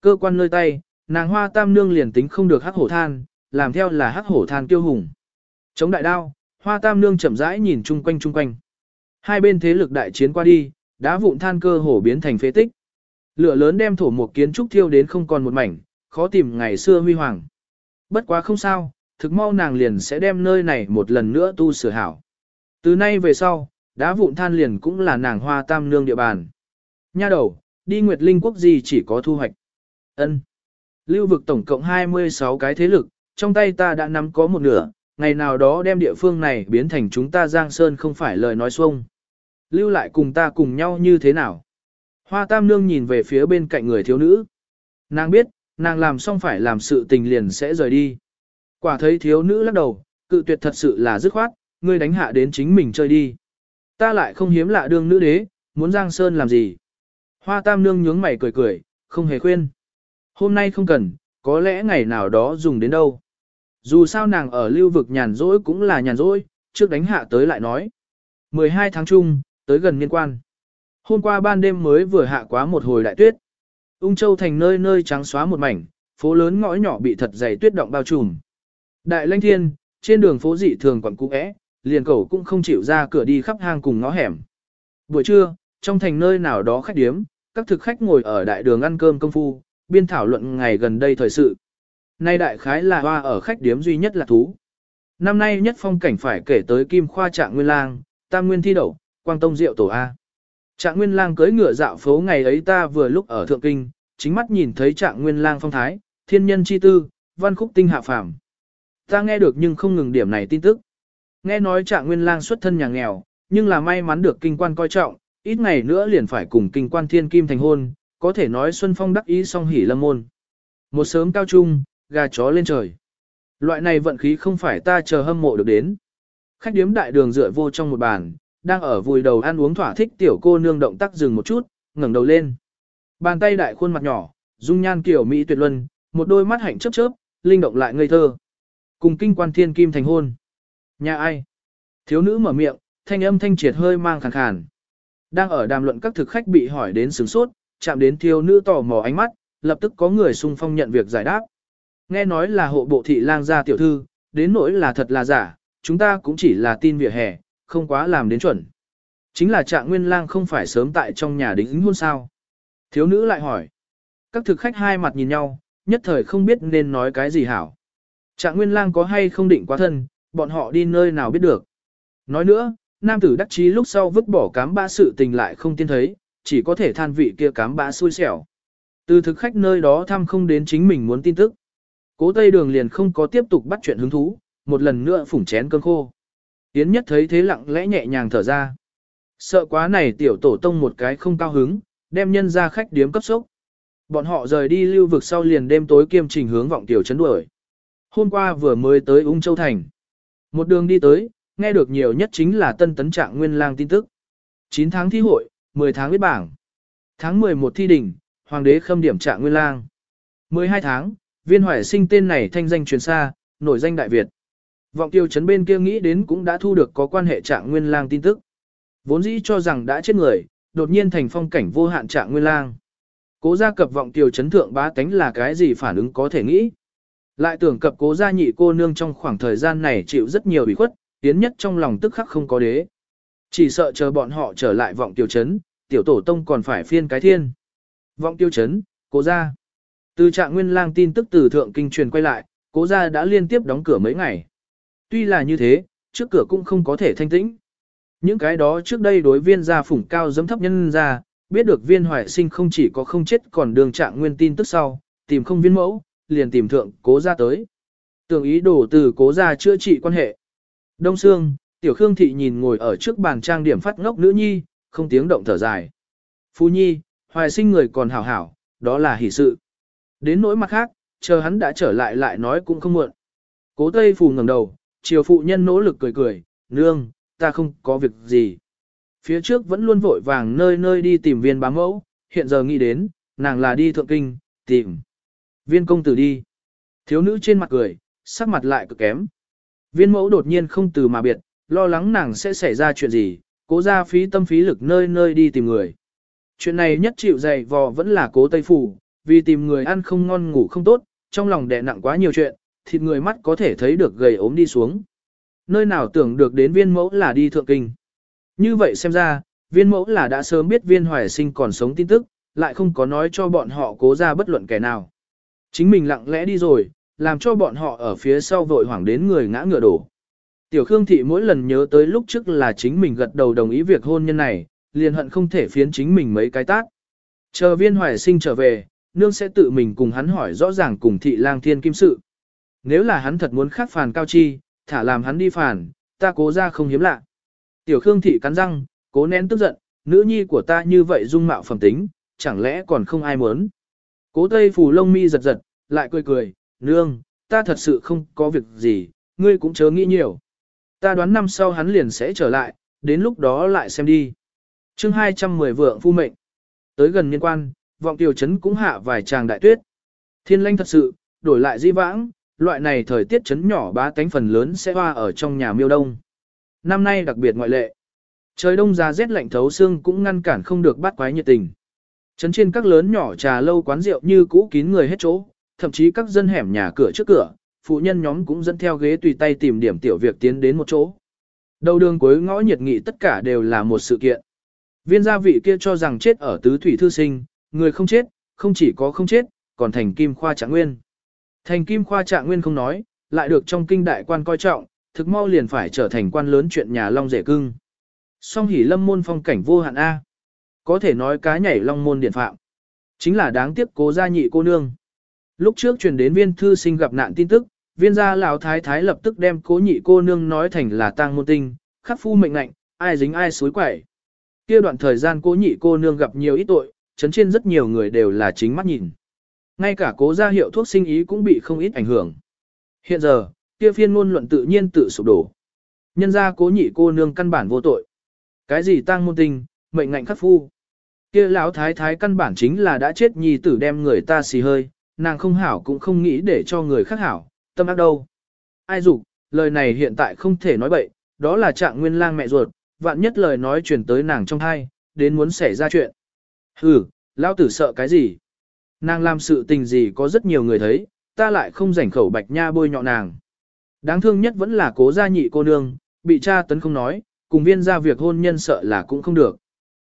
Cơ quan nơi tay, nàng hoa tam nương liền tính không được hắc hổ than, làm theo là hắc hổ than tiêu hùng. Chống đại đao, hoa tam nương chậm rãi nhìn chung quanh chung quanh. Hai bên thế lực đại chiến qua đi, đá vụn than cơ hổ biến thành phế tích. Lửa lớn đem thổ một kiến trúc thiêu đến không còn một mảnh, khó tìm ngày xưa huy hoàng. Bất quá không sao, thực mau nàng liền sẽ đem nơi này một lần nữa tu sửa hảo. Từ nay về sau, đá vụn than liền cũng là nàng hoa tam nương địa bàn. Nha đầu, đi Nguyệt Linh quốc gì chỉ có thu hoạch. ân Lưu vực tổng cộng 26 cái thế lực, trong tay ta đã nắm có một nửa, ngày nào đó đem địa phương này biến thành chúng ta Giang Sơn không phải lời nói xuông. Lưu lại cùng ta cùng nhau như thế nào? Hoa tam nương nhìn về phía bên cạnh người thiếu nữ. Nàng biết, nàng làm xong phải làm sự tình liền sẽ rời đi. Quả thấy thiếu nữ lắc đầu, cự tuyệt thật sự là dứt khoát, ngươi đánh hạ đến chính mình chơi đi. Ta lại không hiếm lạ đương nữ đế, muốn Giang Sơn làm gì. Hoa tam nương nhướng mày cười cười, không hề khuyên. Hôm nay không cần, có lẽ ngày nào đó dùng đến đâu. Dù sao nàng ở lưu vực nhàn rỗi cũng là nhàn rỗi, trước đánh hạ tới lại nói. 12 tháng chung, tới gần niên quan. Hôm qua ban đêm mới vừa hạ quá một hồi đại tuyết. Ung Châu thành nơi nơi trắng xóa một mảnh, phố lớn ngõ nhỏ bị thật dày tuyết động bao trùm. Đại Lanh Thiên, trên đường phố dị thường quẩn cũ é, liền cầu cũng không chịu ra cửa đi khắp hang cùng ngõ hẻm. Buổi trưa, trong thành nơi nào đó khách điếm, các thực khách ngồi ở đại đường ăn cơm công phu, biên thảo luận ngày gần đây thời sự. Nay đại khái là hoa ở khách điếm duy nhất là thú. Năm nay nhất phong cảnh phải kể tới Kim Khoa Trạng Nguyên Lang, Tam Nguyên Thi Đậu, Quang Tông Diệu Tổ A. Trạng Nguyên Lang cưỡi ngựa dạo phố ngày ấy ta vừa lúc ở Thượng Kinh, chính mắt nhìn thấy Trạng Nguyên Lang phong thái, thiên nhân chi tư, văn khúc tinh hạ phàm. Ta nghe được nhưng không ngừng điểm này tin tức. Nghe nói Trạng Nguyên Lang xuất thân nhà nghèo, nhưng là may mắn được kinh quan coi trọng, ít ngày nữa liền phải cùng kinh quan thiên kim thành hôn, có thể nói Xuân Phong đắc ý song hỉ lâm môn. Một sớm cao trung, gà chó lên trời. Loại này vận khí không phải ta chờ hâm mộ được đến. Khách điếm đại đường dựa vô trong một bàn, đang ở vùi đầu ăn uống thỏa thích tiểu cô nương động tác dừng một chút, ngẩng đầu lên. Bàn tay đại khuôn mặt nhỏ, dung nhan kiểu mỹ tuyệt luân, một đôi mắt hạnh chớp chớp, linh động lại ngây thơ. Cùng kinh quan thiên kim thành hôn. Nhà ai? Thiếu nữ mở miệng, thanh âm thanh triệt hơi mang khàn khàn. Đang ở đàm luận các thực khách bị hỏi đến sướng sốt, chạm đến thiếu nữ tò mò ánh mắt, lập tức có người xung phong nhận việc giải đáp. Nghe nói là hộ bộ thị lang gia tiểu thư, đến nỗi là thật là giả, chúng ta cũng chỉ là tin vỉa hè, không quá làm đến chuẩn. Chính là trạng nguyên lang không phải sớm tại trong nhà đính hôn sao. Thiếu nữ lại hỏi. Các thực khách hai mặt nhìn nhau, nhất thời không biết nên nói cái gì hảo. Trạng nguyên lang có hay không định quá thân, bọn họ đi nơi nào biết được. Nói nữa, nam tử đắc chí lúc sau vứt bỏ cám bã sự tình lại không tiên thấy, chỉ có thể than vị kia cám bã xui xẻo. Từ thực khách nơi đó thăm không đến chính mình muốn tin tức. Cố Tây Đường liền không có tiếp tục bắt chuyện hứng thú, một lần nữa phủng chén cơm khô. Yến nhất thấy thế lặng lẽ nhẹ nhàng thở ra. Sợ quá này tiểu tổ tông một cái không cao hứng, đem nhân ra khách điếm cấp sốc. Bọn họ rời đi lưu vực sau liền đêm tối kiêm trình hướng vọng tiểu chấn đuổi. Hôm qua vừa mới tới Ung Châu Thành. Một đường đi tới, nghe được nhiều nhất chính là tân tấn trạng nguyên lang tin tức. 9 tháng thi hội, 10 tháng viết bảng. Tháng 11 thi đỉnh, hoàng đế khâm điểm trạng nguyên lang. 12 tháng, viên hoài sinh tên này thanh danh truyền xa, nổi danh Đại Việt. Vọng tiêu chấn bên kia nghĩ đến cũng đã thu được có quan hệ trạng nguyên lang tin tức. Vốn dĩ cho rằng đã chết người, đột nhiên thành phong cảnh vô hạn trạng nguyên lang. Cố gia cập vọng tiêu chấn thượng bá tánh là cái gì phản ứng có thể nghĩ. Lại tưởng cập cố gia nhị cô nương trong khoảng thời gian này chịu rất nhiều ủy khuất, tiến nhất trong lòng tức khắc không có đế. Chỉ sợ chờ bọn họ trở lại vọng tiêu chấn, tiểu tổ tông còn phải phiên cái thiên. Vọng tiêu chấn, cố gia. Từ trạng nguyên lang tin tức từ thượng kinh truyền quay lại, cố gia đã liên tiếp đóng cửa mấy ngày. Tuy là như thế, trước cửa cũng không có thể thanh tĩnh. Những cái đó trước đây đối viên gia phủng cao dấm thấp nhân ra, biết được viên hoài sinh không chỉ có không chết còn đường trạng nguyên tin tức sau, tìm không viên mẫu, liền tìm thượng cố gia tới. Tưởng ý đồ từ cố gia chữa trị quan hệ. Đông Sương, Tiểu Khương Thị nhìn ngồi ở trước bàn trang điểm phát ngốc nữ nhi, không tiếng động thở dài. Phu nhi, hoài sinh người còn hảo hảo, đó là hỷ sự. Đến nỗi mặt khác, chờ hắn đã trở lại lại nói cũng không muộn. Cố Tây Phù ngẩng đầu, chiều phụ nhân nỗ lực cười cười, nương, ta không có việc gì. Phía trước vẫn luôn vội vàng nơi nơi đi tìm viên bám mẫu, hiện giờ nghĩ đến, nàng là đi thượng kinh, tìm. Viên công tử đi. Thiếu nữ trên mặt cười, sắc mặt lại cực kém. Viên mẫu đột nhiên không từ mà biệt, lo lắng nàng sẽ xảy ra chuyện gì, cố ra phí tâm phí lực nơi nơi đi tìm người. Chuyện này nhất chịu dày vò vẫn là cố Tây Phủ, vì tìm người ăn không ngon ngủ không tốt, trong lòng đè nặng quá nhiều chuyện, thịt người mắt có thể thấy được gầy ốm đi xuống. Nơi nào tưởng được đến viên mẫu là đi thượng kinh. Như vậy xem ra, viên mẫu là đã sớm biết viên hoài sinh còn sống tin tức, lại không có nói cho bọn họ cố ra bất luận kẻ nào. Chính mình lặng lẽ đi rồi, làm cho bọn họ ở phía sau vội hoảng đến người ngã ngựa đổ. Tiểu Khương Thị mỗi lần nhớ tới lúc trước là chính mình gật đầu đồng ý việc hôn nhân này, liền hận không thể phiến chính mình mấy cái tác. Chờ viên hoài sinh trở về, nương sẽ tự mình cùng hắn hỏi rõ ràng cùng thị lang thiên kim sự. Nếu là hắn thật muốn khắc phàn cao chi, thả làm hắn đi phản, ta cố ra không hiếm lạ. Tiểu Khương Thị cắn răng, cố nén tức giận, nữ nhi của ta như vậy dung mạo phẩm tính, chẳng lẽ còn không ai muốn. Cố Tây phủ lông mi giật giật, lại cười cười, nương, ta thật sự không có việc gì, ngươi cũng chớ nghĩ nhiều. Ta đoán năm sau hắn liền sẽ trở lại, đến lúc đó lại xem đi. chương 210 vượng phu mệnh. Tới gần niên quan, vọng tiểu trấn cũng hạ vài tràng đại tuyết. Thiên lanh thật sự, đổi lại di vãng, loại này thời tiết trấn nhỏ bá tánh phần lớn sẽ hoa ở trong nhà miêu đông. Năm nay đặc biệt ngoại lệ. Trời đông ra rét lạnh thấu xương cũng ngăn cản không được bắt quái nhiệt tình. Trấn trên các lớn nhỏ trà lâu quán rượu như cũ kín người hết chỗ, thậm chí các dân hẻm nhà cửa trước cửa, phụ nhân nhóm cũng dẫn theo ghế tùy tay tìm điểm tiểu việc tiến đến một chỗ. Đầu đường cuối ngõ nhiệt nghị tất cả đều là một sự kiện. Viên gia vị kia cho rằng chết ở tứ thủy thư sinh, người không chết, không chỉ có không chết, còn thành kim khoa trạng nguyên. Thành kim khoa trạng nguyên không nói, lại được trong kinh đại quan coi trọng, thực mau liền phải trở thành quan lớn chuyện nhà long rể cưng. Song hỉ lâm môn phong cảnh vô hạn A. Có thể nói cá nhảy long môn điện phạm. Chính là đáng tiếc cố gia nhị cô nương. Lúc trước truyền đến viên thư sinh gặp nạn tin tức, viên gia lão thái thái lập tức đem cố nhị cô nương nói thành là tang môn tinh, khắc phu mệnh lệnh, ai dính ai suối quẩy. Kia đoạn thời gian cố nhị cô nương gặp nhiều ít tội, chấn trên rất nhiều người đều là chính mắt nhìn. Ngay cả cố gia hiệu thuốc sinh ý cũng bị không ít ảnh hưởng. Hiện giờ, kia phiên ngôn luận tự nhiên tự sụp đổ. Nhân ra cố nhị cô nương căn bản vô tội. Cái gì tang môn tinh, mệnh ngạnh khắc phu. Kia lão thái thái căn bản chính là đã chết nhi tử đem người ta xì hơi, nàng không hảo cũng không nghĩ để cho người khác hảo, tâm ác đâu. Ai dục, lời này hiện tại không thể nói bậy, đó là trạng nguyên lang mẹ ruột, vạn nhất lời nói truyền tới nàng trong thai, đến muốn xảy ra chuyện. Hừ, lão tử sợ cái gì? Nàng làm sự tình gì có rất nhiều người thấy, ta lại không rảnh khẩu bạch nha bôi nhọ nàng. Đáng thương nhất vẫn là cố gia nhị cô nương, bị cha tấn không nói, cùng viên ra việc hôn nhân sợ là cũng không được.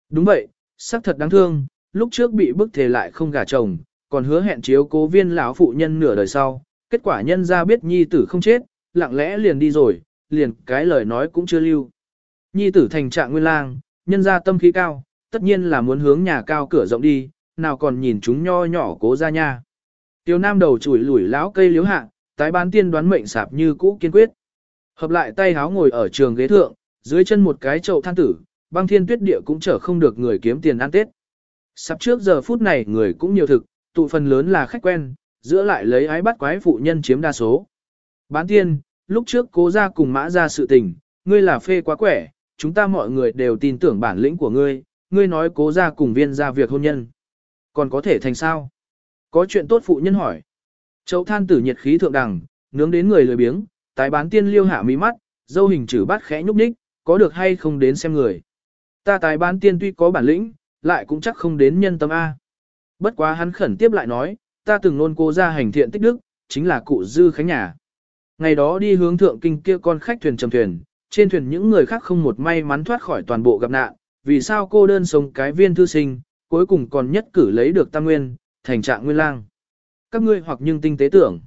Đúng vậy, xác thật đáng thương, lúc trước bị bức thề lại không gả chồng, còn hứa hẹn chiếu cố viên lão phụ nhân nửa đời sau, kết quả nhân ra biết nhi tử không chết, lặng lẽ liền đi rồi, liền cái lời nói cũng chưa lưu. Nhi tử thành trạng nguyên lang, nhân ra tâm khí cao, tất nhiên là muốn hướng nhà cao cửa rộng đi, nào còn nhìn chúng nho nhỏ cố ra nha. Tiêu nam đầu chùi lủi lão cây liếu hạ, tái bán tiên đoán mệnh sạp như cũ kiên quyết. Hợp lại tay háo ngồi ở trường ghế thượng, dưới chân một cái chậu than tử, băng thiên tuyết địa cũng chở không được người kiếm tiền ăn tết. Sắp trước giờ phút này người cũng nhiều thực, tụ phần lớn là khách quen, giữa lại lấy ái bắt quái phụ nhân chiếm đa số. Bán tiên, lúc trước cố ra cùng mã ra sự tình, ngươi là phê quá quẻ, chúng ta mọi người đều tin tưởng bản lĩnh của ngươi, ngươi nói cố ra cùng viên ra việc hôn nhân. Còn có thể thành sao? Có chuyện tốt phụ nhân hỏi. Châu than tử nhiệt khí thượng đẳng, nướng đến người lười biếng, tái bán tiên liêu hạ mí mắt, dâu hình chữ bát khẽ nhúc nhích, có được hay không đến xem người. Ta tài bán tiên tuy có bản lĩnh, lại cũng chắc không đến nhân tâm A. Bất quá hắn khẩn tiếp lại nói, ta từng luôn cô ra hành thiện tích đức, chính là cụ dư khánh nhà. Ngày đó đi hướng thượng kinh kia con khách thuyền trầm thuyền, trên thuyền những người khác không một may mắn thoát khỏi toàn bộ gặp nạn, vì sao cô đơn sống cái viên thư sinh, cuối cùng còn nhất cử lấy được tam nguyên, thành trạng nguyên lang. Các ngươi hoặc nhưng tinh tế tưởng.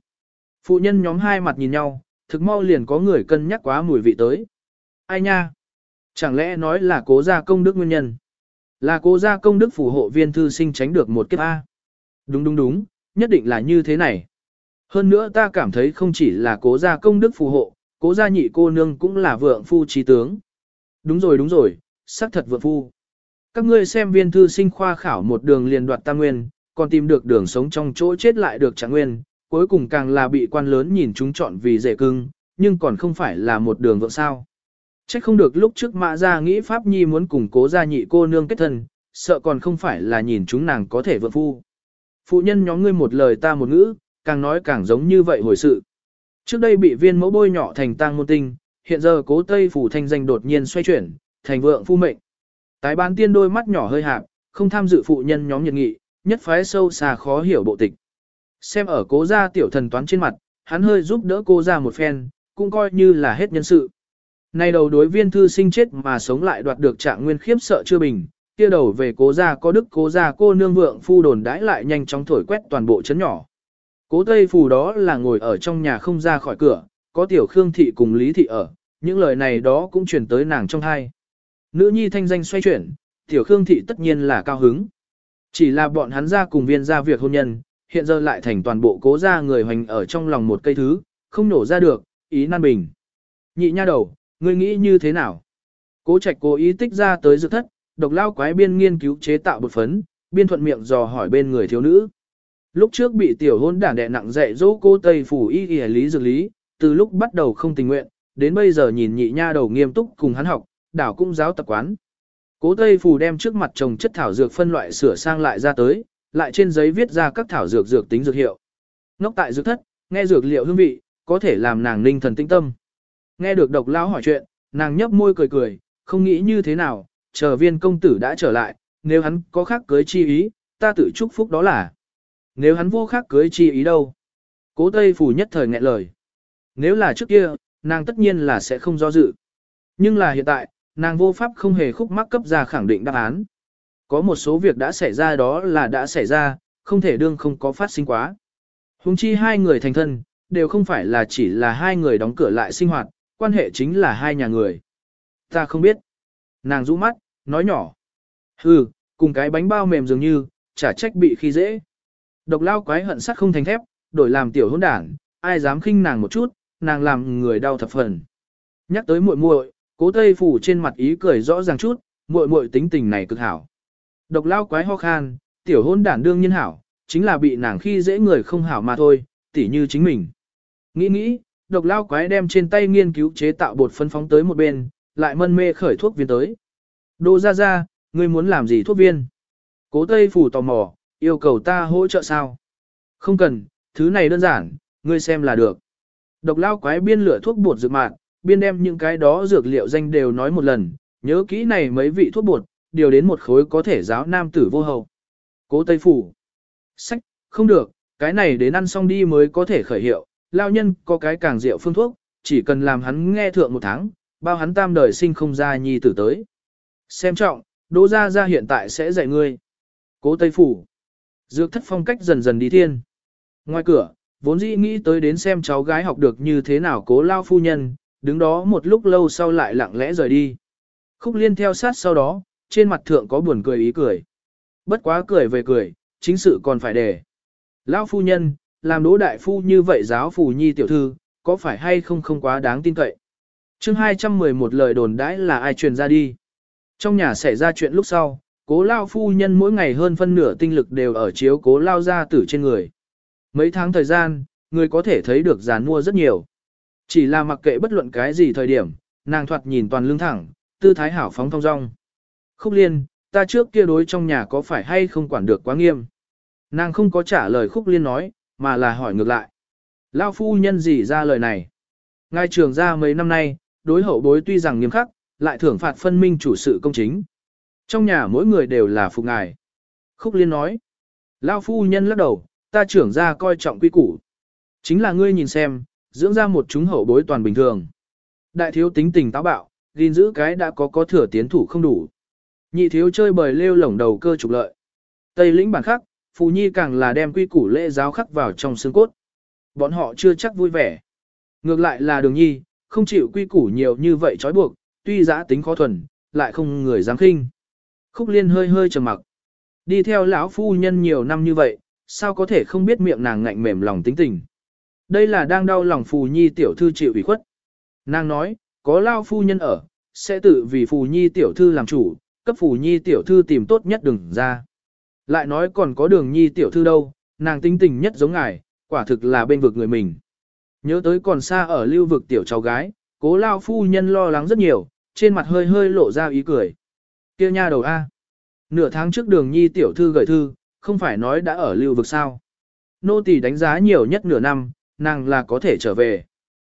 Phụ nhân nhóm hai mặt nhìn nhau, thực mau liền có người cân nhắc quá mùi vị tới. Ai nha? Chẳng lẽ nói là cố gia công đức nguyên nhân? Là cố gia công đức phù hộ viên thư sinh tránh được một kiếp A. Đúng đúng đúng, nhất định là như thế này. Hơn nữa ta cảm thấy không chỉ là cố gia công đức phù hộ, cố gia nhị cô nương cũng là vượng phu trí tướng. Đúng rồi đúng rồi, xác thật vượng phu. Các ngươi xem viên thư sinh khoa khảo một đường liền đoạt tam nguyên, còn tìm được đường sống trong chỗ chết lại được trạng nguyên, cuối cùng càng là bị quan lớn nhìn chúng chọn vì dễ cưng, nhưng còn không phải là một đường vượng sao. Chắc không được lúc trước mã ra nghĩ Pháp Nhi muốn củng cố gia nhị cô nương kết thân, sợ còn không phải là nhìn chúng nàng có thể vượng phu. Phụ nhân nhóm ngươi một lời ta một ngữ, càng nói càng giống như vậy hồi sự. Trước đây bị viên mẫu bôi nhỏ thành tang môn tinh, hiện giờ cố tây phủ thanh danh đột nhiên xoay chuyển, thành vượng phu mệnh. Tái bán tiên đôi mắt nhỏ hơi hạp, không tham dự phụ nhân nhóm nhiệt nghị, nhất phái sâu xa khó hiểu bộ tịch. Xem ở cố gia tiểu thần toán trên mặt, hắn hơi giúp đỡ cô ra một phen, cũng coi như là hết nhân sự nay đầu đối viên thư sinh chết mà sống lại đoạt được trạng nguyên khiếp sợ chưa bình, kia đầu về cố gia có đức cố gia cô nương vượng phu đồn đãi lại nhanh chóng thổi quét toàn bộ chấn nhỏ. Cố Tây Phù đó là ngồi ở trong nhà không ra khỏi cửa, có tiểu Khương Thị cùng Lý Thị ở, những lời này đó cũng truyền tới nàng trong hai. Nữ nhi thanh danh xoay chuyển, tiểu Khương Thị tất nhiên là cao hứng. Chỉ là bọn hắn ra cùng viên ra việc hôn nhân, hiện giờ lại thành toàn bộ cố gia người hoành ở trong lòng một cây thứ, không nổ ra được, ý nan bình. Nhị nha đầu, ngươi nghĩ như thế nào? Cố trạch cố ý tích ra tới dược thất, độc lao quái biên nghiên cứu chế tạo bột phấn, biên thuận miệng dò hỏi bên người thiếu nữ. Lúc trước bị tiểu hôn đản đẻ nặng dạy dỗ cô Tây Phủ y y lý dược lý, từ lúc bắt đầu không tình nguyện, đến bây giờ nhìn nhị nha đầu nghiêm túc cùng hắn học, đảo cũng giáo tập quán. Cố Tây Phủ đem trước mặt chồng chất thảo dược phân loại sửa sang lại ra tới, lại trên giấy viết ra các thảo dược dược tính dược hiệu. Ngốc tại dược thất, nghe dược liệu hương vị, có thể làm nàng ninh thần tinh tâm. Nghe được độc lão hỏi chuyện, nàng nhấp môi cười cười, không nghĩ như thế nào, chờ viên công tử đã trở lại, nếu hắn có khác cưới chi ý, ta tự chúc phúc đó là. Nếu hắn vô khác cưới chi ý đâu? Cố Tây Phủ nhất thời nghẹn lời. Nếu là trước kia, nàng tất nhiên là sẽ không do dự. Nhưng là hiện tại, nàng vô pháp không hề khúc mắc cấp ra khẳng định đáp án. Có một số việc đã xảy ra đó là đã xảy ra, không thể đương không có phát sinh quá. Hùng chi hai người thành thân, đều không phải là chỉ là hai người đóng cửa lại sinh hoạt, quan hệ chính là hai nhà người. Ta không biết. Nàng rũ mắt, nói nhỏ. Hừ, cùng cái bánh bao mềm dường như, chả trách bị khi dễ. Độc lao quái hận sắt không thành thép, đổi làm tiểu hôn đảng, ai dám khinh nàng một chút, nàng làm người đau thập phần. Nhắc tới muội muội, cố tây phủ trên mặt ý cười rõ ràng chút, muội muội tính tình này cực hảo. Độc lao quái ho khan, tiểu hôn đản đương nhiên hảo, chính là bị nàng khi dễ người không hảo mà thôi, tỉ như chính mình. Nghĩ nghĩ, độc lao quái đem trên tay nghiên cứu chế tạo bột phân phóng tới một bên, lại mân mê khởi thuốc viên tới. Đô ra ra, ngươi muốn làm gì thuốc viên? Cố Tây Phủ tò mò, yêu cầu ta hỗ trợ sao? Không cần, thứ này đơn giản, ngươi xem là được. Độc lao quái biên lửa thuốc bột dược mạn, biên đem những cái đó dược liệu danh đều nói một lần, nhớ kỹ này mấy vị thuốc bột, điều đến một khối có thể giáo nam tử vô hậu. Cố Tây Phủ. Sách, không được, cái này đến ăn xong đi mới có thể khởi hiệu, lao nhân có cái càng rượu phương thuốc, chỉ cần làm hắn nghe thượng một tháng, bao hắn tam đời sinh không ra nhi tử tới. Xem trọng, Đỗ Gia Gia hiện tại sẽ dạy ngươi. Cố Tây Phủ. Dược thất phong cách dần dần đi thiên. Ngoài cửa, vốn dĩ nghĩ tới đến xem cháu gái học được như thế nào cố lao phu nhân, đứng đó một lúc lâu sau lại lặng lẽ rời đi. Khúc liên theo sát sau đó, trên mặt thượng có buồn cười ý cười. Bất quá cười về cười, chính sự còn phải để. Lão phu nhân, làm đỗ đại phu như vậy giáo phù nhi tiểu thư, có phải hay không không quá đáng tin cậy. chương 211 lời đồn đãi là ai truyền ra đi. Trong nhà xảy ra chuyện lúc sau, cố lao phu nhân mỗi ngày hơn phân nửa tinh lực đều ở chiếu cố lao gia tử trên người. Mấy tháng thời gian, người có thể thấy được giàn mua rất nhiều. Chỉ là mặc kệ bất luận cái gì thời điểm, nàng thoạt nhìn toàn lưng thẳng, tư thái hảo phóng thong dong. Khúc liên, ta trước kia đối trong nhà có phải hay không quản được quá nghiêm. Nàng không có trả lời khúc liên nói, mà là hỏi ngược lại. Lao phu nhân gì ra lời này? Ngài trường ra mấy năm nay, đối hậu bối tuy rằng nghiêm khắc, lại thưởng phạt phân minh chủ sự công chính. Trong nhà mỗi người đều là phục ngài. Khúc liên nói. Lao phu nhân lắc đầu, ta trưởng ra coi trọng quy củ. Chính là ngươi nhìn xem, dưỡng ra một chúng hậu bối toàn bình thường. Đại thiếu tính tình táo bạo, gìn giữ cái đã có có thừa tiến thủ không đủ. Nhị thiếu chơi bời lêu lổng đầu cơ trục lợi. Tây lĩnh bản khắc, phù nhi càng là đem quy củ lễ giáo khắc vào trong xương cốt. Bọn họ chưa chắc vui vẻ. Ngược lại là đường nhi, không chịu quy củ nhiều như vậy trói buộc, tuy giã tính khó thuần, lại không người dám khinh. Khúc liên hơi hơi trầm mặc. Đi theo lão phu nhân nhiều năm như vậy, sao có thể không biết miệng nàng ngạnh mềm lòng tính tình. Đây là đang đau lòng phù nhi tiểu thư chịu ủy khuất. Nàng nói, có lao phu nhân ở, sẽ tự vì phù nhi tiểu thư làm chủ, cấp phù nhi tiểu thư tìm tốt nhất đừng ra. Lại nói còn có đường nhi tiểu thư đâu, nàng tính tình nhất giống ngài, quả thực là bên vực người mình. Nhớ tới còn xa ở lưu vực tiểu cháu gái, cố lao phu nhân lo lắng rất nhiều, trên mặt hơi hơi lộ ra ý cười. kia nha đầu A. Nửa tháng trước đường nhi tiểu thư gửi thư, không phải nói đã ở lưu vực sao. Nô tỳ đánh giá nhiều nhất nửa năm, nàng là có thể trở về.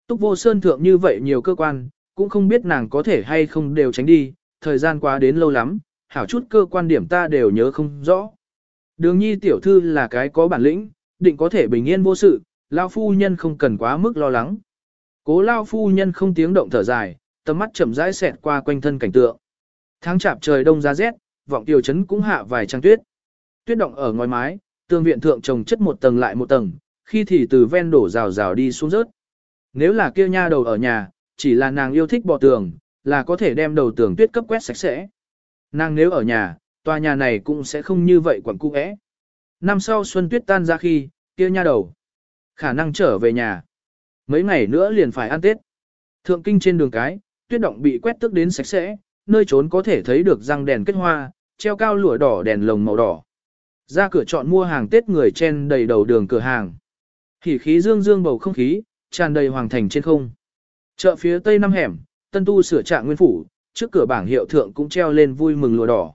Túc vô sơn thượng như vậy nhiều cơ quan, cũng không biết nàng có thể hay không đều tránh đi, thời gian quá đến lâu lắm, hảo chút cơ quan điểm ta đều nhớ không rõ. Đường nhi tiểu thư là cái có bản lĩnh, định có thể bình yên vô sự, lao phu nhân không cần quá mức lo lắng. Cố lao phu nhân không tiếng động thở dài, tầm mắt chậm rãi xẹt qua quanh thân cảnh tượng. Tháng chạp trời đông giá rét, vọng tiểu trấn cũng hạ vài trang tuyết. Tuyết động ở ngoài mái, tương viện thượng trồng chất một tầng lại một tầng, khi thì từ ven đổ rào rào đi xuống rớt. Nếu là kia nha đầu ở nhà, chỉ là nàng yêu thích bò tường, là có thể đem đầu tường tuyết cấp quét sạch sẽ. Nàng nếu ở nhà, tòa nhà này cũng sẽ không như vậy quẩn cung ẽ. Năm sau xuân tuyết tan ra khi, kia nha đầu. Khả năng trở về nhà. Mấy ngày nữa liền phải ăn Tết. Thượng kinh trên đường cái, tuyết động bị quét tức đến sạch sẽ, nơi trốn có thể thấy được răng đèn kết hoa, treo cao lụa đỏ đèn lồng màu đỏ. Ra cửa chọn mua hàng Tết người chen đầy đầu đường cửa hàng. Hỉ khí dương dương bầu không khí, tràn đầy hoàng thành trên không. Chợ phía tây năm hẻm, tân tu sửa trạng nguyên phủ, trước cửa bảng hiệu thượng cũng treo lên vui mừng lụa đỏ.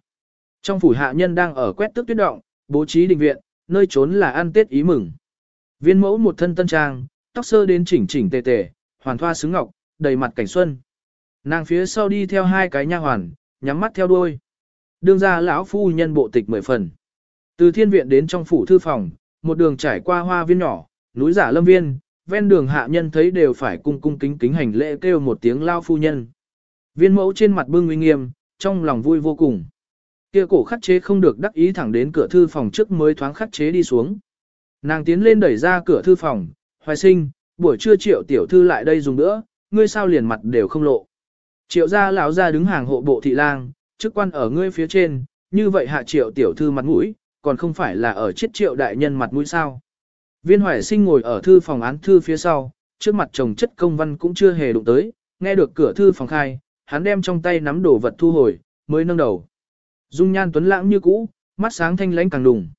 Trong phủ hạ nhân đang ở quét tước tuyết động, bố trí đình viện, nơi trốn là ăn Tết ý mừng. Viên mẫu một thân tân trang, tóc sơ đến chỉnh chỉnh tề tề, hoàn thoa xứng ngọc, đầy mặt cảnh xuân. Nàng phía sau đi theo hai cái nha hoàn, nhắm mắt theo đuôi. Đương ra lão phu nhân bộ tịch mười phần. Từ thiên viện đến trong phủ thư phòng, một đường trải qua hoa viên nhỏ, núi giả lâm viên, ven đường hạ nhân thấy đều phải cung cung kính kính hành lễ kêu một tiếng lao phu nhân. Viên mẫu trên mặt bưng uy nghiêm, trong lòng vui vô cùng. Kia cổ khắc chế không được đắc ý thẳng đến cửa thư phòng trước mới thoáng khắc chế đi xuống. Nàng tiến lên đẩy ra cửa thư phòng, hoài sinh, buổi trưa triệu tiểu thư lại đây dùng nữa, ngươi sao liền mặt đều không lộ. Triệu gia lão gia đứng hàng hộ bộ thị lang, chức quan ở ngươi phía trên, như vậy hạ triệu tiểu thư mặt mũi, còn không phải là ở chết triệu đại nhân mặt mũi sao. Viên hoài sinh ngồi ở thư phòng án thư phía sau, trước mặt chồng chất công văn cũng chưa hề đụng tới, nghe được cửa thư phòng khai, hắn đem trong tay nắm đồ vật thu hồi, mới nâng đầu. Dung nhan tuấn lãng như cũ, mắt sáng thanh lãnh càng đùng.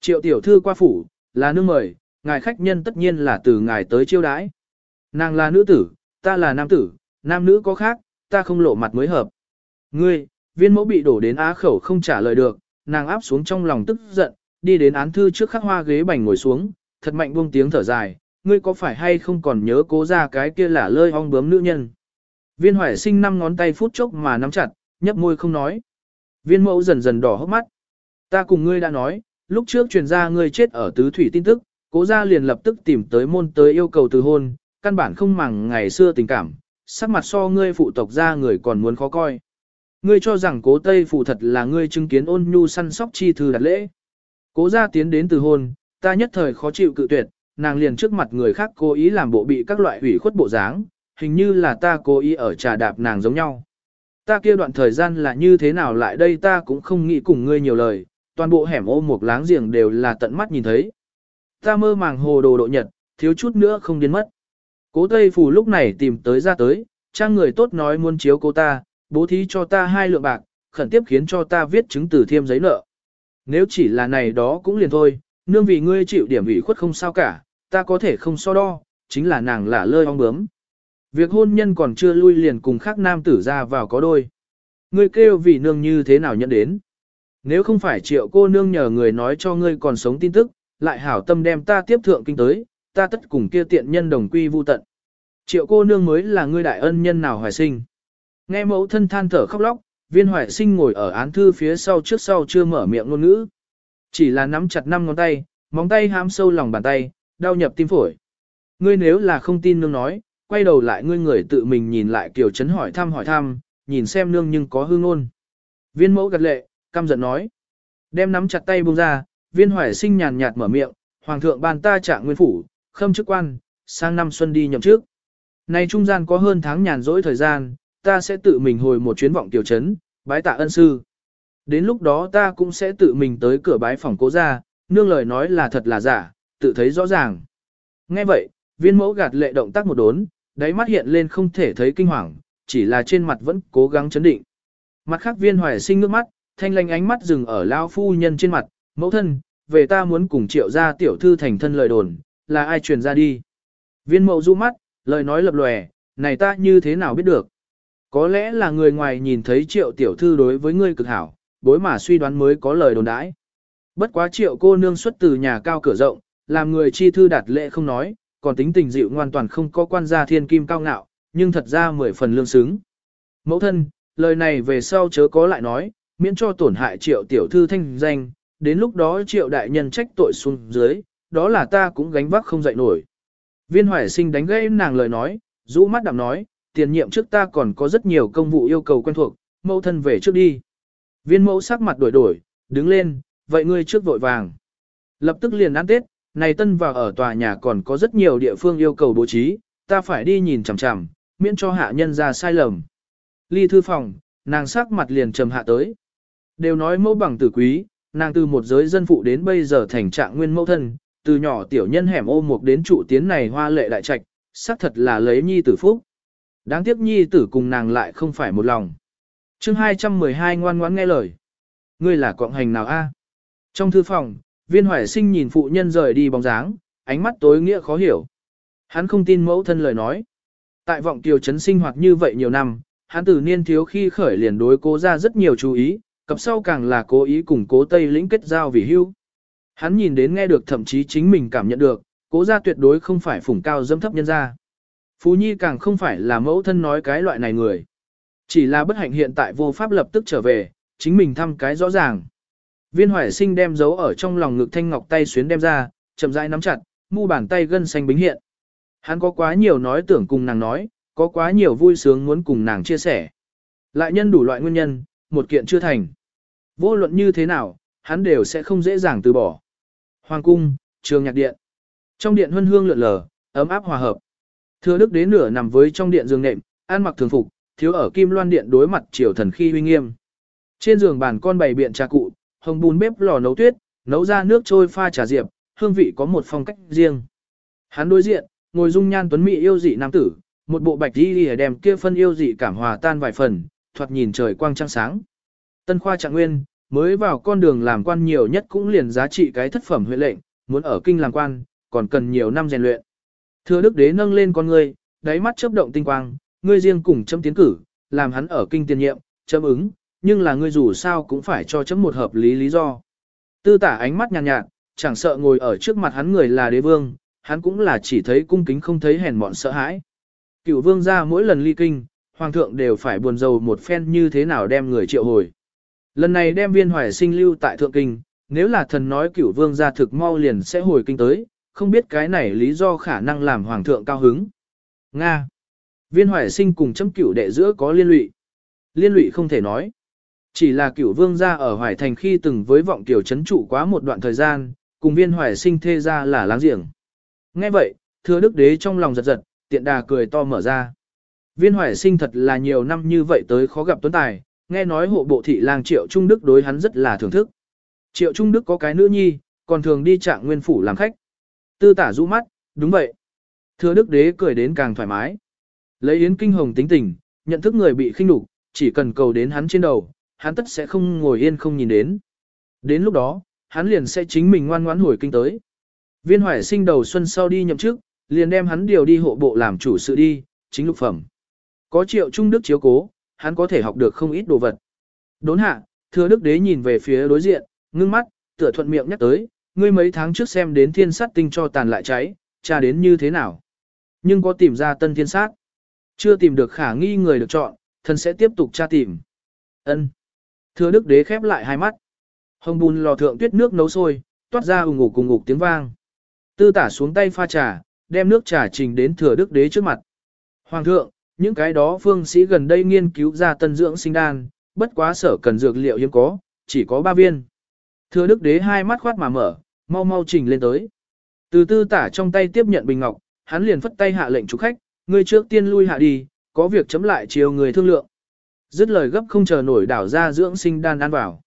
Triệu tiểu thư qua phủ, là nương mời, ngài khách nhân tất nhiên là từ ngài tới chiêu đãi. Nàng là nữ tử, ta là nam tử, nam nữ có khác, ta không lộ mặt mới hợp. Ngươi, viên mẫu bị đổ đến á khẩu không trả lời được, nàng áp xuống trong lòng tức giận, đi đến án thư trước khắc hoa ghế bành ngồi xuống, thật mạnh buông tiếng thở dài, ngươi có phải hay không còn nhớ cố ra cái kia là lơi ong bướm nữ nhân. Viên hoài sinh năm ngón tay phút chốc mà nắm chặt, nhấp môi không nói. Viên mẫu dần dần đỏ hốc mắt. Ta cùng ngươi đã nói, lúc trước truyền ra ngươi chết ở tứ thủy tin tức, cố gia liền lập tức tìm tới môn tới yêu cầu từ hôn, căn bản không màng ngày xưa tình cảm, sắc mặt so ngươi phụ tộc gia người còn muốn khó coi. Ngươi cho rằng cố Tây phụ thật là ngươi chứng kiến ôn nhu săn sóc chi thư đặt lễ. Cố gia tiến đến từ hôn, ta nhất thời khó chịu cự tuyệt, nàng liền trước mặt người khác cố ý làm bộ bị các loại hủy khuất bộ dáng, hình như là ta cố ý ở trà đạp nàng giống nhau. Ta kia đoạn thời gian là như thế nào lại đây ta cũng không nghĩ cùng ngươi nhiều lời, toàn bộ hẻm ô một láng giềng đều là tận mắt nhìn thấy. Ta mơ màng hồ đồ độ nhật, thiếu chút nữa không điên mất. Cố Tây Phủ lúc này tìm tới ra tới, trang người tốt nói muốn chiếu cô ta, bố thí cho ta hai lượng bạc, khẩn tiếp khiến cho ta viết chứng từ thiêm giấy nợ. Nếu chỉ là này đó cũng liền thôi, nương vì ngươi chịu điểm ủy khuất không sao cả, ta có thể không so đo, chính là nàng là lơi ong bướm. Việc hôn nhân còn chưa lui liền cùng khác nam tử ra vào có đôi. Ngươi kêu vì nương như thế nào nhận đến. Nếu không phải triệu cô nương nhờ người nói cho ngươi còn sống tin tức, lại hảo tâm đem ta tiếp thượng kinh tới, ta tất cùng kia tiện nhân đồng quy vu tận. Triệu cô nương mới là ngươi đại ân nhân nào hoài sinh. Nghe mẫu thân than thở khóc lóc, viên hoài sinh ngồi ở án thư phía sau trước sau chưa mở miệng ngôn ngữ. Chỉ là nắm chặt năm ngón tay, móng tay hám sâu lòng bàn tay, đau nhập tim phổi. Ngươi nếu là không tin nương nói, quay đầu lại ngươi người tự mình nhìn lại kiểu chấn hỏi thăm hỏi thăm, nhìn xem nương nhưng có hương ngôn. Viên mẫu gật lệ, căm giận nói. Đem nắm chặt tay buông ra, viên hoài sinh nhàn nhạt mở miệng, hoàng thượng ban ta trạng nguyên phủ, khâm chức quan, sang năm xuân đi nhậm trước. Nay trung gian có hơn tháng nhàn rỗi thời gian, ta sẽ tự mình hồi một chuyến vọng tiểu trấn, bái tạ ân sư. Đến lúc đó ta cũng sẽ tự mình tới cửa bái phòng cố ra, nương lời nói là thật là giả, tự thấy rõ ràng. Nghe vậy, viên mẫu gạt lệ động tác một đốn, đáy mắt hiện lên không thể thấy kinh hoàng, chỉ là trên mặt vẫn cố gắng chấn định. Mặt khác viên hoài sinh nước mắt, thanh lanh ánh mắt dừng ở lao phu nhân trên mặt, mẫu thân, về ta muốn cùng triệu gia tiểu thư thành thân lời đồn, là ai truyền ra đi. Viên mẫu du mắt, lời nói lập lòe, này ta như thế nào biết được. Có lẽ là người ngoài nhìn thấy triệu tiểu thư đối với ngươi cực hảo, bối mà suy đoán mới có lời đồn đãi. Bất quá triệu cô nương xuất từ nhà cao cửa rộng, làm người chi thư đạt lệ không nói, còn tính tình dịu ngoan toàn không có quan gia thiên kim cao ngạo, nhưng thật ra mười phần lương xứng. Mẫu thân, lời này về sau chớ có lại nói, miễn cho tổn hại triệu tiểu thư thanh danh, đến lúc đó triệu đại nhân trách tội xuống dưới, đó là ta cũng gánh vác không dậy nổi. Viên hoài sinh đánh gây nàng lời nói, rũ mắt đạm nói, tiền nhiệm trước ta còn có rất nhiều công vụ yêu cầu quen thuộc, mẫu thân về trước đi. Viên mẫu sắc mặt đổi đổi, đứng lên, vậy ngươi trước vội vàng. Lập tức liền ăn tết, này tân vào ở tòa nhà còn có rất nhiều địa phương yêu cầu bố trí, ta phải đi nhìn chằm chằm, miễn cho hạ nhân ra sai lầm. Ly thư phòng, nàng sắc mặt liền trầm hạ tới. Đều nói mẫu bằng tử quý, nàng từ một giới dân phụ đến bây giờ thành trạng nguyên mẫu thân, từ nhỏ tiểu nhân hẻm ô mục đến trụ tiến này hoa lệ đại trạch, xác thật là lấy nhi tử phúc. Đáng tiếc nhi tử cùng nàng lại không phải một lòng. chương 212 ngoan ngoãn nghe lời. Ngươi là quạng hành nào a? Trong thư phòng, viên hoài sinh nhìn phụ nhân rời đi bóng dáng, ánh mắt tối nghĩa khó hiểu. Hắn không tin mẫu thân lời nói. Tại vọng tiểu trấn sinh hoạt như vậy nhiều năm, hắn từ niên thiếu khi khởi liền đối cố ra rất nhiều chú ý, cập sau càng là cố ý cùng cố Tây lĩnh kết giao vì hưu. Hắn nhìn đến nghe được thậm chí chính mình cảm nhận được, cố ra tuyệt đối không phải phủng cao dâm thấp nhân ra. Phú Nhi càng không phải là mẫu thân nói cái loại này người. Chỉ là bất hạnh hiện tại vô pháp lập tức trở về, chính mình thăm cái rõ ràng. Viên hoài sinh đem dấu ở trong lòng ngực thanh ngọc tay xuyến đem ra, chậm rãi nắm chặt, mu bàn tay gân xanh bính hiện. Hắn có quá nhiều nói tưởng cùng nàng nói, có quá nhiều vui sướng muốn cùng nàng chia sẻ. Lại nhân đủ loại nguyên nhân, một kiện chưa thành. Vô luận như thế nào, hắn đều sẽ không dễ dàng từ bỏ. Hoàng cung, trường nhạc điện. Trong điện huân hương lượn lờ, ấm áp hòa hợp. Thừa đức đến nửa nằm với trong điện giường nệm, ăn mặc thường phục, thiếu ở kim loan điện đối mặt triều thần khi uy nghiêm. Trên giường bàn con bày biện trà cụ, hồng bùn bếp lò nấu tuyết, nấu ra nước trôi pha trà diệp, hương vị có một phong cách riêng. Hắn đối diện, ngồi dung nhan tuấn mỹ yêu dị nam tử, một bộ bạch y lìa đem kia phân yêu dị cảm hòa tan vài phần, thoạt nhìn trời quang trăng sáng. Tân khoa trạng nguyên, mới vào con đường làm quan nhiều nhất cũng liền giá trị cái thất phẩm huyện lệnh, muốn ở kinh làm quan, còn cần nhiều năm rèn luyện. Thưa đức đế nâng lên con ngươi, đáy mắt chớp động tinh quang, ngươi riêng cùng chấm tiến cử, làm hắn ở kinh tiền nhiệm, chấm ứng, nhưng là ngươi dù sao cũng phải cho chấm một hợp lý lý do. Tư tả ánh mắt nhàn nhạt, nhạt, chẳng sợ ngồi ở trước mặt hắn người là đế vương, hắn cũng là chỉ thấy cung kính không thấy hèn mọn sợ hãi. Cựu vương ra mỗi lần ly kinh, hoàng thượng đều phải buồn rầu một phen như thế nào đem người triệu hồi. Lần này đem viên hoài sinh lưu tại thượng kinh, nếu là thần nói cửu vương gia thực mau liền sẽ hồi kinh tới, không biết cái này lý do khả năng làm hoàng thượng cao hứng. Nga. Viên hoài sinh cùng chấm cửu đệ giữa có liên lụy. Liên lụy không thể nói. Chỉ là cửu vương gia ở hoài thành khi từng với vọng tiểu chấn trụ quá một đoạn thời gian, cùng viên hoài sinh thê ra là láng giềng. Nghe vậy, thưa đức đế trong lòng giật giật, tiện đà cười to mở ra. Viên hoài sinh thật là nhiều năm như vậy tới khó gặp tuấn tài, nghe nói hộ bộ thị lang Triệu Trung Đức đối hắn rất là thưởng thức. Triệu Trung Đức có cái nữ nhi, còn thường đi trạng nguyên phủ làm khách. Tư tả rũ mắt, đúng vậy. Thưa Đức Đế cười đến càng thoải mái. Lấy Yến Kinh Hồng tính tình, nhận thức người bị khinh đục, chỉ cần cầu đến hắn trên đầu, hắn tất sẽ không ngồi yên không nhìn đến. Đến lúc đó, hắn liền sẽ chính mình ngoan ngoãn hồi kinh tới. Viên hoài sinh đầu xuân sau đi nhậm chức, liền đem hắn điều đi hộ bộ làm chủ sự đi, chính lục phẩm. Có triệu trung đức chiếu cố, hắn có thể học được không ít đồ vật. Đốn hạ, thừa đức đế nhìn về phía đối diện, ngưng mắt, tựa thuận miệng nhắc tới, ngươi mấy tháng trước xem đến thiên sát tinh cho tàn lại cháy, tra đến như thế nào. Nhưng có tìm ra tân thiên sát. Chưa tìm được khả nghi người được chọn, thần sẽ tiếp tục tra tìm. ân Thừa đức đế khép lại hai mắt. Hồng bùn lò thượng tuyết nước nấu sôi, toát ra ủng ngục cùng ngục tiếng vang. Tư tả xuống tay pha trà, đem nước trà trình đến thừa đức đế trước mặt. Hoàng thượng, những cái đó phương sĩ gần đây nghiên cứu ra tân dưỡng sinh đan, bất quá sở cần dược liệu hiếm có, chỉ có ba viên. Thừa đức đế hai mắt khoát mà mở, mau mau trình lên tới. Từ tư tả trong tay tiếp nhận bình ngọc, hắn liền phất tay hạ lệnh chủ khách, người trước tiên lui hạ đi, có việc chấm lại chiều người thương lượng. Dứt lời gấp không chờ nổi đảo ra dưỡng sinh đan ăn vào.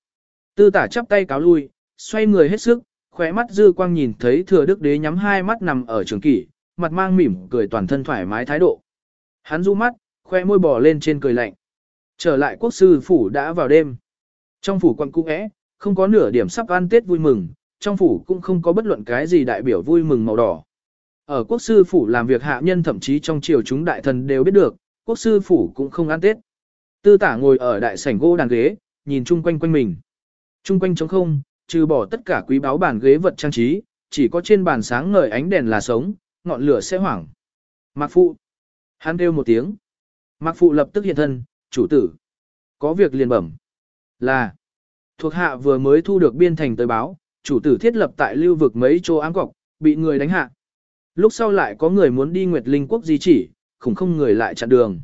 Tư tả chắp tay cáo lui, xoay người hết sức, khóe mắt dư quang nhìn thấy thừa đức đế nhắm hai mắt nằm ở trường kỷ, mặt mang mỉm cười toàn thân thoải mái thái độ. Hắn du mắt, khoe môi bò lên trên cười lạnh. Trở lại quốc sư phủ đã vào đêm. Trong phủ quận cung ẽ, không có nửa điểm sắp ăn Tết vui mừng, trong phủ cũng không có bất luận cái gì đại biểu vui mừng màu đỏ. Ở quốc sư phủ làm việc hạ nhân thậm chí trong triều chúng đại thần đều biết được, quốc sư phủ cũng không ăn Tết. Tư tả ngồi ở đại sảnh gỗ đàn ghế, nhìn chung quanh quanh mình. Chung quanh trống không, trừ bỏ tất cả quý báu bàn ghế vật trang trí, chỉ có trên bàn sáng ngời ánh đèn là sống, ngọn lửa sẽ hoảng. Mạc phụ. Hắn kêu một tiếng. Mạc phụ lập tức hiện thân, chủ tử. Có việc liền bẩm. Là. Thuộc hạ vừa mới thu được biên thành tới báo, chủ tử thiết lập tại lưu vực mấy chỗ ám cọc, bị người đánh hạ. Lúc sau lại có người muốn đi Nguyệt Linh quốc di chỉ, khủng không người lại chặn đường.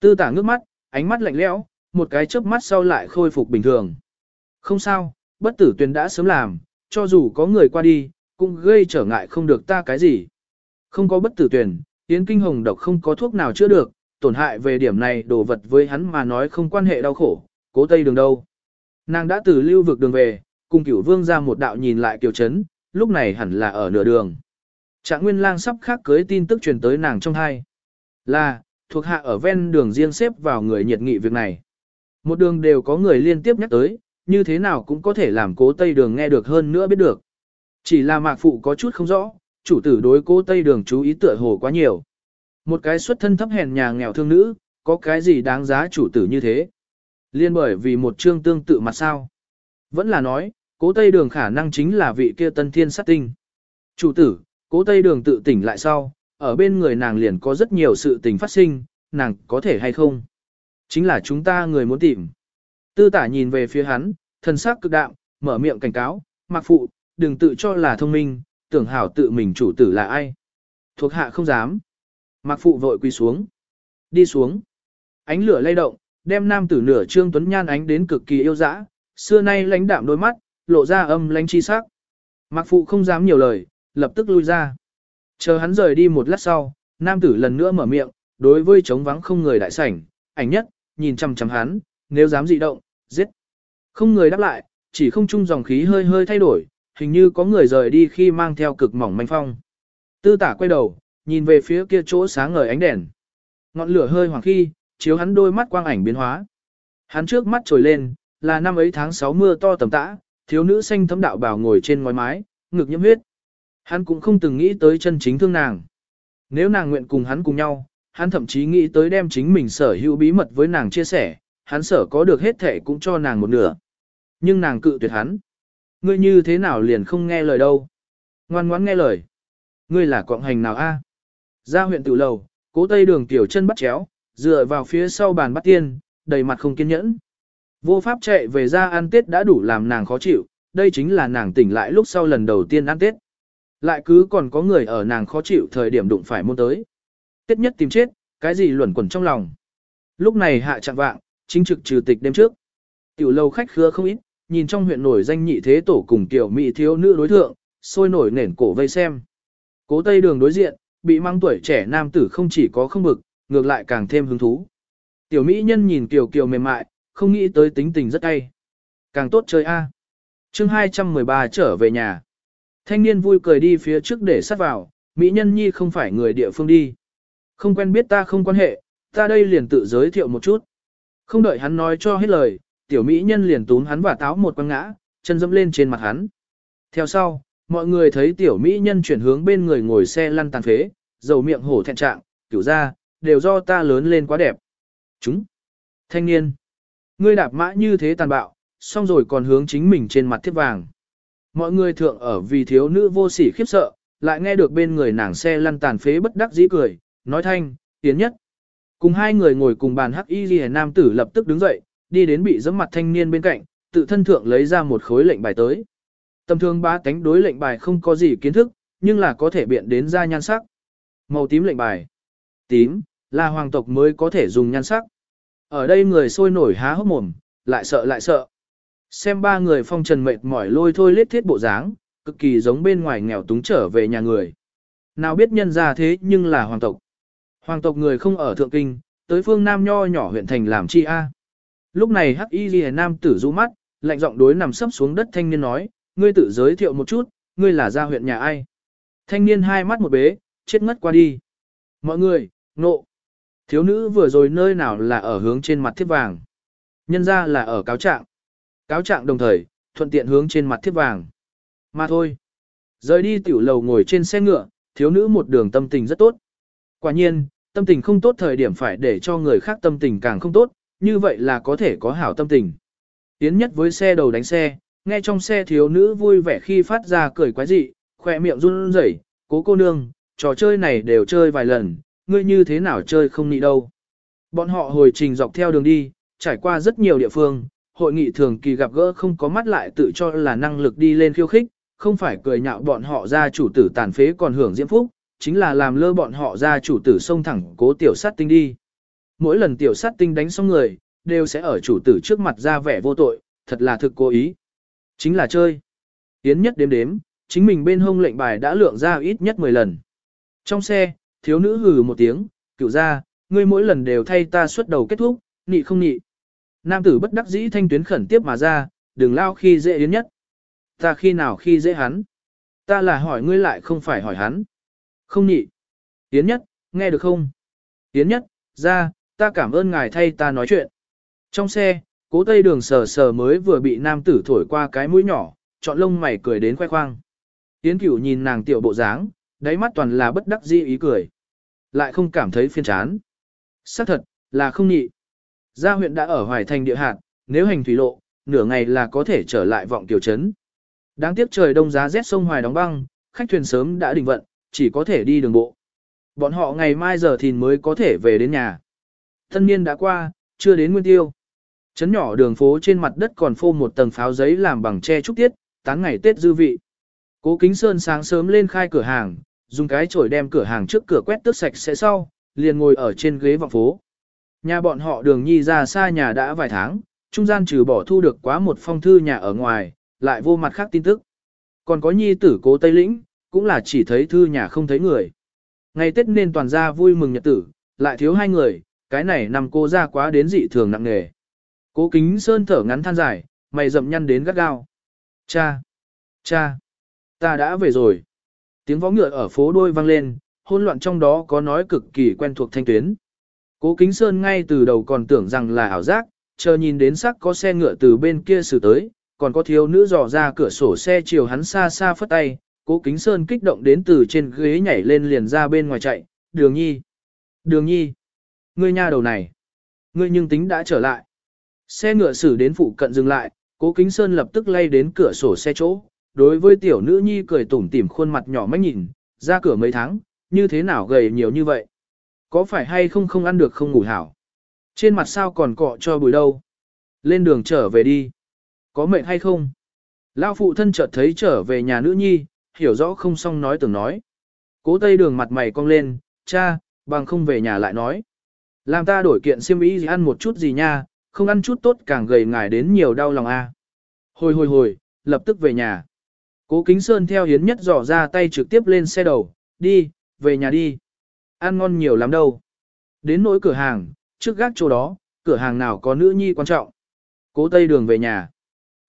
Tư tả ngước mắt, ánh mắt lạnh lẽo, một cái chớp mắt sau lại khôi phục bình thường. Không sao, bất tử tuyền đã sớm làm, cho dù có người qua đi, cũng gây trở ngại không được ta cái gì. Không có bất tử tuyền, Yến Kinh Hồng độc không có thuốc nào chữa được, tổn hại về điểm này đồ vật với hắn mà nói không quan hệ đau khổ, cố tây đường đâu. Nàng đã từ lưu vực đường về, cùng cửu vương ra một đạo nhìn lại kiều chấn, lúc này hẳn là ở nửa đường. Trạng Nguyên Lang sắp khác cưới tin tức truyền tới nàng trong hai. Là, thuộc hạ ở ven đường riêng xếp vào người nhiệt nghị việc này. Một đường đều có người liên tiếp nhắc tới, như thế nào cũng có thể làm cố tây đường nghe được hơn nữa biết được. Chỉ là mạc phụ có chút không rõ, chủ tử đối cố tây đường chú ý tựa hồ quá nhiều. Một cái xuất thân thấp hèn nhà nghèo thương nữ, có cái gì đáng giá chủ tử như thế? Liên bởi vì một chương tương tự mặt sao. Vẫn là nói, cố tây đường khả năng chính là vị kia tân thiên sát tinh. Chủ tử, cố tây đường tự tỉnh lại sau, ở bên người nàng liền có rất nhiều sự tình phát sinh, nàng có thể hay không? Chính là chúng ta người muốn tìm. Tư tả nhìn về phía hắn, thân sắc cực đạm, mở miệng cảnh cáo, mặc phụ, đừng tự cho là thông minh, tưởng hảo tự mình chủ tử là ai. Thuộc hạ không dám. Mặc phụ vội quỳ xuống. Đi xuống. Ánh lửa lay động, đem nam tử nửa trương tuấn nhan ánh đến cực kỳ yêu dã, xưa nay lãnh đạm đôi mắt, lộ ra âm lãnh chi sắc. Mạc phụ không dám nhiều lời, lập tức lui ra. Chờ hắn rời đi một lát sau, nam tử lần nữa mở miệng, đối với trống vắng không người đại sảnh, ảnh nhất, nhìn chăm chăm hắn, nếu dám dị động, giết. Không người đáp lại, chỉ không chung dòng khí hơi hơi thay đổi, hình như có người rời đi khi mang theo cực mỏng manh phong. Tư tả quay đầu, nhìn về phía kia chỗ sáng ngời ánh đèn. Ngọn lửa hơi hoàng khi, chiếu hắn đôi mắt quang ảnh biến hóa. Hắn trước mắt trồi lên, là năm ấy tháng 6 mưa to tầm tã, thiếu nữ xanh thấm đạo bào ngồi trên ngói mái, ngực nhiễm huyết. Hắn cũng không từng nghĩ tới chân chính thương nàng. Nếu nàng nguyện cùng hắn cùng nhau, hắn thậm chí nghĩ tới đem chính mình sở hữu bí mật với nàng chia sẻ, hắn sở có được hết thể cũng cho nàng một nửa. Nhưng nàng cự tuyệt hắn. Ngươi như thế nào liền không nghe lời đâu. Ngoan ngoãn nghe lời. Ngươi là quạng hành nào a? Ra huyện tự lầu, cố tây đường tiểu chân bắt chéo, dựa vào phía sau bàn bắt tiên, đầy mặt không kiên nhẫn. Vô pháp chạy về ra ăn tết đã đủ làm nàng khó chịu, đây chính là nàng tỉnh lại lúc sau lần đầu tiên ăn tết. Lại cứ còn có người ở nàng khó chịu thời điểm đụng phải môn tới. Tết nhất tìm chết, cái gì luẩn quẩn trong lòng. Lúc này hạ trạng vạng, chính trực trừ tịch đêm trước. Tiểu lâu khách khứa không ít, nhìn trong huyện nổi danh nhị thế tổ cùng tiểu mỹ thiếu nữ đối thượng, sôi nổi nền cổ vây xem. Cố tây đường đối diện, bị mang tuổi trẻ nam tử không chỉ có không bực, ngược lại càng thêm hứng thú. Tiểu mỹ nhân nhìn kiều kiều mềm mại, không nghĩ tới tính tình rất hay Càng tốt chơi a. À. Chương 213 trở về nhà. Thanh niên vui cười đi phía trước để sát vào, mỹ nhân nhi không phải người địa phương đi. Không quen biết ta không quan hệ, ta đây liền tự giới thiệu một chút. Không đợi hắn nói cho hết lời, tiểu mỹ nhân liền túm hắn và táo một quăng ngã, chân dẫm lên trên mặt hắn. Theo sau, mọi người thấy tiểu mỹ nhân chuyển hướng bên người ngồi xe lăn tàn phế, dầu miệng hổ thẹn trạng, kiểu ra, đều do ta lớn lên quá đẹp. Chúng. Thanh niên. Ngươi đạp mã như thế tàn bạo, xong rồi còn hướng chính mình trên mặt thiết vàng. Mọi người thượng ở vì thiếu nữ vô sỉ khiếp sợ, lại nghe được bên người nàng xe lăn tàn phế bất đắc dĩ cười, nói thanh, tiến nhất. Cùng hai người ngồi cùng bàn hắc y ghi nam tử lập tức đứng dậy, đi đến bị giẫm mặt thanh niên bên cạnh, tự thân thượng lấy ra một khối lệnh bài tới. Tầm thương ba cánh đối lệnh bài không có gì kiến thức, nhưng là có thể biện đến ra nhan sắc. Màu tím lệnh bài. Tím, là hoàng tộc mới có thể dùng nhan sắc. Ở đây người sôi nổi há hốc mồm, lại sợ lại sợ. Xem ba người phong trần mệt mỏi lôi thôi lết thiết bộ dáng, cực kỳ giống bên ngoài nghèo túng trở về nhà người. Nào biết nhân ra thế nhưng là hoàng tộc. Hoàng tộc người không ở thượng kinh, tới phương Nam nho nhỏ huyện thành làm chi a. Lúc này hắc y ghi nam tử rũ mắt, lạnh giọng đối nằm sấp xuống đất thanh niên nói, ngươi tự giới thiệu một chút, ngươi là gia huyện nhà ai. Thanh niên hai mắt một bế, chết ngất qua đi. Mọi người, nộ. Thiếu nữ vừa rồi nơi nào là ở hướng trên mặt thiếp vàng. Nhân ra là ở cáo trạng. Cáo trạng đồng thời, thuận tiện hướng trên mặt thiếp vàng. Mà thôi. Rời đi tiểu lầu ngồi trên xe ngựa, thiếu nữ một đường tâm tình rất tốt. Quả nhiên, tâm tình không tốt thời điểm phải để cho người khác tâm tình càng không tốt, như vậy là có thể có hảo tâm tình. Tiến nhất với xe đầu đánh xe, nghe trong xe thiếu nữ vui vẻ khi phát ra cười quái dị, khỏe miệng run rẩy, cố cô nương, trò chơi này đều chơi vài lần, ngươi như thế nào chơi không nị đâu. Bọn họ hồi trình dọc theo đường đi, trải qua rất nhiều địa phương, hội nghị thường kỳ gặp gỡ không có mắt lại tự cho là năng lực đi lên khiêu khích, không phải cười nhạo bọn họ ra chủ tử tàn phế còn hưởng diễm phúc, chính là làm lơ bọn họ ra chủ tử xông thẳng cố tiểu sát tinh đi. Mỗi lần tiểu sát tinh đánh xong người, đều sẽ ở chủ tử trước mặt ra vẻ vô tội, thật là thực cố ý. Chính là chơi. Yến nhất đếm đếm, chính mình bên hông lệnh bài đã lượng ra ít nhất 10 lần. Trong xe, thiếu nữ hừ một tiếng, cựu ra, ngươi mỗi lần đều thay ta xuất đầu kết thúc, nị không nị. Nam tử bất đắc dĩ thanh tuyến khẩn tiếp mà ra, đừng lao khi dễ yến nhất. Ta khi nào khi dễ hắn? Ta là hỏi ngươi lại không phải hỏi hắn. Không nhị. Yến nhất, nghe được không? Yến nhất, ra, ta cảm ơn ngài thay ta nói chuyện. Trong xe, cố tây đường sờ sờ mới vừa bị nam tử thổi qua cái mũi nhỏ, chọn lông mày cười đến khoe khoang. Yến cửu nhìn nàng tiểu bộ dáng, đáy mắt toàn là bất đắc dĩ ý cười. Lại không cảm thấy phiền chán. xác thật, là không nhị. Gia huyện đã ở Hoài Thành địa hạt, nếu hành thủy lộ, nửa ngày là có thể trở lại vọng tiểu trấn. Đáng tiếc trời đông giá rét sông Hoài đóng băng, khách thuyền sớm đã đình vận, chỉ có thể đi đường bộ. Bọn họ ngày mai giờ thì mới có thể về đến nhà. Thân niên đã qua, chưa đến nguyên tiêu. Trấn nhỏ đường phố trên mặt đất còn phô một tầng pháo giấy làm bằng tre trúc tiết, tán ngày Tết dư vị. Cố Kính Sơn sáng sớm lên khai cửa hàng, dùng cái chổi đem cửa hàng trước cửa quét tước sạch sẽ sau, liền ngồi ở trên ghế vọng phố. Nhà bọn họ đường nhi ra xa nhà đã vài tháng, trung gian trừ bỏ thu được quá một phong thư nhà ở ngoài, lại vô mặt khác tin tức. Còn có nhi tử cố Tây Lĩnh, cũng là chỉ thấy thư nhà không thấy người. Ngày Tết nên toàn gia vui mừng nhật tử, lại thiếu hai người, cái này nằm cô ra quá đến dị thường nặng nề. Cố kính sơn thở ngắn than dài, mày rậm nhăn đến gắt gao. Cha! Cha! Ta đã về rồi. Tiếng võ ngựa ở phố đôi vang lên, hôn loạn trong đó có nói cực kỳ quen thuộc thanh tuyến. Cố Kính Sơn ngay từ đầu còn tưởng rằng là ảo giác, chờ nhìn đến sắc có xe ngựa từ bên kia xử tới, còn có thiếu nữ dò ra cửa sổ xe chiều hắn xa xa phất tay, Cố Kính Sơn kích động đến từ trên ghế nhảy lên liền ra bên ngoài chạy, đường nhi. Đường nhi. Ngươi nha đầu này. Ngươi nhưng tính đã trở lại. Xe ngựa xử đến phụ cận dừng lại, Cố Kính Sơn lập tức lay đến cửa sổ xe chỗ, đối với tiểu nữ nhi cười tủm tỉm khuôn mặt nhỏ mách nhìn, ra cửa mấy tháng, như thế nào gầy nhiều như vậy. Có phải hay không không ăn được không ngủ hảo? Trên mặt sao còn cọ cho bùi đâu? Lên đường trở về đi. Có mệnh hay không? Lao phụ thân chợt thấy trở về nhà nữ nhi, hiểu rõ không xong nói từng nói. Cố tây đường mặt mày cong lên, cha, bằng không về nhà lại nói. Làm ta đổi kiện xiêm y gì ăn một chút gì nha, không ăn chút tốt càng gầy ngài đến nhiều đau lòng a. Hồi hồi hồi, lập tức về nhà. Cố Kính Sơn theo Hiến Nhất dò ra tay trực tiếp lên xe đầu, đi, về nhà đi. Ăn ngon nhiều lắm đâu. Đến nỗi cửa hàng, trước gác chỗ đó, cửa hàng nào có nữ nhi quan trọng. Cố Tây đường về nhà.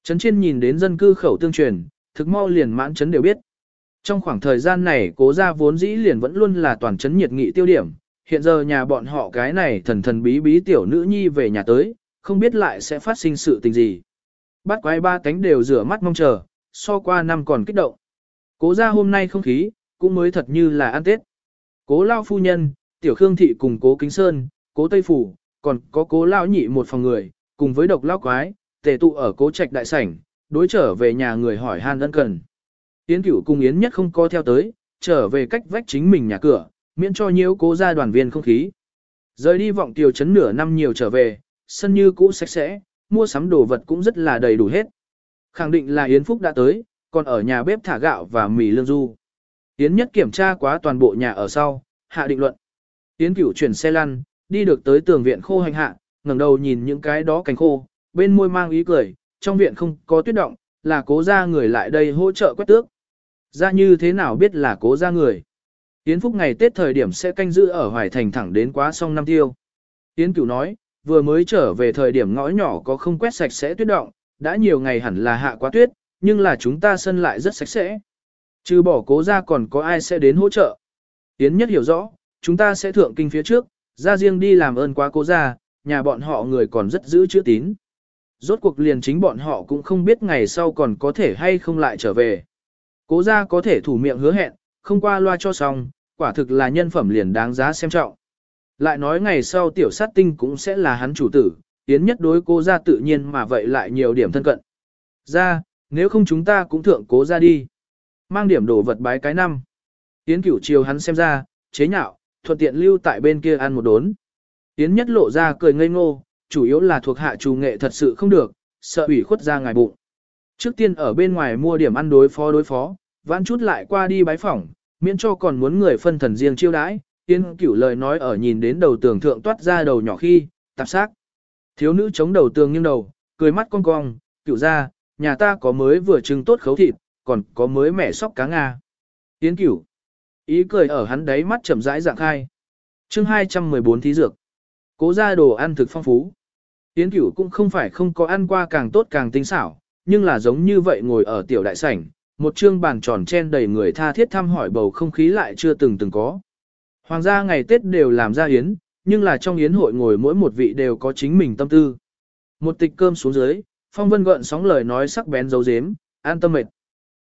Trấn trên nhìn đến dân cư khẩu tương truyền, thực mau liền mãn trấn đều biết. Trong khoảng thời gian này cố gia vốn dĩ liền vẫn luôn là toàn trấn nhiệt nghị tiêu điểm. Hiện giờ nhà bọn họ cái này thần thần bí bí tiểu nữ nhi về nhà tới, không biết lại sẽ phát sinh sự tình gì. Bát quái ba cánh đều rửa mắt mong chờ, so qua năm còn kích động. Cố ra hôm nay không khí, cũng mới thật như là ăn Tết. Cố lao phu nhân, tiểu khương thị cùng cố kính sơn, cố tây phủ, còn có cố lao nhị một phòng người, cùng với độc lao quái, tề tụ ở cố trạch đại sảnh, đối trở về nhà người hỏi han ân cần. Yến cửu cùng Yến nhất không có theo tới, trở về cách vách chính mình nhà cửa, miễn cho nhiễu cố gia đoàn viên không khí. Rời đi vọng tiểu trấn nửa năm nhiều trở về, sân như cũ sạch sẽ, mua sắm đồ vật cũng rất là đầy đủ hết. Khẳng định là Yến Phúc đã tới, còn ở nhà bếp thả gạo và mì lương du. Yến nhất kiểm tra quá toàn bộ nhà ở sau, hạ định luận. Yến cửu chuyển xe lăn, đi được tới tường viện khô hành hạ, ngẩng đầu nhìn những cái đó cánh khô, bên môi mang ý cười, trong viện không có tuyết động, là cố ra người lại đây hỗ trợ quét tước. Ra như thế nào biết là cố ra người. Yến Phúc ngày Tết thời điểm sẽ canh giữ ở Hoài Thành thẳng đến quá xong năm tiêu. Yến Cửu nói, vừa mới trở về thời điểm ngõ nhỏ có không quét sạch sẽ tuyết động, đã nhiều ngày hẳn là hạ quá tuyết, nhưng là chúng ta sân lại rất sạch sẽ. Trừ bỏ cố ra còn có ai sẽ đến hỗ trợ. Yến nhất hiểu rõ, chúng ta sẽ thượng kinh phía trước, ra riêng đi làm ơn quá cố ra, nhà bọn họ người còn rất giữ chữ tín. Rốt cuộc liền chính bọn họ cũng không biết ngày sau còn có thể hay không lại trở về. Cố ra có thể thủ miệng hứa hẹn, không qua loa cho xong, quả thực là nhân phẩm liền đáng giá xem trọng. Lại nói ngày sau tiểu sát tinh cũng sẽ là hắn chủ tử, Yến nhất đối cố ra tự nhiên mà vậy lại nhiều điểm thân cận. Ra, nếu không chúng ta cũng thượng cố ra đi. Mang điểm đồ vật bái cái năm. Yến cửu chiều hắn xem ra, chế nhạo, thuận tiện lưu tại bên kia ăn một đốn. Yến nhất lộ ra cười ngây ngô, chủ yếu là thuộc hạ chủ nghệ thật sự không được, sợ ủy khuất ra ngài bụng. Trước tiên ở bên ngoài mua điểm ăn đối phó đối phó, vãn chút lại qua đi bái phỏng, miễn cho còn muốn người phân thần riêng chiêu đãi, Yến cửu lời nói ở nhìn đến đầu tường thượng toát ra đầu nhỏ khi, tạp xác. Thiếu nữ chống đầu tường nghiêng đầu, cười mắt cong cong, cửu ra, nhà ta có mới vừa trưng tốt khấu thịt, còn có mới mẻ sóc cá Nga. Yến cửu. Ý cười ở hắn đáy mắt chậm rãi dạng khai. chương 214 thí dược. Cố ra đồ ăn thực phong phú. Yến cửu cũng không phải không có ăn qua càng tốt càng tinh xảo, nhưng là giống như vậy ngồi ở tiểu đại sảnh, một chương bàn tròn chen đầy người tha thiết thăm hỏi bầu không khí lại chưa từng từng có. Hoàng gia ngày Tết đều làm ra yến, nhưng là trong yến hội ngồi mỗi một vị đều có chính mình tâm tư. Một tịch cơm xuống dưới, phong vân gợn sóng lời nói sắc bén dấu dếm, an tâm mệt.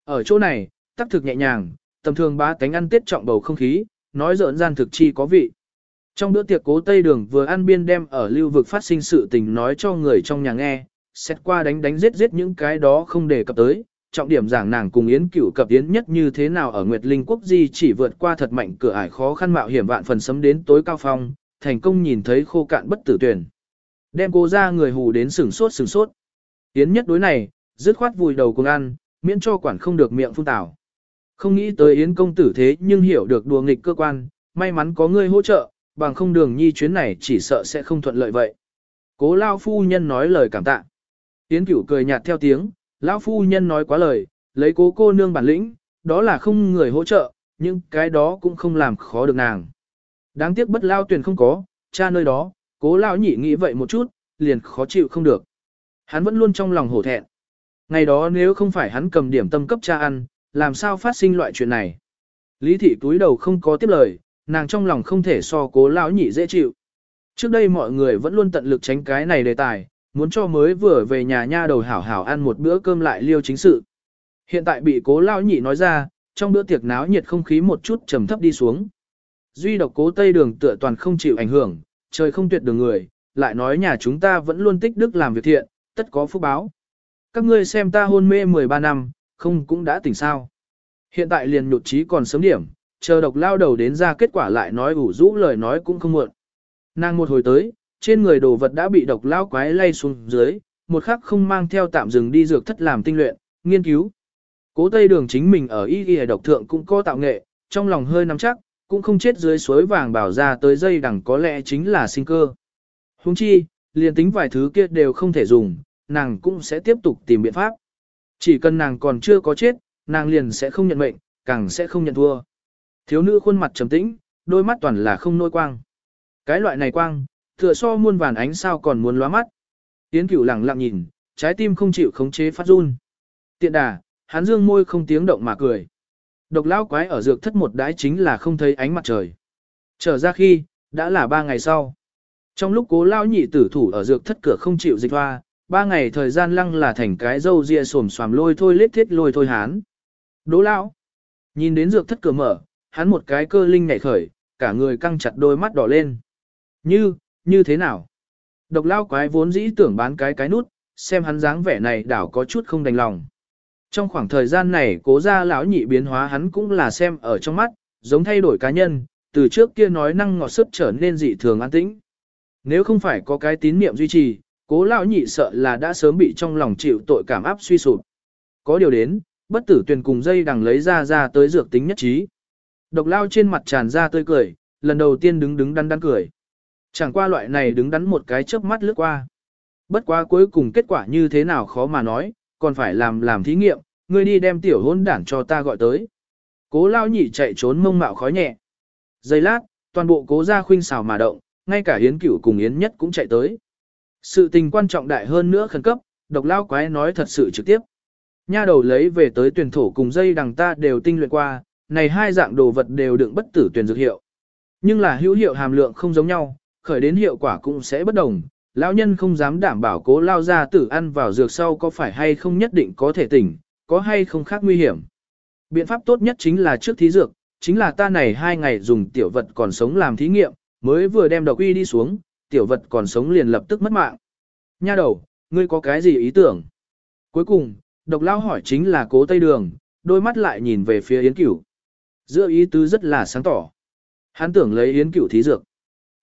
Ở chỗ này, tác thực nhẹ nhàng, tầm thường bá tánh ăn tiết trọng bầu không khí, nói giỡn gian thực chi có vị. Trong bữa tiệc cố Tây Đường vừa ăn biên đem ở lưu vực phát sinh sự tình nói cho người trong nhà nghe, xét qua đánh đánh giết giết những cái đó không đề cập tới, trọng điểm giảng nàng cùng Yến Cửu cập Yến nhất như thế nào ở Nguyệt Linh Quốc Di chỉ vượt qua thật mạnh cửa ải khó khăn mạo hiểm vạn phần sấm đến tối cao phong, thành công nhìn thấy khô cạn bất tử tuyển. Đem cô ra người hù đến sừng sốt sừng sốt. Yến nhất đối này, dứt khoát vùi đầu cùng ăn, miễn cho quản không được miệng phun tảo. Không nghĩ tới Yến công tử thế nhưng hiểu được đùa nghịch cơ quan, may mắn có người hỗ trợ, bằng không đường nhi chuyến này chỉ sợ sẽ không thuận lợi vậy. Cố lao phu nhân nói lời cảm tạ. Yến cửu cười nhạt theo tiếng, Lão phu nhân nói quá lời, lấy cố cô nương bản lĩnh, đó là không người hỗ trợ, nhưng cái đó cũng không làm khó được nàng. Đáng tiếc bất lao tuyển không có, cha nơi đó, cố lão nhị nghĩ vậy một chút, liền khó chịu không được. Hắn vẫn luôn trong lòng hổ thẹn. Ngày đó nếu không phải hắn cầm điểm tâm cấp cha ăn, làm sao phát sinh loại chuyện này. Lý thị túi đầu không có tiếp lời, nàng trong lòng không thể so cố lão nhị dễ chịu. Trước đây mọi người vẫn luôn tận lực tránh cái này đề tài, muốn cho mới vừa về nhà nha đầu hảo hảo ăn một bữa cơm lại liêu chính sự. Hiện tại bị cố lão nhị nói ra, trong bữa tiệc náo nhiệt không khí một chút trầm thấp đi xuống. Duy độc cố tây đường tựa toàn không chịu ảnh hưởng, trời không tuyệt đường người, lại nói nhà chúng ta vẫn luôn tích đức làm việc thiện, tất có phúc báo. Các ngươi xem ta hôn mê 13 năm, không cũng đã tỉnh sao. Hiện tại liền nhụt chí còn sớm điểm, chờ độc lao đầu đến ra kết quả lại nói ủ rũ lời nói cũng không muộn. Nàng một hồi tới, trên người đồ vật đã bị độc lao quái lay xuống dưới, một khắc không mang theo tạm dừng đi dược thất làm tinh luyện, nghiên cứu. Cố Tây Đường chính mình ở y y độc thượng cũng có tạo nghệ, trong lòng hơi nắm chắc, cũng không chết dưới suối vàng bảo ra tới dây đằng có lẽ chính là sinh cơ. Huống chi, liền tính vài thứ kia đều không thể dùng, nàng cũng sẽ tiếp tục tìm biện pháp. Chỉ cần nàng còn chưa có chết, nàng liền sẽ không nhận mệnh, càng sẽ không nhận thua. Thiếu nữ khuôn mặt trầm tĩnh, đôi mắt toàn là không nôi quang. Cái loại này quang, tựa so muôn vàn ánh sao còn muốn lóa mắt. Yến cửu lặng lặng nhìn, trái tim không chịu khống chế phát run. Tiện đà, hắn dương môi không tiếng động mà cười. Độc lão quái ở dược thất một đái chính là không thấy ánh mặt trời. Trở ra khi, đã là ba ngày sau. Trong lúc cố lão nhị tử thủ ở dược thất cửa không chịu dịch hoa, ba ngày thời gian lăng là thành cái dâu ria xồm xoàm lôi thôi lết thiết lôi thôi hán. Đỗ lão, nhìn đến dược thất cửa mở, hắn một cái cơ linh nhảy khởi, cả người căng chặt đôi mắt đỏ lên. Như, như thế nào? Độc lao quái vốn dĩ tưởng bán cái cái nút, xem hắn dáng vẻ này đảo có chút không đành lòng. Trong khoảng thời gian này cố ra lão nhị biến hóa hắn cũng là xem ở trong mắt, giống thay đổi cá nhân, từ trước kia nói năng ngọt sức trở nên dị thường an tĩnh. Nếu không phải có cái tín niệm duy trì, cố lão nhị sợ là đã sớm bị trong lòng chịu tội cảm áp suy sụp. Có điều đến, bất tử tuyền cùng dây đằng lấy ra ra tới dược tính nhất trí. Độc lao trên mặt tràn ra tươi cười, lần đầu tiên đứng đứng đắn đắn cười. Chẳng qua loại này đứng đắn một cái chớp mắt lướt qua. Bất quá cuối cùng kết quả như thế nào khó mà nói, còn phải làm làm thí nghiệm, ngươi đi đem tiểu hôn đản cho ta gọi tới. Cố lao nhị chạy trốn mông mạo khói nhẹ. Giây lát, toàn bộ cố gia khuynh xào mà động, ngay cả Yến Cửu cùng Yến Nhất cũng chạy tới. Sự tình quan trọng đại hơn nữa khẩn cấp, độc lao quái nói thật sự trực tiếp. Nha đầu lấy về tới tuyển thổ cùng dây đằng ta đều tinh luyện qua, này hai dạng đồ vật đều đựng bất tử tuyển dược hiệu. Nhưng là hữu hiệu hàm lượng không giống nhau, khởi đến hiệu quả cũng sẽ bất đồng. Lão nhân không dám đảm bảo cố lao ra tử ăn vào dược sau có phải hay không nhất định có thể tỉnh, có hay không khác nguy hiểm. Biện pháp tốt nhất chính là trước thí dược, chính là ta này hai ngày dùng tiểu vật còn sống làm thí nghiệm, mới vừa đem độc uy đi xuống, tiểu vật còn sống liền lập tức mất mạng. Nha đầu, ngươi có cái gì ý tưởng? Cuối cùng, độc lao hỏi chính là cố tây đường, đôi mắt lại nhìn về phía yến cửu. Giữa ý tứ rất là sáng tỏ. Hắn tưởng lấy yến cửu thí dược.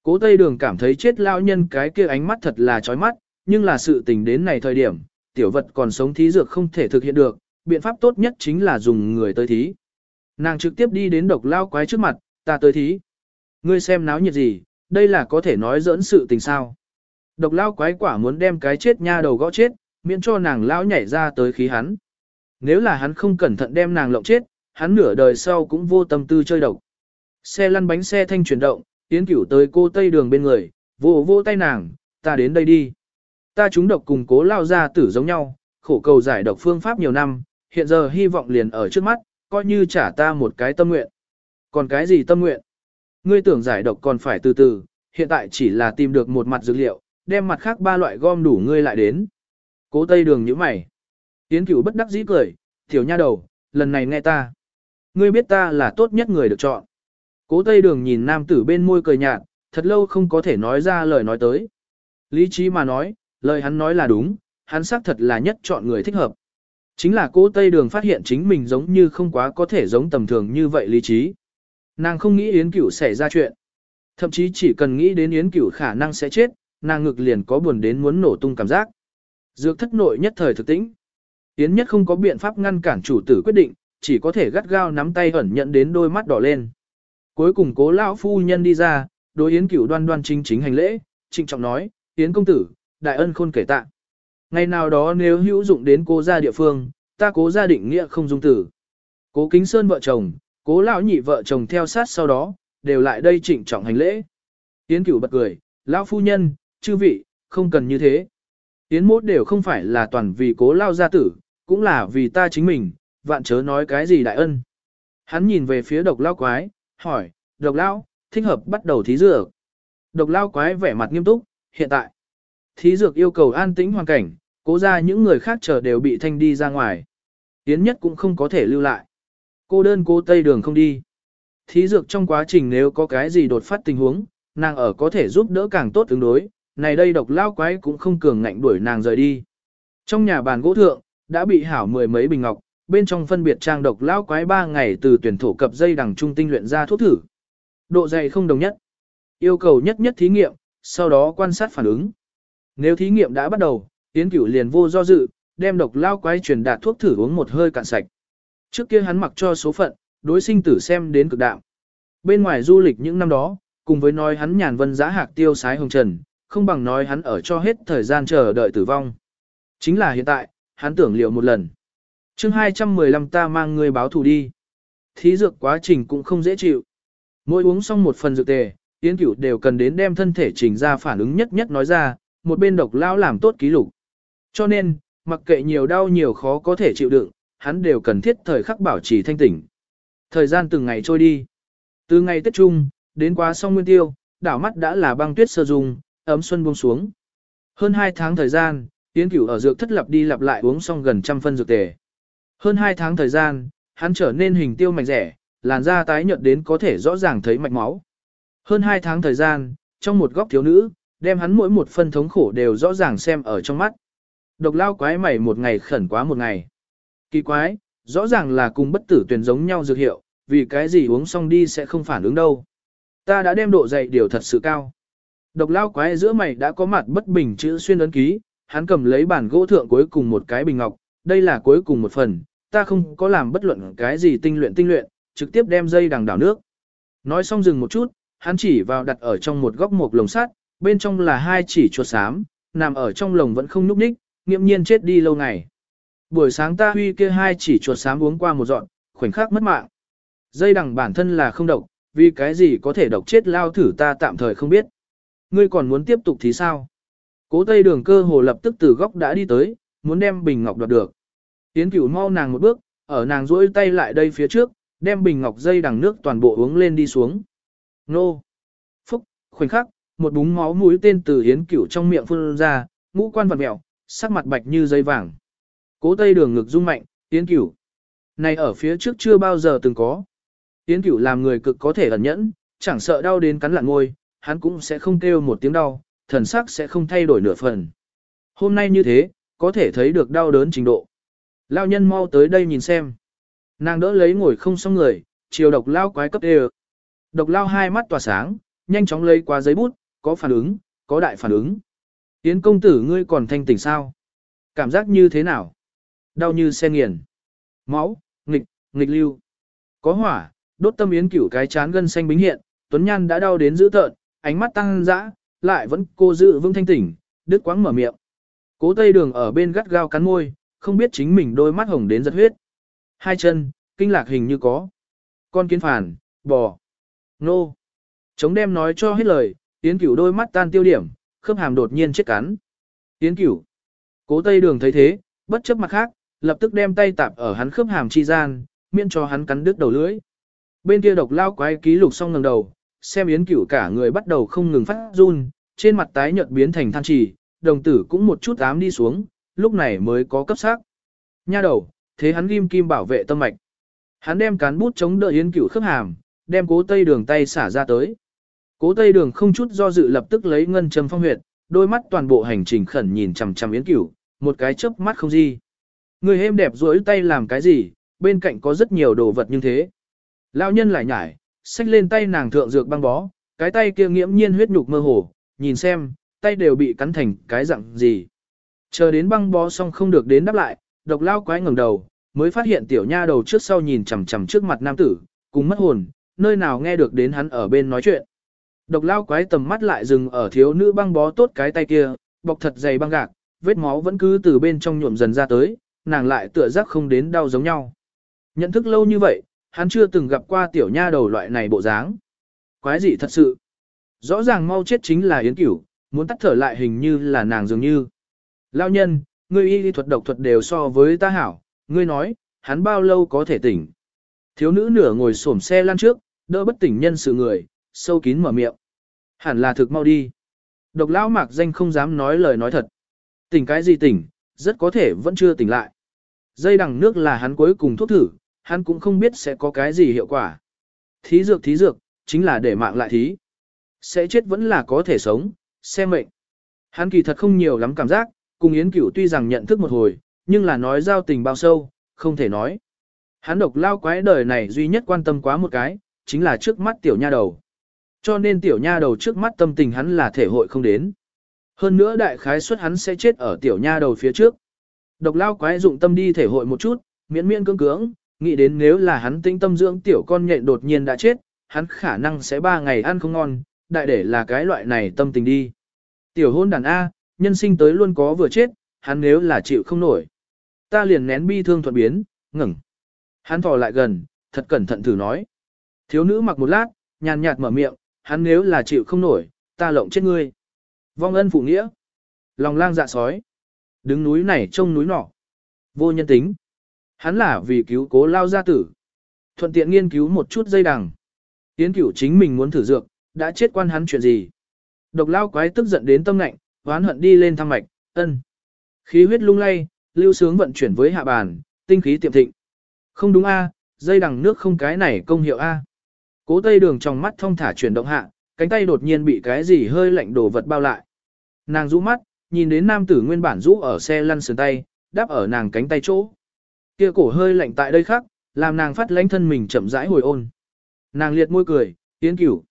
Cố Tây Đường cảm thấy chết lao nhân cái kia ánh mắt thật là chói mắt, nhưng là sự tình đến này thời điểm, tiểu vật còn sống thí dược không thể thực hiện được, biện pháp tốt nhất chính là dùng người tới thí. Nàng trực tiếp đi đến độc lao quái trước mặt, ta tới thí. Ngươi xem náo nhiệt gì, đây là có thể nói dẫn sự tình sao. Độc lao quái quả muốn đem cái chết nha đầu gõ chết, miễn cho nàng lao nhảy ra tới khí hắn. Nếu là hắn không cẩn thận đem nàng lộng chết, hắn nửa đời sau cũng vô tâm tư chơi độc. Xe lăn bánh xe thanh chuyển động, tiến cửu tới cô tây đường bên người, vô vô tay nàng, ta đến đây đi. Ta chúng độc cùng cố lao ra tử giống nhau, khổ cầu giải độc phương pháp nhiều năm, hiện giờ hy vọng liền ở trước mắt, coi như trả ta một cái tâm nguyện. Còn cái gì tâm nguyện? Ngươi tưởng giải độc còn phải từ từ, hiện tại chỉ là tìm được một mặt dược liệu, đem mặt khác ba loại gom đủ ngươi lại đến. Cố tây đường như mày. Tiến cửu bất đắc dĩ cười, tiểu nha đầu, lần này nghe ta. Ngươi biết ta là tốt nhất người được chọn. Cố tây đường nhìn nam tử bên môi cười nhạt, thật lâu không có thể nói ra lời nói tới. Lý trí mà nói, lời hắn nói là đúng, hắn xác thật là nhất chọn người thích hợp. Chính là cố Tây Đường phát hiện chính mình giống như không quá có thể giống tầm thường như vậy lý trí. Nàng không nghĩ Yến Cửu xảy ra chuyện. Thậm chí chỉ cần nghĩ đến Yến Cửu khả năng sẽ chết, nàng ngực liền có buồn đến muốn nổ tung cảm giác. Dược thất nội nhất thời thực tĩnh. Yến nhất không có biện pháp ngăn cản chủ tử quyết định, chỉ có thể gắt gao nắm tay ẩn nhận đến đôi mắt đỏ lên. Cuối cùng cố lão phu nhân đi ra, đối Yến Cửu đoan đoan chính chính hành lễ, trịnh trọng nói, Yến công tử, đại ân khôn kể tạ. Ngày nào đó nếu hữu dụng đến cố gia địa phương, ta cố gia định nghĩa không dung tử. Cố kính sơn vợ chồng, cố lão nhị vợ chồng theo sát sau đó, đều lại đây trịnh trọng hành lễ. Yến cửu bật cười, lão phu nhân, chư vị, không cần như thế. Yến mốt đều không phải là toàn vì cố lao gia tử, cũng là vì ta chính mình, vạn chớ nói cái gì đại ân. Hắn nhìn về phía độc lao quái, hỏi, độc lao, thích hợp bắt đầu thí dược. Độc lao quái vẻ mặt nghiêm túc, hiện tại. Thí dược yêu cầu an tĩnh hoàn cảnh, cố ra những người khác chờ đều bị thanh đi ra ngoài. Yến nhất cũng không có thể lưu lại. Cô đơn cô tây đường không đi. Thí dược trong quá trình nếu có cái gì đột phát tình huống, nàng ở có thể giúp đỡ càng tốt tương đối, này đây độc lao quái cũng không cường ngạnh đuổi nàng rời đi. Trong nhà bàn gỗ thượng, đã bị hảo mười mấy bình ngọc, bên trong phân biệt trang độc lao quái ba ngày từ tuyển thổ cập dây đằng trung tinh luyện ra thuốc thử. Độ dày không đồng nhất. Yêu cầu nhất nhất thí nghiệm, sau đó quan sát phản ứng. Nếu thí nghiệm đã bắt đầu, Yến Cửu liền vô do dự, đem độc lao quái truyền đạt thuốc thử uống một hơi cạn sạch. Trước kia hắn mặc cho số phận, đối sinh tử xem đến cực đạo. Bên ngoài du lịch những năm đó, cùng với nói hắn nhàn vân giá hạc tiêu sái hồng trần, không bằng nói hắn ở cho hết thời gian chờ đợi tử vong. Chính là hiện tại, hắn tưởng liệu một lần. chương 215 ta mang người báo thù đi. Thí dược quá trình cũng không dễ chịu. Mỗi uống xong một phần dược tề, Yến Cửu đều cần đến đem thân thể trình ra phản ứng nhất nhất nói ra, một bên độc lao làm tốt ký lục. Cho nên, mặc kệ nhiều đau nhiều khó có thể chịu đựng, hắn đều cần thiết thời khắc bảo trì thanh tỉnh. Thời gian từng ngày trôi đi. Từ ngày Tết Trung, đến qua song nguyên tiêu, đảo mắt đã là băng tuyết sơ dung, ấm xuân buông xuống. Hơn 2 tháng thời gian, Yến Cửu ở dược thất lập đi lặp lại uống xong gần trăm phân dược tề. Hơn 2 tháng thời gian, hắn trở nên hình tiêu mạch rẻ, làn da tái nhợt đến có thể rõ ràng thấy mạch máu. Hơn 2 tháng thời gian, trong một góc thiếu nữ, đem hắn mỗi một phân thống khổ đều rõ ràng xem ở trong mắt. Độc lao quái mày một ngày khẩn quá một ngày. Kỳ quái, rõ ràng là cùng bất tử tuyển giống nhau dược hiệu, vì cái gì uống xong đi sẽ không phản ứng đâu. Ta đã đem độ dày điều thật sự cao. Độc lao quái giữa mày đã có mặt bất bình chữ xuyên ấn ký, hắn cầm lấy bản gỗ thượng cuối cùng một cái bình ngọc, đây là cuối cùng một phần, ta không có làm bất luận cái gì tinh luyện tinh luyện, trực tiếp đem dây đằng đảo nước. Nói xong dừng một chút, hắn chỉ vào đặt ở trong một góc một lồng sắt, bên trong là hai chỉ chuột xám, nằm ở trong lồng vẫn không nhúc ních, nghiêm nhiên chết đi lâu ngày. Buổi sáng ta huy kia hai chỉ chuột xám uống qua một dọn, khoảnh khắc mất mạng. Dây đằng bản thân là không độc, vì cái gì có thể độc chết lao thử ta tạm thời không biết. Ngươi còn muốn tiếp tục thì sao? Cố tây đường cơ hồ lập tức từ góc đã đi tới, muốn đem bình ngọc đoạt được. Tiến cửu mau nàng một bước, ở nàng duỗi tay lại đây phía trước, đem bình ngọc dây đằng nước toàn bộ uống lên đi xuống. Nô! Phúc! Khoảnh khắc, một búng máu mũi tên từ Yến Cửu trong miệng phun ra, ngũ quan vật mẹo, sắc mặt bạch như dây vàng. Cố Tây Đường ngực rung mạnh, tiến Cửu. Này ở phía trước chưa bao giờ từng có. Tiến Cửu làm người cực có thể ẩn nhẫn, chẳng sợ đau đến cắn lặn ngôi, hắn cũng sẽ không kêu một tiếng đau, thần sắc sẽ không thay đổi nửa phần. Hôm nay như thế, có thể thấy được đau đớn trình độ. Lao nhân mau tới đây nhìn xem. Nàng đỡ lấy ngồi không xong người, chiều độc lao quái cấp đê Độc lao hai mắt tỏa sáng, nhanh chóng lấy qua giấy bút, có phản ứng, có đại phản ứng. Yến công tử ngươi còn thanh tỉnh sao? Cảm giác như thế nào? Đau như xe nghiền. Máu, nghịch, nghịch lưu. Có hỏa, đốt tâm yến cửu cái chán gân xanh bính hiện, Tuấn Nhan đã đau đến dữ tợn, ánh mắt tăng dã, lại vẫn cô dự vững thanh tỉnh, đứt quãng mở miệng. Cố Tây Đường ở bên gắt gao cắn môi, không biết chính mình đôi mắt hồng đến giật huyết. Hai chân, kinh lạc hình như có. Con kiến phản, bò. Nô. Chống đem nói cho hết lời, Yến Cửu đôi mắt tan tiêu điểm, khớp hàm đột nhiên chết cắn. Yến Cửu. Cố Tây Đường thấy thế, bất chấp mặt khác, lập tức đem tay tạp ở hắn khớp hàm chi gian, miễn cho hắn cắn đứt đầu lưỡi. Bên kia độc lao quái ký lục xong ngẩng đầu, xem Yến Cửu cả người bắt đầu không ngừng phát run, trên mặt tái nhợt biến thành than trì, đồng tử cũng một chút ám đi xuống, lúc này mới có cấp sắc. Nha đầu, thế hắn ghim kim bảo vệ tâm mạch. Hắn đem cán bút chống đỡ Yến Cửu khớp hàm, đem cố tây đường tay xả ra tới. Cố tây đường không chút do dự lập tức lấy ngân châm phong huyệt, đôi mắt toàn bộ hành trình khẩn nhìn chằm chằm Yến Cửu, một cái chớp mắt không gì. Người êm đẹp duỗi tay làm cái gì, bên cạnh có rất nhiều đồ vật như thế. Lão nhân lại nhải, xách lên tay nàng thượng dược băng bó, cái tay kia nghiễm nhiên huyết nhục mơ hồ, nhìn xem, tay đều bị cắn thành cái dạng gì. Chờ đến băng bó xong không được đến đáp lại, độc lao quái ngẩng đầu, mới phát hiện tiểu nha đầu trước sau nhìn chằm chằm trước mặt nam tử, cùng mất hồn, nơi nào nghe được đến hắn ở bên nói chuyện. Độc lao quái tầm mắt lại dừng ở thiếu nữ băng bó tốt cái tay kia, bọc thật dày băng gạc, vết máu vẫn cứ từ bên trong nhuộm dần ra tới, nàng lại tựa giác không đến đau giống nhau. Nhận thức lâu như vậy, hắn chưa từng gặp qua tiểu nha đầu loại này bộ dáng. Quái gì thật sự. Rõ ràng mau chết chính là Yến Cửu, muốn tắt thở lại hình như là nàng dường như. Lao nhân, ngươi y lý thuật độc thuật đều so với ta hảo, ngươi nói, hắn bao lâu có thể tỉnh. Thiếu nữ nửa ngồi xổm xe lăn trước, đỡ bất tỉnh nhân sự người, sâu kín mở miệng. Hẳn là thực mau đi. Độc lão mạc danh không dám nói lời nói thật. Tỉnh cái gì tỉnh, rất có thể vẫn chưa tỉnh lại. Dây đằng nước là hắn cuối cùng thuốc thử, hắn cũng không biết sẽ có cái gì hiệu quả. Thí dược thí dược, chính là để mạng lại thí. Sẽ chết vẫn là có thể sống, xem mệnh. Hắn kỳ thật không nhiều lắm cảm giác, cùng Yến Cửu tuy rằng nhận thức một hồi, nhưng là nói giao tình bao sâu, không thể nói. Hắn độc lao quái đời này duy nhất quan tâm quá một cái, chính là trước mắt tiểu nha đầu. Cho nên tiểu nha đầu trước mắt tâm tình hắn là thể hội không đến. Hơn nữa đại khái suất hắn sẽ chết ở tiểu nha đầu phía trước. Độc lao quái dụng tâm đi thể hội một chút, miễn miễn cưỡng cưỡng, nghĩ đến nếu là hắn tinh tâm dưỡng tiểu con nhện đột nhiên đã chết, hắn khả năng sẽ ba ngày ăn không ngon, đại để là cái loại này tâm tình đi. Tiểu hôn đàn A, nhân sinh tới luôn có vừa chết, hắn nếu là chịu không nổi. Ta liền nén bi thương thuận biến, ngừng. Hắn thò lại gần, thật cẩn thận thử nói. Thiếu nữ mặc một lát, nhàn nhạt mở miệng, hắn nếu là chịu không nổi, ta lộng chết ngươi. Vong ân phụ nghĩa. Lòng lang dạ sói. Đứng núi này trông núi nọ. Vô nhân tính. Hắn là vì cứu cố lao gia tử. Thuận tiện nghiên cứu một chút dây đằng. Tiến cửu chính mình muốn thử dược, đã chết quan hắn chuyện gì. Độc lao quái tức giận đến tâm lạnh, hoán hận đi lên thăm mạch, ân. Khí huyết lung lay, lưu sướng vận chuyển với hạ bàn, tinh khí tiệm thịnh. Không đúng a, dây đằng nước không cái này công hiệu a. Cố tây đường trong mắt thông thả chuyển động hạ, cánh tay đột nhiên bị cái gì hơi lạnh đổ vật bao lại. Nàng rũ mắt, nhìn đến nam tử nguyên bản rũ ở xe lăn sườn tay, đáp ở nàng cánh tay chỗ. Kia cổ hơi lạnh tại đây khác, làm nàng phát lánh thân mình chậm rãi hồi ôn. Nàng liệt môi cười, yến cửu.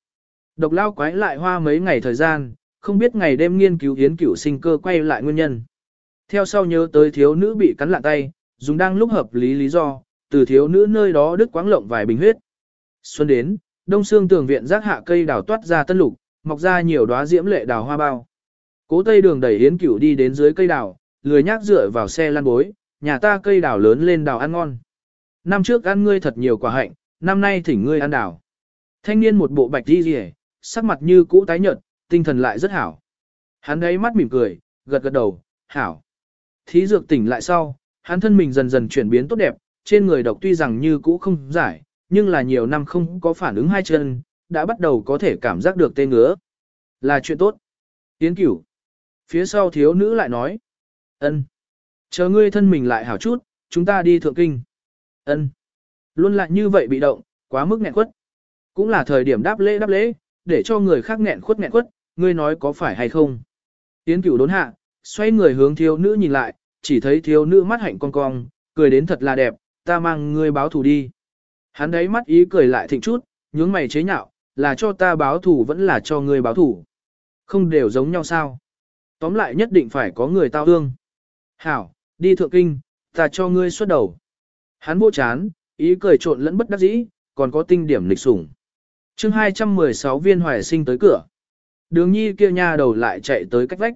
Độc lao quái lại hoa mấy ngày thời gian, không biết ngày đêm nghiên cứu yến cửu sinh cơ quay lại nguyên nhân. Theo sau nhớ tới thiếu nữ bị cắn lạ tay, dùng đang lúc hợp lý lý do, từ thiếu nữ nơi đó đứt quáng lộng vài bình huyết. Xuân đến, đông xương tường viện rác hạ cây đào toát ra tân lục, mọc ra nhiều đóa diễm lệ đào hoa bao. Cố tây đường đẩy yến cửu đi đến dưới cây đào, lười nhác dựa vào xe lăn bối, nhà ta cây đào lớn lên đào ăn ngon. Năm trước ăn ngươi thật nhiều quả hạnh, năm nay thỉnh ngươi ăn đào. Thanh niên một bộ bạch đi rỉ, sắc mặt như cũ tái nhợt, tinh thần lại rất hảo. Hắn ấy mắt mỉm cười, gật gật đầu, hảo. Thí dược tỉnh lại sau, hắn thân mình dần dần chuyển biến tốt đẹp, trên người độc tuy rằng như cũ không giải, nhưng là nhiều năm không có phản ứng hai chân, đã bắt đầu có thể cảm giác được tê ngứa. Là chuyện tốt. Tiến cửu. Phía sau thiếu nữ lại nói. ân, Chờ ngươi thân mình lại hảo chút, chúng ta đi thượng kinh. ân, Luôn lại như vậy bị động, quá mức nghẹn quất. Cũng là thời điểm đáp lễ đáp lễ, để cho người khác nghẹn khuất nghẹn khuất, ngươi nói có phải hay không. Tiến cửu đốn hạ, xoay người hướng thiếu nữ nhìn lại, chỉ thấy thiếu nữ mắt hạnh cong cong, cười đến thật là đẹp, ta mang ngươi báo thù đi. Hắn đấy mắt ý cười lại thịnh chút, nhướng mày chế nhạo, là cho ta báo thù vẫn là cho ngươi báo thù. Không đều giống nhau sao. Tóm lại nhất định phải có người tao ương. Hảo, đi thượng kinh, ta cho ngươi xuất đầu. Hắn vô chán, ý cười trộn lẫn bất đắc dĩ, còn có tinh điểm lịch sủng. chương 216 viên hoài sinh tới cửa. Đường nhi kia nha đầu lại chạy tới cách vách.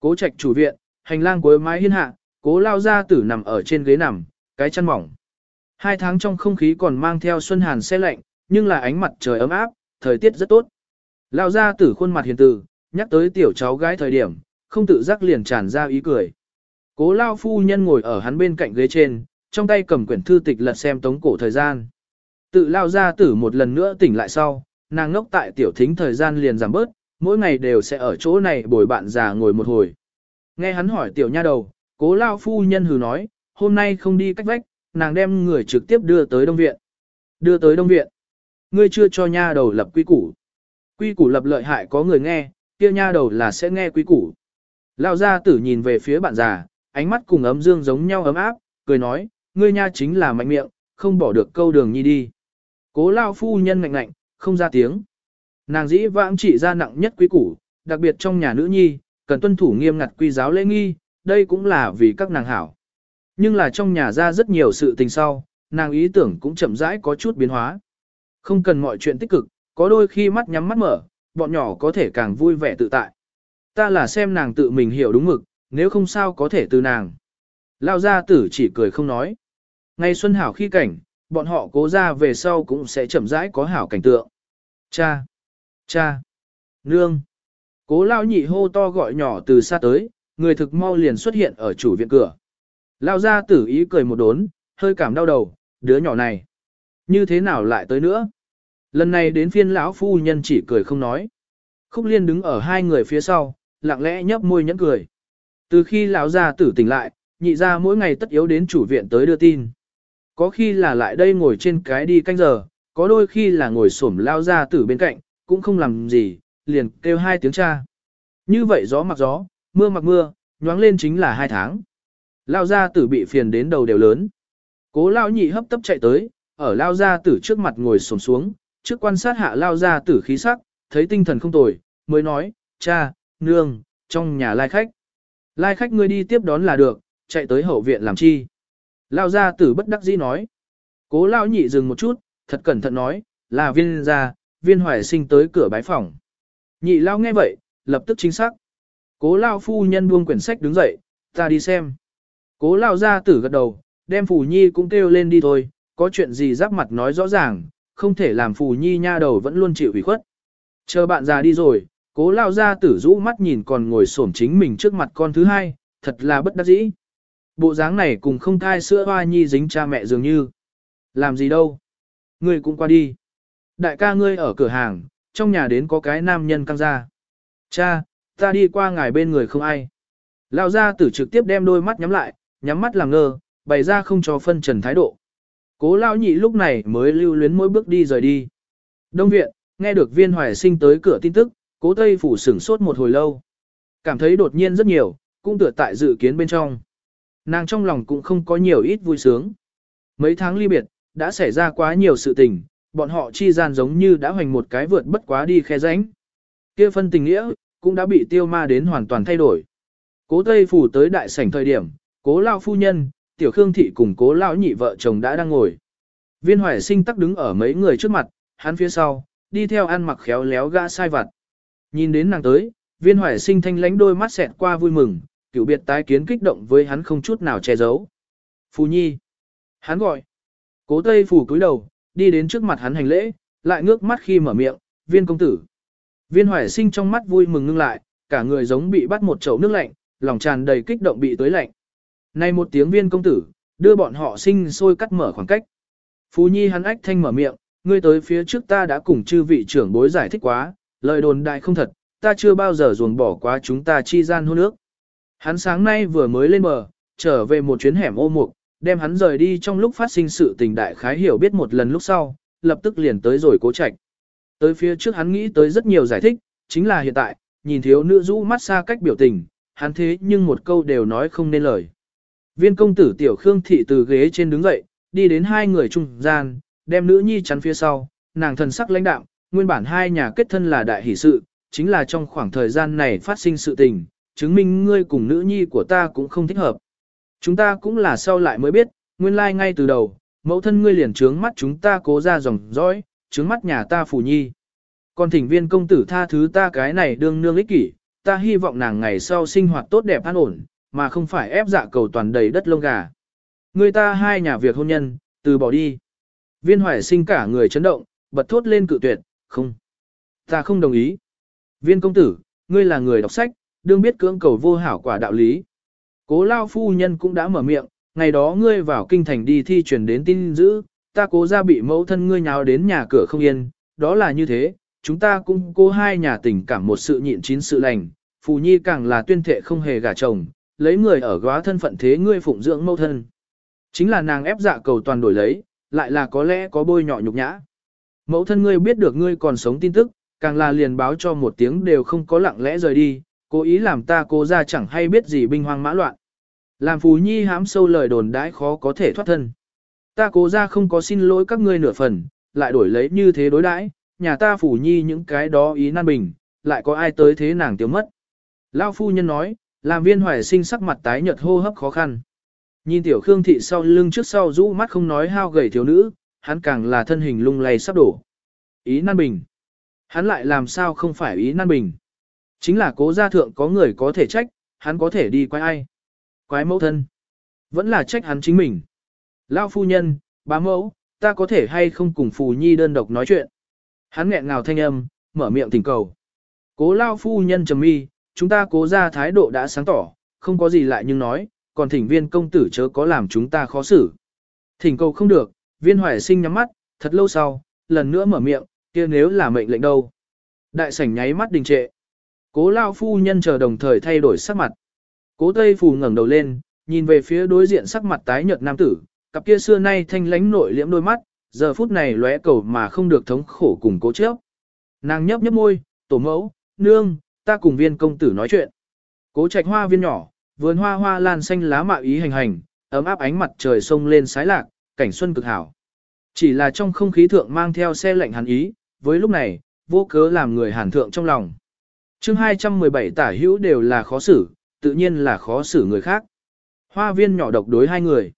Cố trạch chủ viện, hành lang cuối mái hiên hạ, cố lao ra tử nằm ở trên ghế nằm, cái chân mỏng. Hai tháng trong không khí còn mang theo xuân hàn xe lạnh, nhưng là ánh mặt trời ấm áp, thời tiết rất tốt. Lao ra tử khuôn mặt hiền từ, nhắc tới tiểu cháu gái thời điểm, không tự giác liền tràn ra ý cười. Cố lao phu nhân ngồi ở hắn bên cạnh ghế trên, trong tay cầm quyển thư tịch lật xem tống cổ thời gian. Tự lao ra tử một lần nữa tỉnh lại sau, nàng ngốc tại tiểu thính thời gian liền giảm bớt, mỗi ngày đều sẽ ở chỗ này bồi bạn già ngồi một hồi. Nghe hắn hỏi tiểu nha đầu, cố lao phu nhân hừ nói, hôm nay không đi cách vách, nàng đem người trực tiếp đưa tới Đông Viện. Đưa tới Đông Viện. Ngươi chưa cho nha đầu lập quy củ. Quy củ lập lợi hại có người nghe, kia nha đầu là sẽ nghe quy củ. Lao gia tử nhìn về phía bạn già, ánh mắt cùng ấm dương giống nhau ấm áp, cười nói, ngươi nha chính là mạnh miệng, không bỏ được câu đường nhi đi. Cố lao phu nhân ngạnh ngạnh, không ra tiếng. Nàng dĩ vãng chỉ ra nặng nhất quý củ, đặc biệt trong nhà nữ nhi, cần tuân thủ nghiêm ngặt quy giáo lễ nghi, đây cũng là vì các nàng hảo. Nhưng là trong nhà ra rất nhiều sự tình sau, nàng ý tưởng cũng chậm rãi có chút biến hóa. Không cần mọi chuyện tích cực, có đôi khi mắt nhắm mắt mở, bọn nhỏ có thể càng vui vẻ tự tại. Ta là xem nàng tự mình hiểu đúng mực, nếu không sao có thể từ nàng. Lao gia tử chỉ cười không nói. Ngày xuân hảo khi cảnh, bọn họ cố ra về sau cũng sẽ chậm rãi có hảo cảnh tượng. Cha! Cha! Nương! Cố lao nhị hô to gọi nhỏ từ xa tới, người thực mau liền xuất hiện ở chủ viện cửa. Lao gia tử ý cười một đốn, hơi cảm đau đầu, đứa nhỏ này. Như thế nào lại tới nữa? Lần này đến phiên lão phu nhân chỉ cười không nói. Khúc liên đứng ở hai người phía sau, lặng lẽ nhấp môi nhẫn cười. Từ khi lão gia tử tỉnh lại, nhị ra mỗi ngày tất yếu đến chủ viện tới đưa tin. Có khi là lại đây ngồi trên cái đi canh giờ, có đôi khi là ngồi xổm lao gia tử bên cạnh, cũng không làm gì, liền kêu hai tiếng cha. Như vậy gió mặc gió, mưa mặc mưa, nhoáng lên chính là hai tháng. Lao gia tử bị phiền đến đầu đều lớn. Cố lao nhị hấp tấp chạy tới, ở lao gia tử trước mặt ngồi xổm xuống, trước quan sát hạ lao gia tử khí sắc, thấy tinh thần không tồi, mới nói, cha, nương, trong nhà lai khách. Lai khách ngươi đi tiếp đón là được, chạy tới hậu viện làm chi. Lao gia tử bất đắc dĩ nói. Cố lao nhị dừng một chút, thật cẩn thận nói, là viên gia, viên hoài sinh tới cửa bái phòng. Nhị lao nghe vậy, lập tức chính xác. Cố lao phu nhân buông quyển sách đứng dậy, ta đi xem. Cố lao gia tử gật đầu, đem phù nhi cũng kêu lên đi thôi, có chuyện gì giáp mặt nói rõ ràng, không thể làm phù nhi nha đầu vẫn luôn chịu ủy khuất. Chờ bạn già đi rồi, cố lao gia tử rũ mắt nhìn còn ngồi xổm chính mình trước mặt con thứ hai, thật là bất đắc dĩ. Bộ dáng này cùng không thai sữa hoa nhi dính cha mẹ dường như. Làm gì đâu? Ngươi cũng qua đi. Đại ca ngươi ở cửa hàng, trong nhà đến có cái nam nhân căng ra. Cha, ta đi qua ngài bên người không ai. Lao ra tử trực tiếp đem đôi mắt nhắm lại, nhắm mắt làm ngơ, bày ra không cho phân trần thái độ. Cố lao nhị lúc này mới lưu luyến mỗi bước đi rời đi. Đông viện, nghe được viên hoài sinh tới cửa tin tức, cố tây phủ sửng sốt một hồi lâu. Cảm thấy đột nhiên rất nhiều, cũng tựa tại dự kiến bên trong. Nàng trong lòng cũng không có nhiều ít vui sướng. Mấy tháng ly biệt, đã xảy ra quá nhiều sự tình, bọn họ chi gian giống như đã hoành một cái vượt bất quá đi khe ránh. Kia phân tình nghĩa, cũng đã bị tiêu ma đến hoàn toàn thay đổi. Cố Tây Phủ tới đại sảnh thời điểm, cố lao phu nhân, tiểu khương thị cùng cố lao nhị vợ chồng đã đang ngồi. Viên hoài sinh tắc đứng ở mấy người trước mặt, hắn phía sau, đi theo ăn mặc khéo léo gã sai vặt. Nhìn đến nàng tới, viên hoài sinh thanh lánh đôi mắt xẹt qua vui mừng, cựu biệt tái kiến kích động với hắn không chút nào che giấu. Phù nhi. Hắn gọi. Cố tây phủ cúi đầu, đi đến trước mặt hắn hành lễ, lại ngước mắt khi mở miệng, viên công tử. Viên hoài sinh trong mắt vui mừng ngưng lại, cả người giống bị bắt một chậu nước lạnh, lòng tràn đầy kích động bị tới lạnh. Này một tiếng viên công tử, đưa bọn họ sinh sôi cắt mở khoảng cách. phú nhi hắn ách thanh mở miệng, ngươi tới phía trước ta đã cùng chư vị trưởng bối giải thích quá, lời đồn đại không thật, ta chưa bao giờ ruồng bỏ quá chúng ta chi gian hôn nước. Hắn sáng nay vừa mới lên bờ, trở về một chuyến hẻm ô mục, đem hắn rời đi trong lúc phát sinh sự tình đại khái hiểu biết một lần lúc sau, lập tức liền tới rồi cố trạch. Tới phía trước hắn nghĩ tới rất nhiều giải thích, chính là hiện tại, nhìn thiếu nữ rũ mắt xa cách biểu tình, hắn thế nhưng một câu đều nói không nên lời. Viên công tử tiểu khương thị từ ghế trên đứng dậy, đi đến hai người trung gian, đem nữ nhi chắn phía sau, nàng thần sắc lãnh đạm, nguyên bản hai nhà kết thân là đại hỷ sự, chính là trong khoảng thời gian này phát sinh sự tình, chứng minh ngươi cùng nữ nhi của ta cũng không thích hợp. Chúng ta cũng là sau lại mới biết, nguyên lai like ngay từ đầu, mẫu thân ngươi liền trướng mắt chúng ta cố ra dòng dõi, trướng mắt nhà ta phủ nhi. Còn thỉnh viên công tử tha thứ ta cái này đương nương ích kỷ, ta hy vọng nàng ngày sau sinh hoạt tốt đẹp an ổn, mà không phải ép dạ cầu toàn đầy đất lông gà. Người ta hai nhà việc hôn nhân, từ bỏ đi. Viên hoài sinh cả người chấn động, bật thốt lên cự tuyệt, không. Ta không đồng ý. Viên công tử, ngươi là người đọc sách, đương biết cưỡng cầu vô hảo quả đạo lý. Cố lao phu nhân cũng đã mở miệng, ngày đó ngươi vào kinh thành đi thi truyền đến tin dữ, ta cố ra bị mẫu thân ngươi nháo đến nhà cửa không yên, đó là như thế, chúng ta cũng cố hai nhà tình cảm một sự nhịn chín sự lành, phù nhi càng là tuyên thệ không hề gả chồng, lấy người ở góa thân phận thế ngươi phụng dưỡng mẫu thân. Chính là nàng ép dạ cầu toàn đổi lấy, lại là có lẽ có bôi nhọ nhục nhã. Mẫu thân ngươi biết được ngươi còn sống tin tức, càng là liền báo cho một tiếng đều không có lặng lẽ rời đi, cố ý làm ta cố ra chẳng hay biết gì binh hoang mã loạn. Làm phù nhi hám sâu lời đồn đãi khó có thể thoát thân. Ta cố ra không có xin lỗi các ngươi nửa phần, lại đổi lấy như thế đối đãi, nhà ta phù nhi những cái đó ý nan bình, lại có ai tới thế nàng tiêu mất. Lao phu nhân nói, làm viên hoài sinh sắc mặt tái nhợt hô hấp khó khăn. Nhìn tiểu khương thị sau lưng trước sau rũ mắt không nói hao gầy thiếu nữ, hắn càng là thân hình lung lay sắp đổ. Ý nan bình. Hắn lại làm sao không phải ý nan bình. Chính là cố gia thượng có người có thể trách, hắn có thể đi quay ai. Quái mẫu thân. Vẫn là trách hắn chính mình. Lao phu nhân, bá mẫu, ta có thể hay không cùng phù nhi đơn độc nói chuyện. Hắn nghẹn ngào thanh âm, mở miệng thỉnh cầu. Cố Lao phu nhân trầm mi, chúng ta cố ra thái độ đã sáng tỏ, không có gì lại nhưng nói, còn thỉnh viên công tử chớ có làm chúng ta khó xử. Thỉnh cầu không được, viên hoài sinh nhắm mắt, thật lâu sau, lần nữa mở miệng, kia nếu là mệnh lệnh đâu. Đại sảnh nháy mắt đình trệ. Cố lao phu nhân chờ đồng thời thay đổi sắc mặt. Cố Tây Phù ngẩng đầu lên, nhìn về phía đối diện sắc mặt tái nhợt nam tử, cặp kia xưa nay thanh lánh nội liễm đôi mắt, giờ phút này lóe cầu mà không được thống khổ cùng cố chấp. Nàng nhấp nhấp môi, tổ mẫu, nương, ta cùng viên công tử nói chuyện. Cố trạch hoa viên nhỏ, vườn hoa hoa lan xanh lá mạ ý hành hành, ấm áp ánh mặt trời sông lên sái lạc, cảnh xuân cực hảo. Chỉ là trong không khí thượng mang theo xe lạnh hàn ý, với lúc này, vô cớ làm người hàn thượng trong lòng. chương 217 tả hữu đều là khó xử, tự nhiên là khó xử người khác. Hoa viên nhỏ độc đối hai người.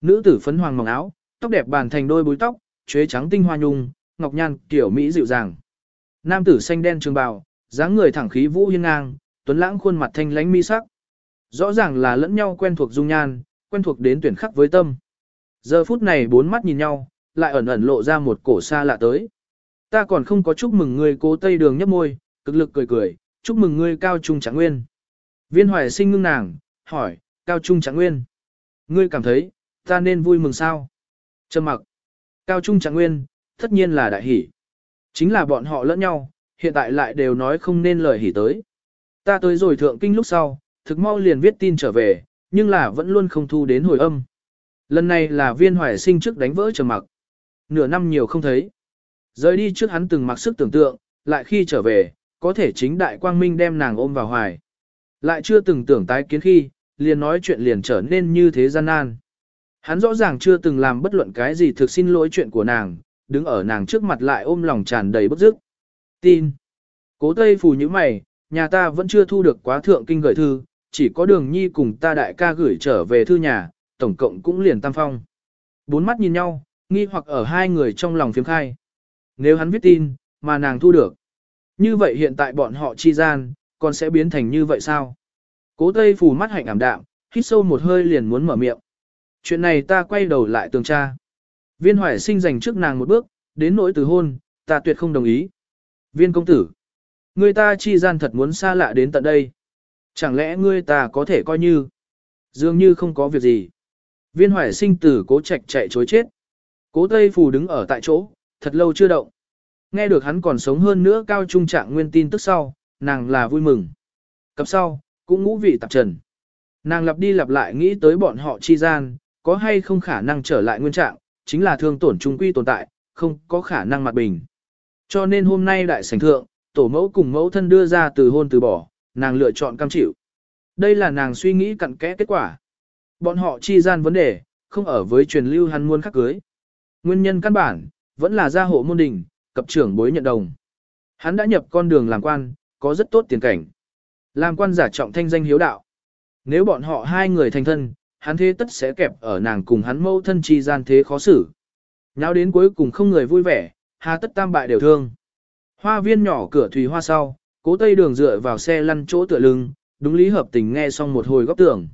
Nữ tử phấn hoàng mỏng áo, tóc đẹp bàn thành đôi búi tóc, chuế trắng tinh hoa nhung, ngọc nhan kiểu mỹ dịu dàng. Nam tử xanh đen trường bào, dáng người thẳng khí vũ hiên ngang, tuấn lãng khuôn mặt thanh lãnh mi sắc. Rõ ràng là lẫn nhau quen thuộc dung nhan, quen thuộc đến tuyển khắc với tâm. Giờ phút này bốn mắt nhìn nhau, lại ẩn ẩn lộ ra một cổ xa lạ tới. Ta còn không có chúc mừng ngươi cố tây đường nhấp môi, cực lực cười cười, chúc mừng ngươi cao trung trạng nguyên. Viên hoài sinh ngưng nàng, hỏi, cao trung trạng nguyên. Ngươi cảm thấy, ta nên vui mừng sao? Trầm mặc. Cao trung trạng nguyên, tất nhiên là đại hỷ. Chính là bọn họ lẫn nhau, hiện tại lại đều nói không nên lời hỉ tới. Ta tới rồi thượng kinh lúc sau, thực mau liền viết tin trở về, nhưng là vẫn luôn không thu đến hồi âm. Lần này là viên hoài sinh trước đánh vỡ trầm mặc. Nửa năm nhiều không thấy. Rời đi trước hắn từng mặc sức tưởng tượng, lại khi trở về, có thể chính đại quang minh đem nàng ôm vào hoài. Lại chưa từng tưởng tái kiến khi, liền nói chuyện liền trở nên như thế gian nan. Hắn rõ ràng chưa từng làm bất luận cái gì thực xin lỗi chuyện của nàng, đứng ở nàng trước mặt lại ôm lòng tràn đầy bức dứt. Tin. Cố Tây Phù như mày, nhà ta vẫn chưa thu được quá thượng kinh gửi thư, chỉ có đường nhi cùng ta đại ca gửi trở về thư nhà, tổng cộng cũng liền tam phong. Bốn mắt nhìn nhau, nghi hoặc ở hai người trong lòng phiếm khai. Nếu hắn viết tin, mà nàng thu được. Như vậy hiện tại bọn họ chi gian, còn sẽ biến thành như vậy sao? Cố Tây Phù mắt hạnh ảm đạm, hít sâu một hơi liền muốn mở miệng. Chuyện này ta quay đầu lại tường tra. Viên hoài sinh dành trước nàng một bước, đến nỗi từ hôn, ta tuyệt không đồng ý. Viên công tử, người ta chi gian thật muốn xa lạ đến tận đây. Chẳng lẽ ngươi ta có thể coi như, dường như không có việc gì. Viên hoài sinh tử cố trạch chạy chối chết. Cố Tây Phù đứng ở tại chỗ, thật lâu chưa động. Nghe được hắn còn sống hơn nữa cao trung trạng nguyên tin tức sau, nàng là vui mừng. Cặp sau, cũng ngũ vị tạp trần. Nàng lặp đi lặp lại nghĩ tới bọn họ chi gian, có hay không khả năng trở lại nguyên trạng, chính là thương tổn trung quy tồn tại, không có khả năng mặt bình. Cho nên hôm nay đại sảnh thượng, tổ mẫu cùng mẫu thân đưa ra từ hôn từ bỏ, nàng lựa chọn cam chịu. Đây là nàng suy nghĩ cặn kẽ kết quả. Bọn họ chi gian vấn đề, không ở với truyền lưu hắn muôn khắc cưới. Nguyên nhân căn bản, vẫn là gia hộ môn đình, cập trưởng bối nhận đồng. Hắn đã nhập con đường làm quan, có rất tốt tiền cảnh. Làm quan giả trọng thanh danh hiếu đạo. Nếu bọn họ hai người thành thân, hắn thế tất sẽ kẹp ở nàng cùng hắn mâu thân chi gian thế khó xử. Nháo đến cuối cùng không người vui vẻ, hà tất tam bại đều thương. Hoa viên nhỏ cửa thủy hoa sau, cố tây đường dựa vào xe lăn chỗ tựa lưng, đúng lý hợp tình nghe xong một hồi góc tưởng.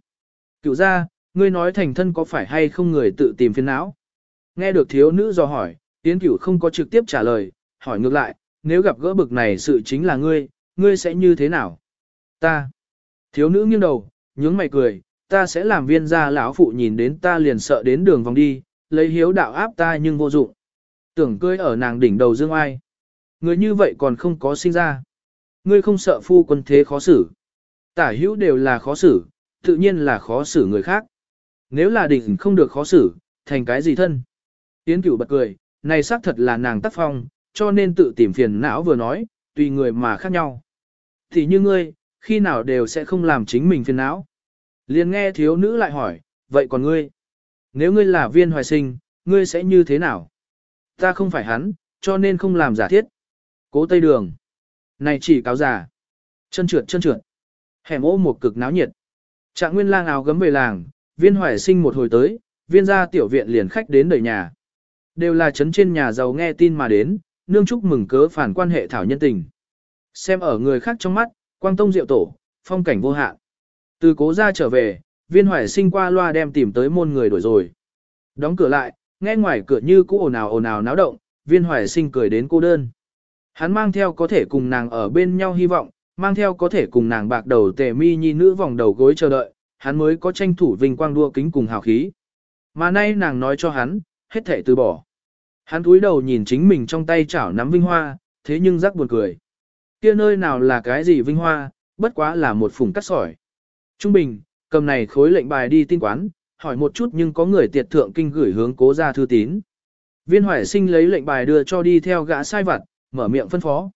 Cựu ra, ngươi nói thành thân có phải hay không người tự tìm phiền não? Nghe được thiếu nữ do hỏi, tiến cửu không có trực tiếp trả lời, hỏi ngược lại, nếu gặp gỡ bực này sự chính là ngươi, ngươi sẽ như thế nào? Ta. Thiếu nữ nghiêng đầu, nhướng mày cười, ta sẽ làm viên gia lão phụ nhìn đến ta liền sợ đến đường vòng đi, lấy hiếu đạo áp ta nhưng vô dụng. Tưởng cưới ở nàng đỉnh đầu dương ai. Người như vậy còn không có sinh ra. Ngươi không sợ phu quân thế khó xử. Tả hữu đều là khó xử, tự nhiên là khó xử người khác. Nếu là đỉnh không được khó xử, thành cái gì thân? Yến cửu bật cười, này xác thật là nàng tác phong, cho nên tự tìm phiền não vừa nói, tùy người mà khác nhau. Thì như ngươi, khi nào đều sẽ không làm chính mình phiền não. Liền nghe thiếu nữ lại hỏi, vậy còn ngươi? Nếu ngươi là viên hoài sinh, ngươi sẽ như thế nào? Ta không phải hắn, cho nên không làm giả thiết. Cố tây đường. Này chỉ cáo giả. Chân trượt chân trượt. Hẻm ô một cực náo nhiệt. Trạng nguyên lang áo gấm về làng, viên hoài sinh một hồi tới, viên gia tiểu viện liền khách đến đời nhà. Đều là chấn trên nhà giàu nghe tin mà đến, nương chúc mừng cớ phản quan hệ thảo nhân tình. Xem ở người khác trong mắt, quang tông diệu tổ, phong cảnh vô hạn. Từ cố ra trở về, viên hoài sinh qua loa đem tìm tới môn người đổi rồi. Đóng cửa lại, nghe ngoài cửa như cũ ồn ào ồn ào náo động, viên hoài sinh cười đến cô đơn. Hắn mang theo có thể cùng nàng ở bên nhau hy vọng, mang theo có thể cùng nàng bạc đầu tề mi nhi nữ vòng đầu gối chờ đợi, hắn mới có tranh thủ vinh quang đua kính cùng hào khí. Mà nay nàng nói cho hắn, hết thể từ bỏ. Hắn cúi đầu nhìn chính mình trong tay chảo nắm vinh hoa, thế nhưng rắc buồn cười. Kia nơi nào là cái gì vinh hoa, bất quá là một phùng cắt sỏi. Trung bình, cầm này khối lệnh bài đi tin quán, hỏi một chút nhưng có người tiệt thượng kinh gửi hướng cố ra thư tín. Viên hoài sinh lấy lệnh bài đưa cho đi theo gã sai vặt, mở miệng phân phó.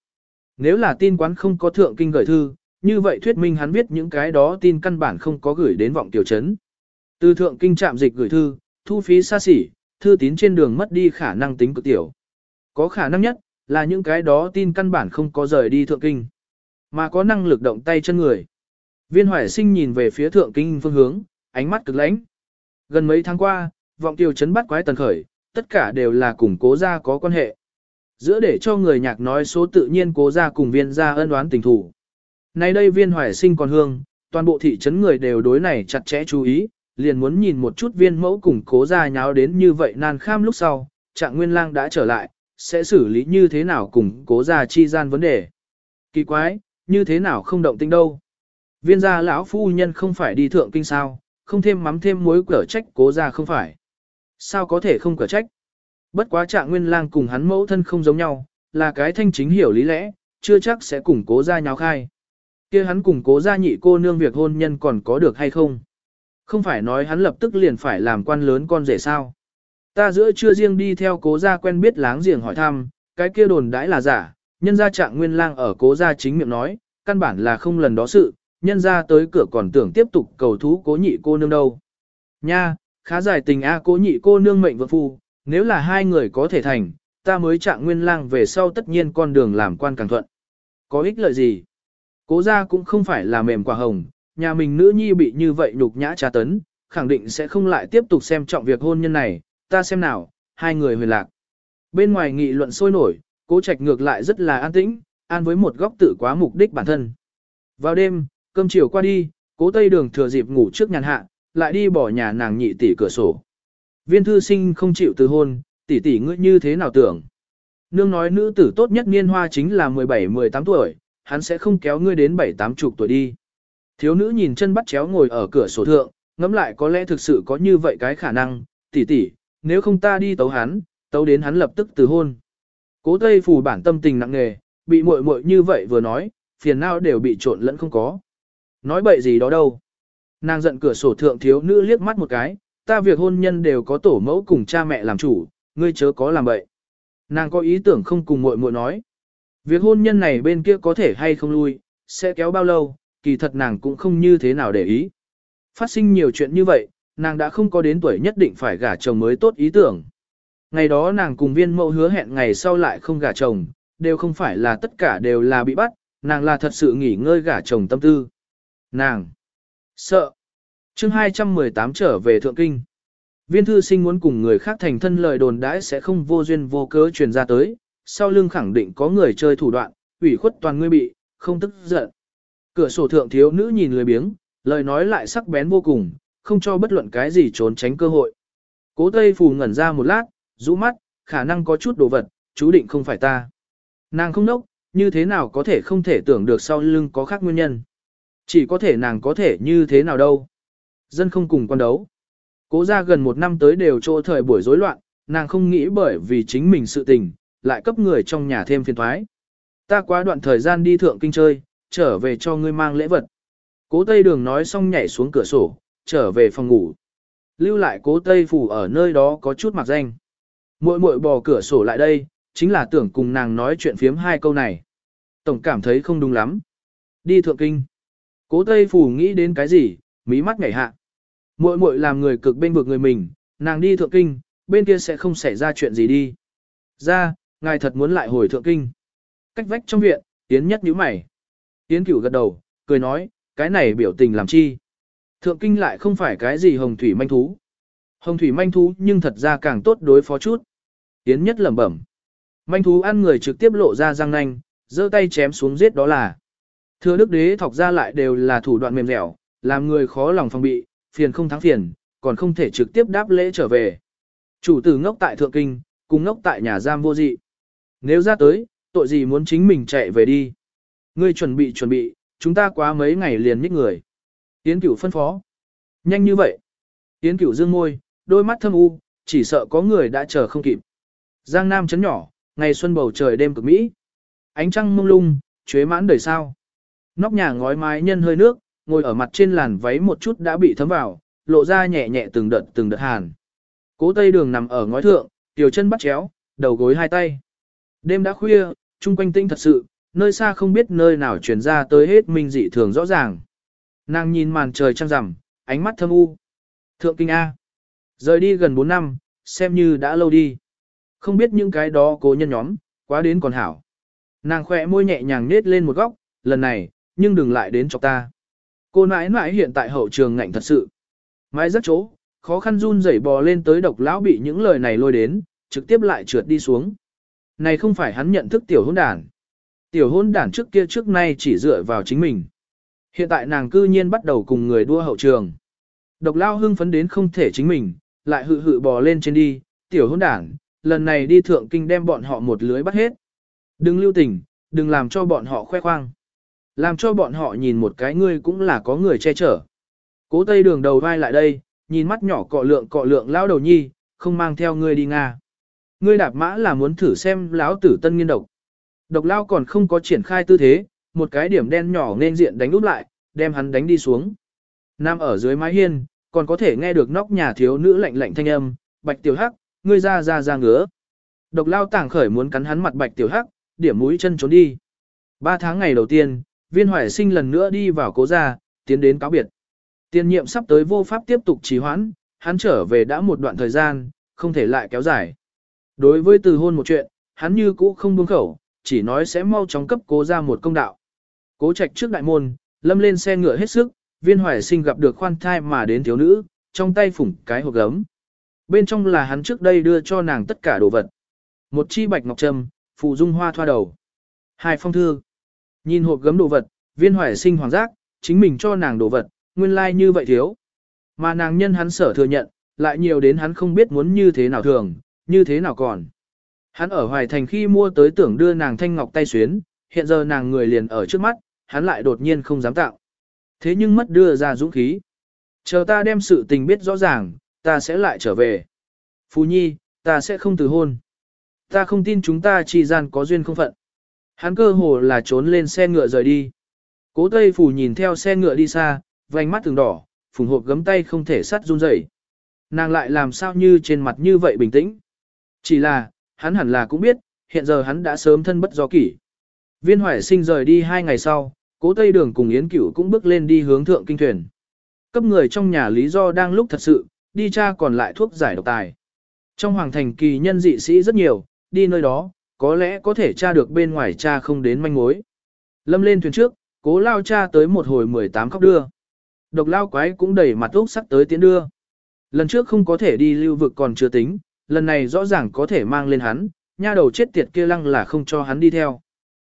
Nếu là tin quán không có thượng kinh gửi thư, như vậy thuyết minh hắn biết những cái đó tin căn bản không có gửi đến vọng tiểu trấn. Từ thượng kinh trạm dịch gửi thư, thu phí xa xỉ, thư tín trên đường mất đi khả năng tính cực tiểu. Có khả năng nhất, là những cái đó tin căn bản không có rời đi thượng kinh, mà có năng lực động tay chân người. Viên hoài sinh nhìn về phía thượng kinh phương hướng, ánh mắt cực lãnh. Gần mấy tháng qua, vọng tiêu chấn bắt quái tần khởi, tất cả đều là cùng cố gia có quan hệ. Giữa để cho người nhạc nói số tự nhiên cố gia cùng viên gia ân oán tình thủ. Nay đây viên hoài sinh còn hương, toàn bộ thị trấn người đều đối này chặt chẽ chú ý, liền muốn nhìn một chút viên mẫu cùng cố gia nháo đến như vậy nan kham lúc sau, trạng nguyên lang đã trở lại, sẽ xử lý như thế nào cùng cố gia chi gian vấn đề. Kỳ quái, như thế nào không động tinh đâu. Viên gia lão phu nhân không phải đi thượng kinh sao, không thêm mắm thêm muối cở trách cố gia không phải. Sao có thể không cở trách? Bất quá trạng nguyên lang cùng hắn mẫu thân không giống nhau, là cái thanh chính hiểu lý lẽ, chưa chắc sẽ cùng cố gia nháo khai. kia hắn cùng cố gia nhị cô nương việc hôn nhân còn có được hay không? Không phải nói hắn lập tức liền phải làm quan lớn con rể sao? Ta giữa chưa riêng đi theo cố gia quen biết láng giềng hỏi thăm, cái kia đồn đãi là giả, nhân gia trạng nguyên lang ở cố gia chính miệng nói, căn bản là không lần đó sự, nhân ra tới cửa còn tưởng tiếp tục cầu thú cố nhị cô nương đâu. Nha, khá giải tình a cố nhị cô nương mệnh vợ phu, nếu là hai người có thể thành, ta mới trạng nguyên lang về sau tất nhiên con đường làm quan càng thuận. Có ích lợi gì? Cố gia cũng không phải là mềm quả hồng, nhà mình nữ nhi bị như vậy nhục nhã tra tấn, khẳng định sẽ không lại tiếp tục xem trọng việc hôn nhân này, ta xem nào, hai người huyền lạc. Bên ngoài nghị luận sôi nổi, cố trạch ngược lại rất là an tĩnh, an với một góc tự quá mục đích bản thân. Vào đêm, cơm chiều qua đi, cố tây đường thừa dịp ngủ trước nhàn hạ, lại đi bỏ nhà nàng nhị tỷ cửa sổ. Viên thư sinh không chịu từ hôn, tỷ tỷ ngươi như thế nào tưởng. Nương nói nữ tử tốt nhất niên hoa chính là 17-18 tuổi, hắn sẽ không kéo ngươi đến 7-8 chục tuổi đi. Thiếu nữ nhìn chân bắt chéo ngồi ở cửa sổ thượng, ngẫm lại có lẽ thực sự có như vậy cái khả năng, tỷ tỷ, nếu không ta đi tấu hắn, tấu đến hắn lập tức từ hôn. Cố Tây phủ bản tâm tình nặng nề, bị muội muội như vậy vừa nói, phiền não đều bị trộn lẫn không có. Nói bậy gì đó đâu. Nàng giận cửa sổ thượng thiếu nữ liếc mắt một cái, ta việc hôn nhân đều có tổ mẫu cùng cha mẹ làm chủ, ngươi chớ có làm bậy. Nàng có ý tưởng không cùng muội muội nói. Việc hôn nhân này bên kia có thể hay không lui, sẽ kéo bao lâu, kỳ thật nàng cũng không như thế nào để ý. Phát sinh nhiều chuyện như vậy, nàng đã không có đến tuổi nhất định phải gả chồng mới tốt ý tưởng. Ngày đó nàng cùng viên mẫu hứa hẹn ngày sau lại không gả chồng, đều không phải là tất cả đều là bị bắt, nàng là thật sự nghỉ ngơi gả chồng tâm tư. Nàng sợ. chương 218 trở về Thượng Kinh. Viên thư sinh muốn cùng người khác thành thân lời đồn đãi sẽ không vô duyên vô cớ truyền ra tới, sau lưng khẳng định có người chơi thủ đoạn, ủy khuất toàn ngươi bị, không tức giận. Cửa sổ thượng thiếu nữ nhìn lười biếng, lời nói lại sắc bén vô cùng, không cho bất luận cái gì trốn tránh cơ hội. Cố Tây Phù ngẩn ra một lát, rũ mắt, khả năng có chút đồ vật, chú định không phải ta. Nàng không nốc, như thế nào có thể không thể tưởng được sau lưng có khác nguyên nhân. Chỉ có thể nàng có thể như thế nào đâu. Dân không cùng quan đấu. Cố ra gần một năm tới đều chỗ thời buổi rối loạn, nàng không nghĩ bởi vì chính mình sự tình, lại cấp người trong nhà thêm phiền thoái. Ta quá đoạn thời gian đi thượng kinh chơi, trở về cho ngươi mang lễ vật. Cố Tây Đường nói xong nhảy xuống cửa sổ, trở về phòng ngủ. Lưu lại cố Tây Phủ ở nơi đó có chút mặc danh. Muội muội bò cửa sổ lại đây, chính là tưởng cùng nàng nói chuyện phiếm hai câu này. Tổng cảm thấy không đúng lắm. Đi thượng kinh. Cố Tây Phủ nghĩ đến cái gì, mí mắt nhảy hạ. Muội muội làm người cực bên vực người mình, nàng đi thượng kinh, bên kia sẽ không xảy ra chuyện gì đi. Ra, ngài thật muốn lại hồi thượng kinh. Cách vách trong viện, Tiến nhất nhíu mày. Tiến cửu gật đầu, cười nói, cái này biểu tình làm chi. Thượng kinh lại không phải cái gì hồng thủy manh thú. Hồng thủy manh thú nhưng thật ra càng tốt đối phó chút. Tiến nhất lẩm bẩm. Manh thú ăn người trực tiếp lộ ra răng nanh, giơ tay chém xuống giết đó là. Thưa đức đế thọc ra lại đều là thủ đoạn mềm dẻo, làm người khó lòng phòng bị, phiền không thắng phiền, còn không thể trực tiếp đáp lễ trở về. Chủ tử ngốc tại thượng kinh, cùng ngốc tại nhà giam vô dị. Nếu ra tới, tội gì muốn chính mình chạy về đi. Ngươi chuẩn bị chuẩn bị, chúng ta quá mấy ngày liền nhích người. Yến cửu phân phó. Nhanh như vậy. Yến cửu dương môi, đôi mắt thâm u, chỉ sợ có người đã chờ không kịp. Giang Nam chấn nhỏ, ngày xuân bầu trời đêm cực mỹ. Ánh trăng mông lung, chuế mãn đời sao. Nóc nhà ngói mái nhân hơi nước, ngồi ở mặt trên làn váy một chút đã bị thấm vào, lộ ra nhẹ nhẹ từng đợt từng đợt hàn. Cố tây đường nằm ở ngói thượng, tiểu chân bắt chéo, đầu gối hai tay. Đêm đã khuya, chung quanh tinh thật sự, nơi xa không biết nơi nào truyền ra tới hết minh dị thường rõ ràng. Nàng nhìn màn trời trăng rằm, ánh mắt thâm u. Thượng kinh A. Rời đi gần 4 năm, xem như đã lâu đi. Không biết những cái đó cố nhân nhóm, quá đến còn hảo. Nàng khỏe môi nhẹ nhàng nết lên một góc, lần này, nhưng đừng lại đến chọc ta. Cô nãi nãi hiện tại hậu trường ngạnh thật sự. Mãi rất chỗ, khó khăn run rẩy bò lên tới độc lão bị những lời này lôi đến, trực tiếp lại trượt đi xuống. Này không phải hắn nhận thức tiểu hôn đản. Tiểu hôn đản trước kia trước nay chỉ dựa vào chính mình. Hiện tại nàng cư nhiên bắt đầu cùng người đua hậu trường. Độc lao hưng phấn đến không thể chính mình, lại hự hự bò lên trên đi, tiểu hôn đản, lần này đi thượng kinh đem bọn họ một lưới bắt hết. Đừng lưu tình, đừng làm cho bọn họ khoe khoang. Làm cho bọn họ nhìn một cái ngươi cũng là có người che chở. Cố tây đường đầu vai lại đây, nhìn mắt nhỏ cọ lượng cọ lượng lão đầu nhi, không mang theo ngươi đi Nga. Ngươi đạp mã là muốn thử xem lão tử tân nghiên độc. Độc lao còn không có triển khai tư thế, một cái điểm đen nhỏ nên diện đánh úp lại, đem hắn đánh đi xuống. Nam ở dưới mái hiên, còn có thể nghe được nóc nhà thiếu nữ lạnh lạnh thanh âm, bạch tiểu hắc, ngươi ra ra ra ngứa. Độc lao tảng khởi muốn cắn hắn mặt bạch tiểu hắc, điểm mũi chân trốn đi. Ba tháng ngày đầu tiên, viên hoài sinh lần nữa đi vào cố gia, tiến đến cáo biệt. Tiên nhiệm sắp tới vô pháp tiếp tục trì hoãn, hắn trở về đã một đoạn thời gian, không thể lại kéo dài. Đối với từ hôn một chuyện, hắn như cũ không buông khẩu, chỉ nói sẽ mau chóng cấp cố ra một công đạo. Cố trạch trước đại môn, lâm lên xe ngựa hết sức, viên hoài sinh gặp được khoan thai mà đến thiếu nữ, trong tay phủng cái hộp gấm. Bên trong là hắn trước đây đưa cho nàng tất cả đồ vật. Một chi bạch ngọc trâm, phụ dung hoa thoa đầu. Hai phong thư. Nhìn hộp gấm đồ vật, viên hoài sinh hoàng giác, chính mình cho nàng đồ vật, nguyên lai like như vậy thiếu. Mà nàng nhân hắn sở thừa nhận, lại nhiều đến hắn không biết muốn như thế nào thường, như thế nào còn. Hắn ở Hoài Thành khi mua tới tưởng đưa nàng thanh ngọc tay xuyến, hiện giờ nàng người liền ở trước mắt, hắn lại đột nhiên không dám tạo. Thế nhưng mất đưa ra dũng khí. Chờ ta đem sự tình biết rõ ràng, ta sẽ lại trở về. Phú Nhi, ta sẽ không từ hôn. Ta không tin chúng ta chỉ gian có duyên không phận. Hắn cơ hồ là trốn lên xe ngựa rời đi. Cố Tây Phủ nhìn theo xe ngựa đi xa, vành mắt từng đỏ, phùng hộp gấm tay không thể sắt run rẩy. Nàng lại làm sao như trên mặt như vậy bình tĩnh. Chỉ là, hắn hẳn là cũng biết, hiện giờ hắn đã sớm thân bất do kỷ. Viên hoài sinh rời đi hai ngày sau, cố Tây Đường cùng Yến Cửu cũng bước lên đi hướng thượng kinh thuyền. Cấp người trong nhà lý do đang lúc thật sự, đi tra còn lại thuốc giải độc tài. Trong hoàng thành kỳ nhân dị sĩ rất nhiều, đi nơi đó, có lẽ có thể tra được bên ngoài tra không đến manh mối. Lâm lên thuyền trước, cố lao cha tới một hồi 18 khóc đưa. Độc lao quái cũng đẩy mặt úc sắc tới tiến đưa. Lần trước không có thể đi lưu vực còn chưa tính, lần này rõ ràng có thể mang lên hắn, nha đầu chết tiệt kia lăng là không cho hắn đi theo.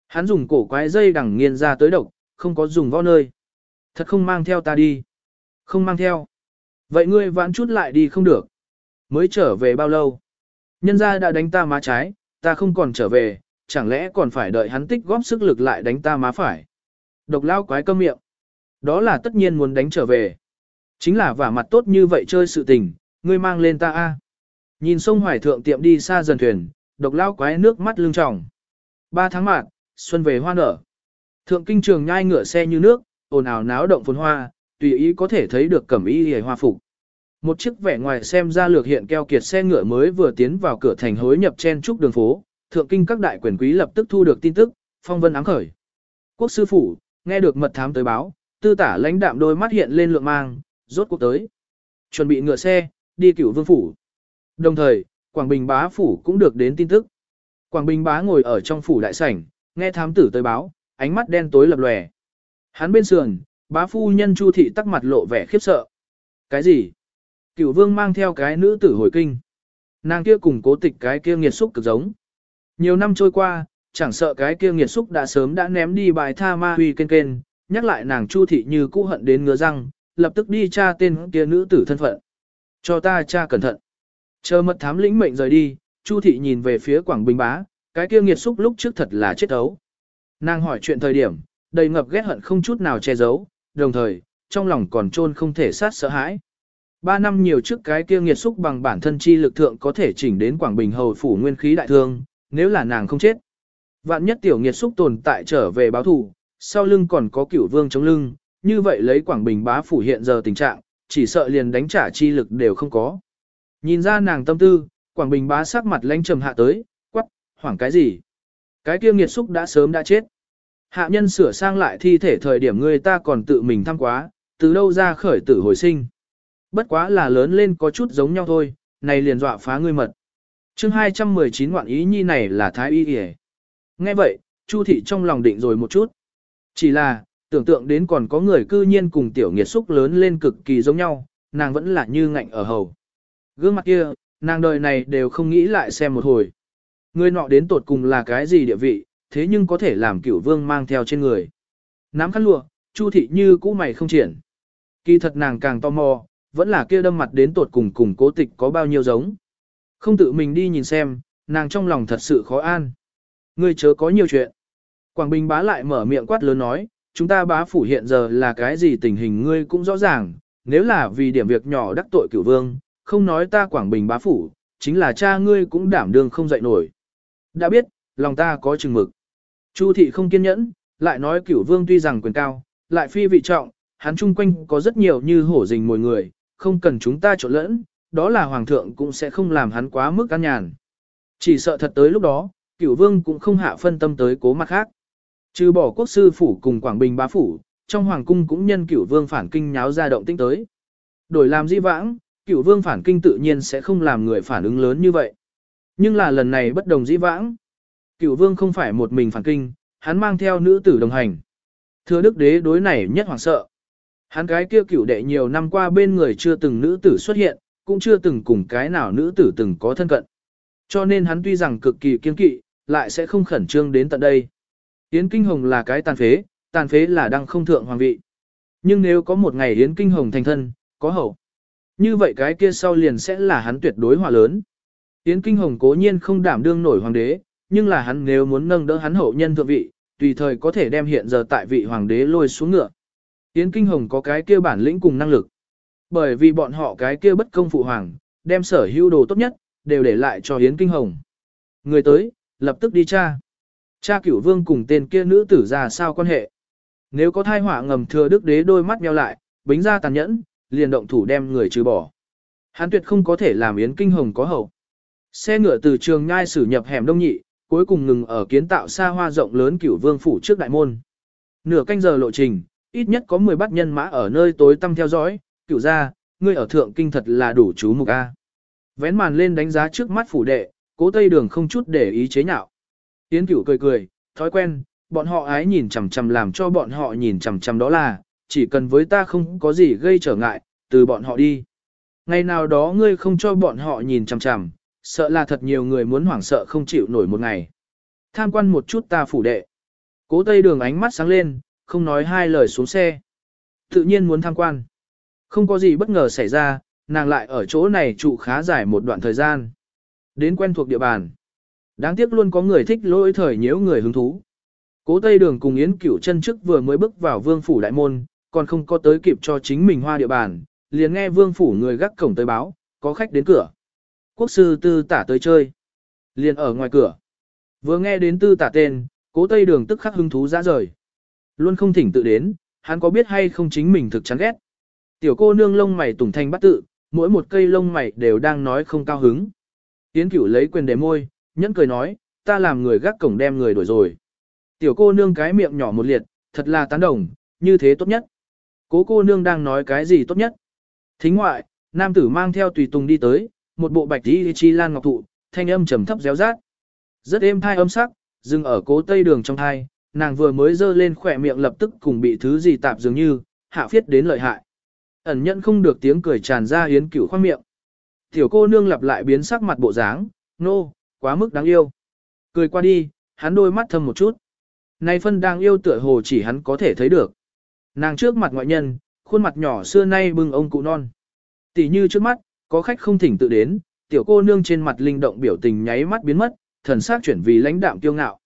Hắn dùng cổ quái dây đằng nghiền ra tới độc, không có dùng võ nơi. Thật không mang theo ta đi. Không mang theo. Vậy ngươi vãn chút lại đi không được. Mới trở về bao lâu? Nhân gia đã đánh ta má trái, ta không còn trở về, chẳng lẽ còn phải đợi hắn tích góp sức lực lại đánh ta má phải. Độc lao quái câm miệng. Đó là tất nhiên muốn đánh trở về. Chính là vả mặt tốt như vậy chơi sự tình, ngươi mang lên ta a. Nhìn sông Hoài Thượng tiệm đi xa dần thuyền, độc lao quái nước mắt lưng tròng. Ba tháng mạng, xuân về hoa nở. Thượng kinh trường nhai ngựa xe như nước, ồn ào náo động phồn hoa, tùy ý có thể thấy được cẩm y hề hoa phục. Một chiếc vẻ ngoài xem ra lược hiện keo kiệt xe ngựa mới vừa tiến vào cửa thành hối nhập chen trúc đường phố, thượng kinh các đại quyền quý lập tức thu được tin tức, phong vân áng khởi. Quốc sư phủ, nghe được mật thám tới báo, tư tả lãnh đạm đôi mắt hiện lên lượng mang, rốt cuộc tới. Chuẩn bị ngựa xe, đi cửu vương phủ. Đồng thời, Quảng Bình bá phủ cũng được đến tin tức. Quảng Bình bá ngồi ở trong phủ đại sảnh, nghe thám tử tới báo, ánh mắt đen tối lập lòe. Hắn bên sườn, bá phu nhân Chu thị tắc mặt lộ vẻ khiếp sợ. Cái gì? Cửu vương mang theo cái nữ tử hồi kinh. Nàng kia cùng cố tịch cái kia nghiệt xúc cực giống. Nhiều năm trôi qua, chẳng sợ cái kia nghiệt xúc đã sớm đã ném đi bài tha ma huy kên kên, nhắc lại nàng Chu thị như cũ hận đến ngứa răng, lập tức đi tra tên kia nữ tử thân phận. Cho ta tra cẩn thận. Chờ mật thám lĩnh mệnh rời đi, Chu thị nhìn về phía Quảng Bình bá, cái kia nghiệt xúc lúc trước thật là chết ấu. Nàng hỏi chuyện thời điểm, đầy ngập ghét hận không chút nào che giấu, đồng thời, trong lòng còn trôn không thể sát sợ hãi. Ba năm nhiều trước cái kia nghiệt xúc bằng bản thân chi lực thượng có thể chỉnh đến Quảng Bình hầu phủ nguyên khí đại thương, nếu là nàng không chết. Vạn nhất tiểu nghiệt xúc tồn tại trở về báo thù, sau lưng còn có cửu vương chống lưng, như vậy lấy Quảng Bình bá phủ hiện giờ tình trạng, chỉ sợ liền đánh trả chi lực đều không có. Nhìn ra nàng tâm tư, Quảng Bình bá sắc mặt lãnh trầm hạ tới, quắc, hoảng cái gì? Cái kia nghiệt xúc đã sớm đã chết. Hạ nhân sửa sang lại thi thể thời điểm người ta còn tự mình thăm quá, từ đâu ra khởi tử hồi sinh. Bất quá là lớn lên có chút giống nhau thôi, này liền dọa phá ngươi mật. chương 219 ngoạn ý nhi này là thái y hề. Nghe vậy, Chu thị trong lòng định rồi một chút. Chỉ là, tưởng tượng đến còn có người cư nhiên cùng tiểu nghiệt xúc lớn lên cực kỳ giống nhau, nàng vẫn là như ngạnh ở hầu. Gương mặt kia, nàng đời này đều không nghĩ lại xem một hồi. Người nọ đến tột cùng là cái gì địa vị, thế nhưng có thể làm cửu vương mang theo trên người. Nắm khăn lụa, Chu thị như cũ mày không triển. Kỳ thật nàng càng tò mò, vẫn là kia đâm mặt đến tột cùng cùng cố tịch có bao nhiêu giống. Không tự mình đi nhìn xem, nàng trong lòng thật sự khó an. Ngươi chớ có nhiều chuyện. Quảng Bình bá lại mở miệng quát lớn nói, chúng ta bá phủ hiện giờ là cái gì tình hình ngươi cũng rõ ràng, nếu là vì điểm việc nhỏ đắc tội cửu vương, không nói ta Quảng Bình bá phủ, chính là cha ngươi cũng đảm đương không dậy nổi. Đã biết, lòng ta có chừng mực. Chu thị không kiên nhẫn, lại nói cửu vương tuy rằng quyền cao, lại phi vị trọng, hắn chung quanh có rất nhiều như hổ rình mồi người, không cần chúng ta trộn lẫn, đó là hoàng thượng cũng sẽ không làm hắn quá mức an nhàn. Chỉ sợ thật tới lúc đó, cửu vương cũng không hạ phân tâm tới cố mặt khác. Trừ bỏ quốc sư phủ cùng Quảng Bình bá phủ, trong hoàng cung cũng nhân cửu vương phản kinh nháo ra động tinh tới. Đổi làm di vãng, cửu vương phản kinh tự nhiên sẽ không làm người phản ứng lớn như vậy. Nhưng là lần này bất đồng di vãng. Cửu vương không phải một mình phản kinh, hắn mang theo nữ tử đồng hành. Thưa đức đế đối này nhất hoàng sợ. Hắn cái kia cửu đệ nhiều năm qua bên người chưa từng nữ tử xuất hiện, cũng chưa từng cùng cái nào nữ tử từng có thân cận. Cho nên hắn tuy rằng cực kỳ kiên kỵ, lại sẽ không khẩn trương đến tận đây. Yến Kinh Hồng là cái tàn phế, tàn phế là đang không thượng hoàng vị. Nhưng nếu có một ngày Yến Kinh Hồng thành thân, có hậu. Như vậy cái kia sau liền sẽ là hắn tuyệt đối hòa lớn. Yến Kinh Hồng cố nhiên không đảm đương nổi hoàng đế, nhưng là hắn nếu muốn nâng đỡ hắn hậu nhân thượng vị, tùy thời có thể đem hiện giờ tại vị hoàng đế lôi xuống ngựa. Yến Kinh Hồng có cái kia bản lĩnh cùng năng lực. Bởi vì bọn họ cái kia bất công phụ hoàng, đem sở hữu đồ tốt nhất, đều để lại cho Yến Kinh Hồng. Người tới, lập tức đi tra. Cha cửu vương cùng tên kia nữ tử ra sao quan hệ. Nếu có thai họa ngầm thừa đức đế đôi mắt nheo lại, bính ra tàn nhẫn, liền động thủ đem người trừ bỏ. Hán tuyệt không có thể làm Yến Kinh Hồng có hậu. Xe ngựa từ trường nhai sử nhập hẻm đông nhị, cuối cùng ngừng ở kiến tạo xa hoa rộng lớn cửu vương phủ trước đại môn. Nửa canh giờ lộ trình, ít nhất có 10 bát nhân mã ở nơi tối tăm theo dõi, cửu ra, ngươi ở thượng kinh thật là đủ chú mục A. Vén màn lên đánh giá trước mắt phủ đệ, cố tây đường không chút để ý chế nhạo. Tiến cửu cười cười, thói quen, bọn họ ái nhìn chằm chằm làm cho bọn họ nhìn chằm chằm đó là, chỉ cần với ta không có gì gây trở ngại, từ bọn họ đi. Ngày nào đó ngươi không cho bọn họ nhìn chằm chằm, sợ là thật nhiều người muốn hoảng sợ không chịu nổi một ngày. Tham quan một chút ta phủ đệ. Cố tây đường ánh mắt sáng lên, không nói hai lời xuống xe. Tự nhiên muốn tham quan. Không có gì bất ngờ xảy ra, nàng lại ở chỗ này trụ khá dài một đoạn thời gian. Đến quen thuộc địa bàn. Đáng tiếc luôn có người thích lỗi thời nhiễu người hứng thú. Cố Tây Đường cùng Yến Cửu chân trước vừa mới bước vào vương phủ đại môn, còn không có tới kịp cho chính mình hoa địa bàn, liền nghe vương phủ người gác cổng tới báo, có khách đến cửa. Quốc sư tư tả tới chơi. Liền ở ngoài cửa. Vừa nghe đến tư tả tên, cố Tây Đường tức khắc hứng thú ra rời. Luôn không thỉnh tự đến, hắn có biết hay không chính mình thực chán ghét. Tiểu cô nương lông mày tùng thanh bắt tự, mỗi một cây lông mày đều đang nói không cao hứng. Yến Cửu lấy quyền để môi, nhẫn cười nói, ta làm người gác cổng đem người đổi rồi. Tiểu cô nương cái miệng nhỏ một liệt, thật là tán đồng, như thế tốt nhất. Cố cô nương đang nói cái gì tốt nhất. Thính ngoại, nam tử mang theo tùy tùng đi tới, một bộ bạch tí chi lan ngọc thụ, thanh âm trầm thấp réo rát. Rất êm thai âm sắc, dừng ở cố tây đường trong thai, nàng vừa mới dơ lên khỏe miệng lập tức cùng bị thứ gì tạp dường như, hạ phiết đến lợi hại. Ẩn nhẫn không được tiếng cười tràn ra yến cửu khoang miệng. Tiểu cô nương lặp lại biến sắc mặt bộ dáng, nô, no, quá mức đáng yêu. Cười qua đi, hắn đôi mắt thâm một chút. Này phân đang yêu tựa hồ chỉ hắn có thể thấy được. Nàng trước mặt ngoại nhân, khuôn mặt nhỏ xưa nay bưng ông cụ non. Tỷ như trước mắt, có khách không thỉnh tự đến, tiểu cô nương trên mặt linh động biểu tình nháy mắt biến mất, thần sắc chuyển vì lãnh đạm kiêu ngạo.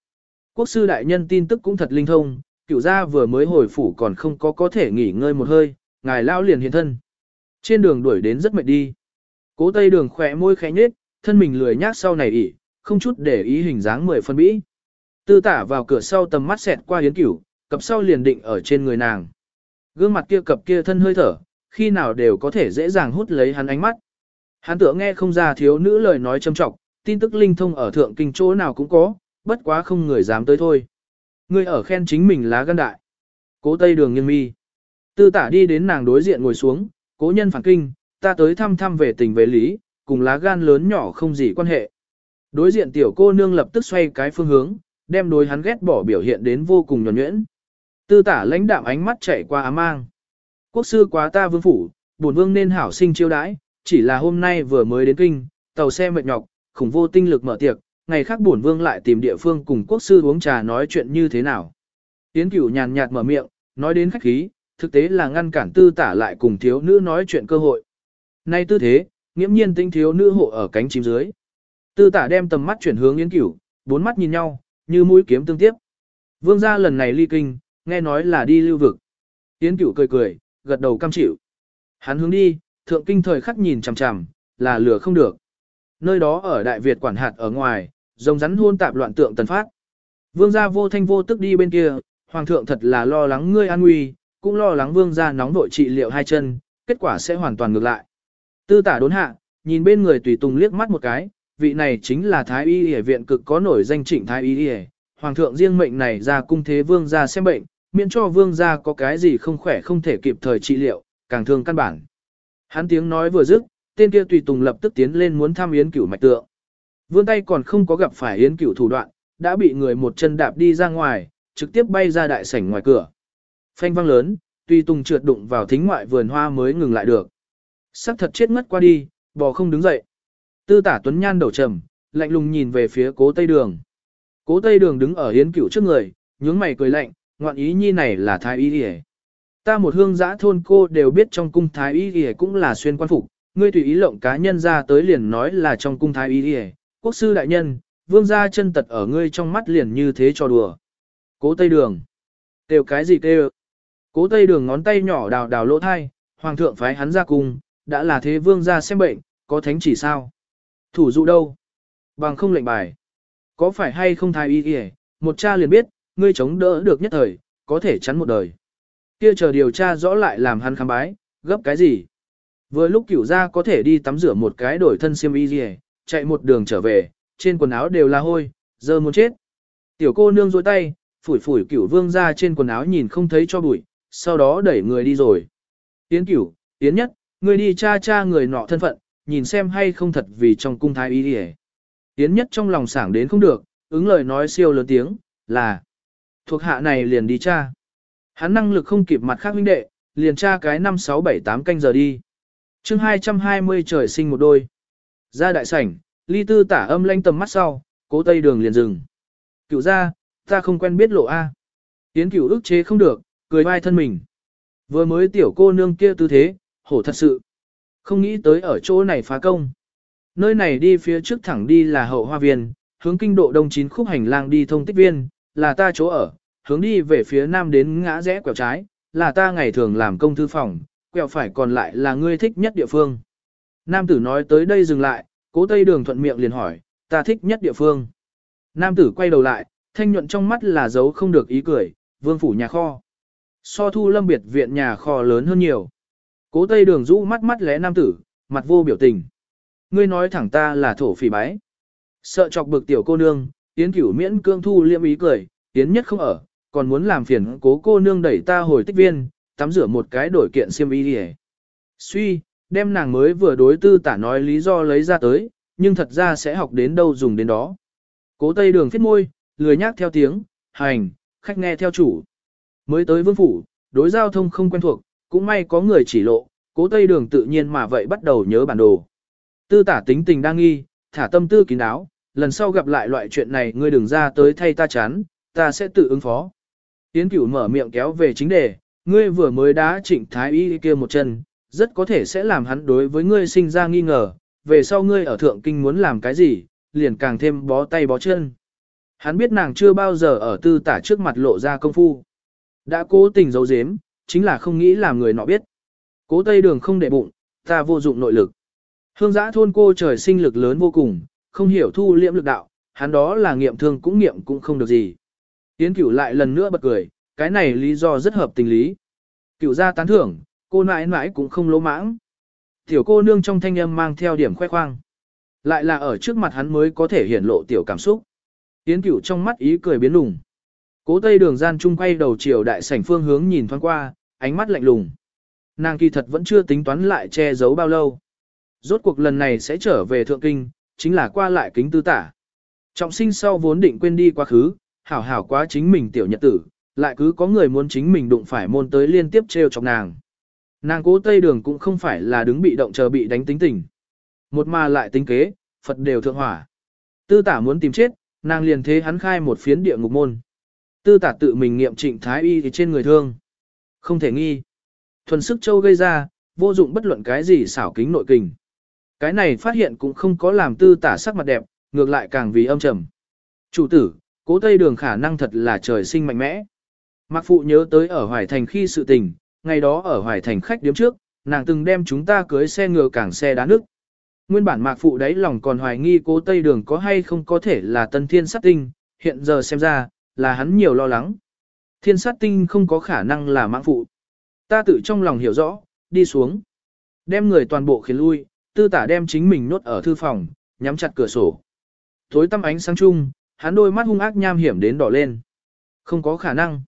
Quốc sư đại nhân tin tức cũng thật linh thông, cửu gia vừa mới hồi phủ còn không có có thể nghỉ ngơi một hơi, ngài lao liền hiện thân. Trên đường đuổi đến rất mệt đi. Cố tây đường khỏe môi khẽ nhếch, thân mình lười nhác sau này ỉ, không chút để ý hình dáng mười phân bĩ. Tư tả vào cửa sau tầm mắt xẹt qua yến cửu, cặp sau liền định ở trên người nàng. Gương mặt kia cặp kia thân hơi thở, khi nào đều có thể dễ dàng hút lấy hắn ánh mắt. Hắn tựa nghe không ra thiếu nữ lời nói châm trọng, tin tức linh thông ở thượng kinh chỗ nào cũng có, bất quá không người dám tới thôi. Người ở khen chính mình lá gan đại. Cố tây đường nghiêng mi. Tư tả đi đến nàng đối diện ngồi xuống, cố nhân phản kinh, ta tới thăm thăm về tình về lý, cùng lá gan lớn nhỏ không gì quan hệ. Đối diện tiểu cô nương lập tức xoay cái phương hướng, đem đối hắn ghét bỏ biểu hiện đến vô cùng nhuẩn nhuyễn. Tư tả lãnh đạm ánh mắt chạy qua ám mang. Quốc sư quá ta vương phủ, bổn vương nên hảo sinh chiêu đãi, chỉ là hôm nay vừa mới đến kinh, tàu xe mệt nhọc, khủng vô tinh lực mở tiệc, ngày khác bổn vương lại tìm địa phương cùng quốc sư uống trà nói chuyện như thế nào. Tiến cửu nhàn nhạt mở miệng, nói đến khách khí, thực tế là ngăn cản tư tả lại cùng thiếu nữ nói chuyện cơ hội. Nay tư thế, nghiễm nhiên tinh thiếu nữ hộ ở cánh chim dưới. Tư tả đem tầm mắt chuyển hướng Yến Cửu, bốn mắt nhìn nhau, như mũi kiếm tương tiếp. Vương gia lần này ly kinh, nghe nói là đi lưu vực. Yến Cửu cười cười, gật đầu cam chịu. Hắn hướng đi, thượng kinh thời khắc nhìn chằm chằm, là lửa không được. Nơi đó ở Đại Việt quản hạt ở ngoài, rồng rắn hôn tạp loạn tượng tần phát. Vương gia vô thanh vô tức đi bên kia, hoàng thượng thật là lo lắng ngươi an nguy, cũng lo lắng vương gia nóng nội trị liệu hai chân, kết quả sẽ hoàn toàn ngược lại. Tư tả đốn hạ, nhìn bên người tùy tùng liếc mắt một cái, vị này chính là Thái Y Y viện cực có nổi danh trịnh Thái Y Y. Hoàng thượng riêng mệnh này ra cung thế vương gia xem bệnh, miễn cho vương gia có cái gì không khỏe không thể kịp thời trị liệu, càng thương căn bản. Hắn tiếng nói vừa dứt, tên kia tùy tùng lập tức tiến lên muốn thăm yến cửu mạch tượng. Vươn tay còn không có gặp phải yến cửu thủ đoạn, đã bị người một chân đạp đi ra ngoài, trực tiếp bay ra đại sảnh ngoài cửa. Phanh vang lớn, Tuy tùng trượt đụng vào thính ngoại vườn hoa mới ngừng lại được. Sắc thật chết ngất qua đi, bò không đứng dậy. Tư tả tuấn nhan đầu trầm, lạnh lùng nhìn về phía cố tây đường. Cố tây đường đứng ở Yến cửu trước người, nhướng mày cười lạnh, ngoạn ý nhi này là thái y hề. Ta một hương giã thôn cô đều biết trong cung thái y hề cũng là xuyên quan phục, ngươi tùy ý lộng cá nhân ra tới liền nói là trong cung thái y hề. Quốc sư đại nhân, vương gia chân tật ở ngươi trong mắt liền như thế cho đùa. Cố tây đường. Kêu cái gì kêu? Cố tây đường ngón tay nhỏ đào đào lỗ thai, hoàng thượng phái hắn ra cung, đã là thế vương gia xem bệnh, có thánh chỉ sao? Thủ dụ đâu? Bằng không lệnh bài. Có phải hay không thái y kìa, một cha liền biết, ngươi chống đỡ được nhất thời, có thể chắn một đời. Kia chờ điều tra rõ lại làm hắn khám bái, gấp cái gì? Vừa lúc cửu ra có thể đi tắm rửa một cái đổi thân xiêm y kìa, chạy một đường trở về, trên quần áo đều là hôi, giờ muốn chết. Tiểu cô nương dôi tay, phủi phủi cửu vương ra trên quần áo nhìn không thấy cho bụi, sau đó đẩy người đi rồi. Tiến cửu, tiến nhất, người đi cha cha người nọ thân phận, nhìn xem hay không thật vì trong cung thái y đi Tiến nhất trong lòng sảng đến không được, ứng lời nói siêu lớn tiếng, là thuộc hạ này liền đi cha. Hắn năng lực không kịp mặt khác huynh đệ, liền tra cái 5 6 7 8 canh giờ đi. Chương 220 trời sinh một đôi. Ra đại sảnh, ly tư tả âm lanh tầm mắt sau, cố tây đường liền dừng. Cựu ra, ta không quen biết lộ A. Tiến cửu ức chế không được, cười vai thân mình. Vừa mới tiểu cô nương kia tư thế, hổ thật sự. Không nghĩ tới ở chỗ này phá công. Nơi này đi phía trước thẳng đi là hậu hoa viên, hướng kinh độ đông chín khúc hành lang đi thông tích viên, là ta chỗ ở, hướng đi về phía nam đến ngã rẽ quẹo trái, là ta ngày thường làm công thư phòng, quẹo phải còn lại là ngươi thích nhất địa phương. Nam tử nói tới đây dừng lại, cố tây đường thuận miệng liền hỏi, ta thích nhất địa phương. Nam tử quay đầu lại, thanh nhuận trong mắt là dấu không được ý cười, vương phủ nhà kho. So thu lâm biệt viện nhà kho lớn hơn nhiều. Cố tây đường rũ mắt mắt lẽ nam tử, mặt vô biểu tình. Ngươi nói thẳng ta là thổ phỉ bái. Sợ chọc bực tiểu cô nương, tiến cửu miễn cương thu liêm ý cười, tiến nhất không ở, còn muốn làm phiền cố cô nương đẩy ta hồi tích viên, tắm rửa một cái đổi kiện xiêm y đi Suy, đem nàng mới vừa đối tư tả nói lý do lấy ra tới, nhưng thật ra sẽ học đến đâu dùng đến đó. Cố tây đường phết môi, lười nhác theo tiếng, hành, khách nghe theo chủ. Mới tới vương phủ, đối giao thông không quen thuộc, cũng may có người chỉ lộ, cố tây đường tự nhiên mà vậy bắt đầu nhớ bản đồ. Tư tả tính tình đang nghi, thả tâm tư kín đáo, lần sau gặp lại loại chuyện này ngươi đừng ra tới thay ta chán, ta sẽ tự ứng phó. Tiến cửu mở miệng kéo về chính đề, ngươi vừa mới đá trịnh thái y kia một chân, rất có thể sẽ làm hắn đối với ngươi sinh ra nghi ngờ, về sau ngươi ở thượng kinh muốn làm cái gì, liền càng thêm bó tay bó chân. Hắn biết nàng chưa bao giờ ở tư tả trước mặt lộ ra công phu. Đã cố tình giấu giếm, chính là không nghĩ làm người nọ biết. Cố tây đường không để bụng, ta vô dụng nội lực. Hương giã thôn cô trời sinh lực lớn vô cùng, không hiểu thu liễm lực đạo, hắn đó là nghiệm thương cũng nghiệm cũng không được gì. Tiến cửu lại lần nữa bật cười, cái này lý do rất hợp tình lý. Cửu gia tán thưởng, cô nãi nãi cũng không lỗ mãng. Tiểu cô nương trong thanh âm mang theo điểm khoe khoang. Lại là ở trước mặt hắn mới có thể hiển lộ tiểu cảm xúc. Yến cửu trong mắt ý cười biến lùng. Cố tây đường gian trung quay đầu chiều đại sảnh phương hướng nhìn thoáng qua, ánh mắt lạnh lùng. Nàng kỳ thật vẫn chưa tính toán lại che giấu bao lâu. Rốt cuộc lần này sẽ trở về thượng kinh, chính là qua lại kính tư tả. Trọng sinh sau vốn định quên đi quá khứ, hảo hảo quá chính mình tiểu nhật tử, lại cứ có người muốn chính mình đụng phải môn tới liên tiếp treo chọc nàng. Nàng cố tây đường cũng không phải là đứng bị động chờ bị đánh tính tình. Một mà lại tính kế, Phật đều thượng hỏa. Tư tả muốn tìm chết, nàng liền thế hắn khai một phiến địa ngục môn. Tư tả tự mình nghiệm trịnh thái y thì trên người thương. Không thể nghi. Thuần sức châu gây ra, vô dụng bất luận cái gì xảo kính nội kình. Cái này phát hiện cũng không có làm tư tả sắc mặt đẹp, ngược lại càng vì âm trầm. Chủ tử, cố tây đường khả năng thật là trời sinh mạnh mẽ. Mạc Phụ nhớ tới ở Hoài Thành khi sự tình, ngày đó ở Hoài Thành khách điếm trước, nàng từng đem chúng ta cưới xe ngựa cảng xe đá nước. Nguyên bản Mạc Phụ đấy lòng còn hoài nghi cố Tây Đường có hay không có thể là tân thiên sát tinh, hiện giờ xem ra, là hắn nhiều lo lắng. Thiên sát tinh không có khả năng là mạng Phụ. Ta tự trong lòng hiểu rõ, đi xuống. Đem người toàn bộ khiến lui, tư tả đem chính mình nốt ở thư phòng, nhắm chặt cửa sổ. Tối tăm ánh sáng chung, hắn đôi mắt hung ác nham hiểm đến đỏ lên. Không có khả năng.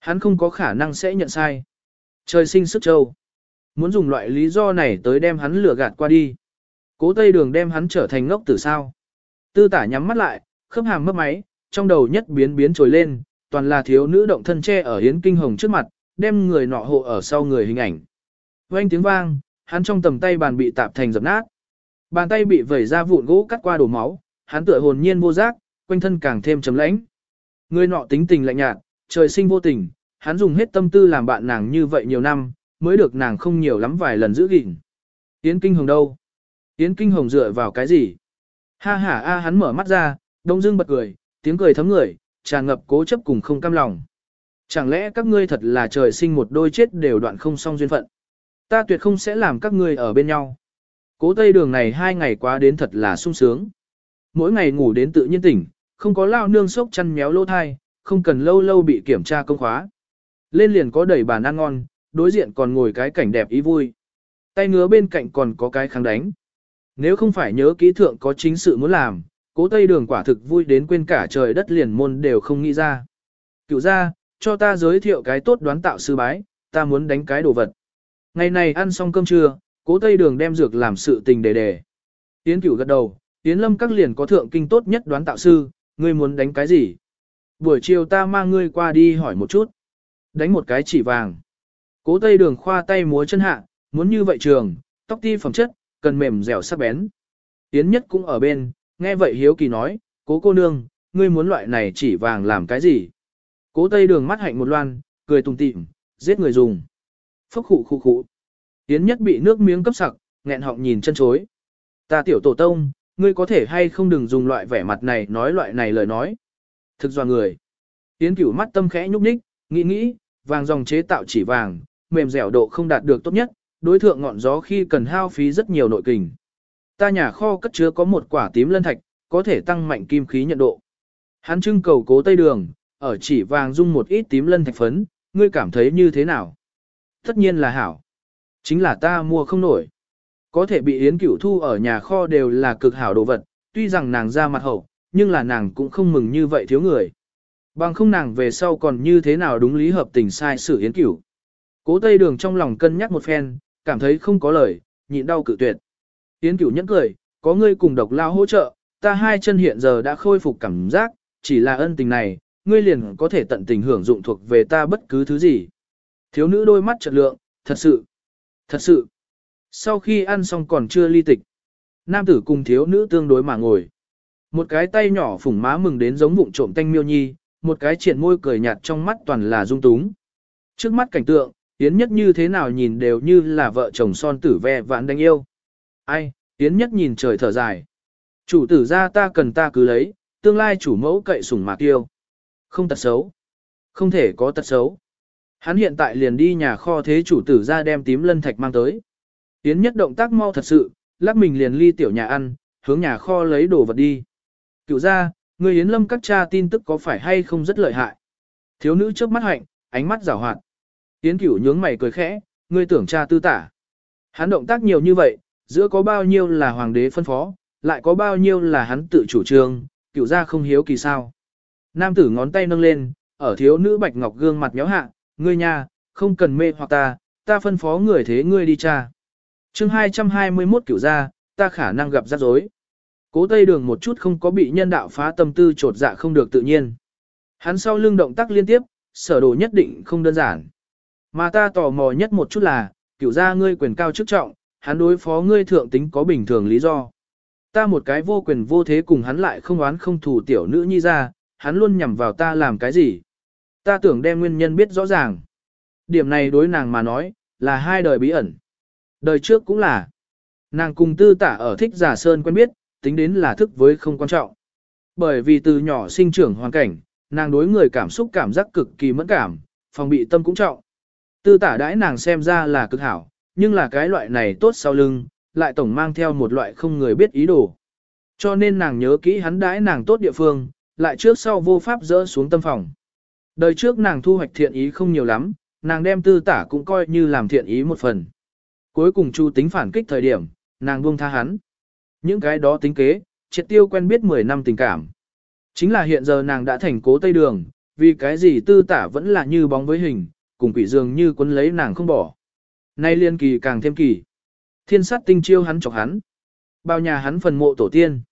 Hắn không có khả năng sẽ nhận sai. Trời sinh sức châu. Muốn dùng loại lý do này tới đem hắn lừa gạt qua đi. Cố Tây Đường đem hắn trở thành ngốc tử sao. Tư tả nhắm mắt lại, khớp hàm mấp máy, trong đầu nhất biến biến trồi lên, toàn là thiếu nữ động thân che ở hiến kinh hồng trước mặt, đem người nọ hộ ở sau người hình ảnh. Vang tiếng vang, hắn trong tầm tay bàn bị tạp thành dập nát. Bàn tay bị vẩy ra vụn gỗ cắt qua đổ máu, hắn tựa hồn nhiên vô giác, quanh thân càng thêm trầm lãnh. Người nọ tính tình lạnh nhạt, trời sinh vô tình, hắn dùng hết tâm tư làm bạn nàng như vậy nhiều năm, mới được nàng không nhiều lắm vài lần giữ gìn. Yến Kinh Hồng đâu? Yến Kinh Hồng dựa vào cái gì? Ha ha a hắn mở mắt ra, đông Dương bật cười, tiếng cười thấm người, tràn ngập cố chấp cùng không cam lòng. Chẳng lẽ các ngươi thật là trời sinh một đôi chết đều đoạn không xong duyên phận? Ta tuyệt không sẽ làm các ngươi ở bên nhau. Cố tây đường này hai ngày quá đến thật là sung sướng. Mỗi ngày ngủ đến tự nhiên tỉnh, không có lao nương sốc chăn méo lỗ thai, không cần lâu lâu bị kiểm tra công khóa. Lên liền có đầy bàn ăn ngon, đối diện còn ngồi cái cảnh đẹp ý vui. Tay ngứa bên cạnh còn có cái kháng đánh. Nếu không phải nhớ kỹ thượng có chính sự muốn làm, cố tây đường quả thực vui đến quên cả trời đất liền môn đều không nghĩ ra. Cựu ra, cho ta giới thiệu cái tốt đoán tạo sư bái, ta muốn đánh cái đồ vật. Ngày này ăn xong cơm trưa, cố tây đường đem dược làm sự tình đề đề. Tiến cửu gật đầu, tiến lâm các liền có thượng kinh tốt nhất đoán tạo sư, ngươi muốn đánh cái gì? Buổi chiều ta mang ngươi qua đi hỏi một chút. Đánh một cái chỉ vàng. Cố tây đường khoa tay múa chân hạ, muốn như vậy trường, tóc ti phẩm chất, cần mềm dẻo sắc bén. Tiến nhất cũng ở bên, nghe vậy hiếu kỳ nói, cố cô nương, ngươi muốn loại này chỉ vàng làm cái gì? Cố tây đường mắt hạnh một loan, cười tùng tịm, giết người dùng. Phốc khụ khụ khụ. Tiến nhất bị nước miếng cấp sặc, nghẹn họng nhìn chân chối. Ta tiểu tổ tông, ngươi có thể hay không đừng dùng loại vẻ mặt này nói loại này lời nói. Thực do người. Tiến cửu mắt tâm khẽ nhúc nhích, nghĩ nghĩ, vàng dòng chế tạo chỉ vàng, mềm dẻo độ không đạt được tốt nhất, đối thượng ngọn gió khi cần hao phí rất nhiều nội kình. Ta nhà kho cất chứa có một quả tím lân thạch, có thể tăng mạnh kim khí nhận độ. Hắn trưng cầu cố tây đường, ở chỉ vàng dung một ít tím lân thạch phấn, ngươi cảm thấy như thế nào? Tất nhiên là hảo. Chính là ta mua không nổi. Có thể bị Yến Cửu thu ở nhà kho đều là cực hảo đồ vật, tuy rằng nàng ra mặt hậu, nhưng là nàng cũng không mừng như vậy thiếu người. Bằng không nàng về sau còn như thế nào đúng lý hợp tình sai sự Yến Cửu. Cố Tây Đường trong lòng cân nhắc một phen, cảm thấy không có lời, nhịn đau cự tuyệt. Yến Cửu nhẫn cười, có ngươi cùng độc lao hỗ trợ, ta hai chân hiện giờ đã khôi phục cảm giác, chỉ là ân tình này, ngươi liền có thể tận tình hưởng dụng thuộc về ta bất cứ thứ gì. Thiếu nữ đôi mắt trật lượng, thật sự, thật sự. Sau khi ăn xong còn chưa ly tịch. Nam tử cùng thiếu nữ tương đối mà ngồi. Một cái tay nhỏ phủng má mừng đến giống vụng trộm tanh miêu nhi, một cái triển môi cười nhạt trong mắt toàn là dung túng. Trước mắt cảnh tượng, Yến Nhất như thế nào nhìn đều như là vợ chồng son tử ve vãn đánh yêu. Ai, Yến Nhất nhìn trời thở dài. Chủ tử ra ta cần ta cứ lấy, tương lai chủ mẫu cậy sủng mạc tiêu. Không tật xấu. Không thể có tật xấu. Hắn hiện tại liền đi nhà kho thế chủ tử ra đem tím lân thạch mang tới. Yến Nhất động tác mau thật sự, lắc mình liền ly tiểu nhà ăn, hướng nhà kho lấy đồ vật đi. Cựu ra, người Yến Lâm các cha tin tức có phải hay không rất lợi hại. Thiếu nữ trước mắt hạnh, ánh mắt rào hoạt. Yến cửu nhướng mày cười khẽ, ngươi tưởng cha tư tả. Hắn động tác nhiều như vậy, giữa có bao nhiêu là hoàng đế phân phó, lại có bao nhiêu là hắn tự chủ trương, Cửu ra không hiếu kỳ sao. Nam tử ngón tay nâng lên, ở thiếu nữ bạch ngọc gương mặt nhéo hạ, ngươi nha, không cần mê hoặc ta, ta phân phó người thế ngươi đi cha. chương 221 Cửu ra, ta khả năng gặp rắc rối. Cố tây đường một chút không có bị nhân đạo phá tâm tư trột dạ không được tự nhiên. Hắn sau lưng động tác liên tiếp, sở đồ nhất định không đơn giản. Mà ta tò mò nhất một chút là, kiểu ra ngươi quyền cao chức trọng, hắn đối phó ngươi thượng tính có bình thường lý do. Ta một cái vô quyền vô thế cùng hắn lại không oán không thù tiểu nữ nhi ra, hắn luôn nhằm vào ta làm cái gì. Ta tưởng đem nguyên nhân biết rõ ràng. Điểm này đối nàng mà nói, là hai đời bí ẩn. Đời trước cũng là. Nàng cùng tư tả ở thích giả sơn quen biết, tính đến là thức với không quan trọng. Bởi vì từ nhỏ sinh trưởng hoàn cảnh, nàng đối người cảm xúc cảm giác cực kỳ mẫn cảm, phòng bị tâm cũng trọng. Tư tả đãi nàng xem ra là cực hảo, nhưng là cái loại này tốt sau lưng, lại tổng mang theo một loại không người biết ý đồ. Cho nên nàng nhớ kỹ hắn đãi nàng tốt địa phương, lại trước sau vô pháp dỡ xuống tâm phòng. Đời trước nàng thu hoạch thiện ý không nhiều lắm, nàng đem tư tả cũng coi như làm thiện ý một phần. Cuối cùng chu tính phản kích thời điểm, nàng buông tha hắn. Những cái đó tính kế, triệt tiêu quen biết 10 năm tình cảm. Chính là hiện giờ nàng đã thành cố tây đường, vì cái gì tư tả vẫn là như bóng với hình, cùng quỷ dường như quấn lấy nàng không bỏ. Nay liên kỳ càng thêm kỳ. Thiên sát tinh chiêu hắn chọc hắn. Bao nhà hắn phần mộ tổ tiên.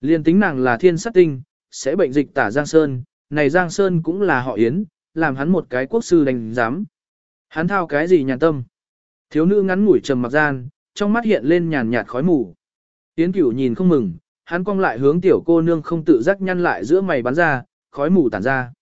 Liên tính nàng là thiên sát tinh, sẽ bệnh dịch tả Giang Sơn, này Giang Sơn cũng là họ Yến, làm hắn một cái quốc sư đánh giám. Hắn thao cái gì nhàn tâm. Thiếu nữ ngắn ngủi trầm mặc gian, trong mắt hiện lên nhàn nhạt khói mù. Yến cửu nhìn không mừng, hắn cong lại hướng tiểu cô nương không tự giác nhăn lại giữa mày bắn ra, khói mù tản ra.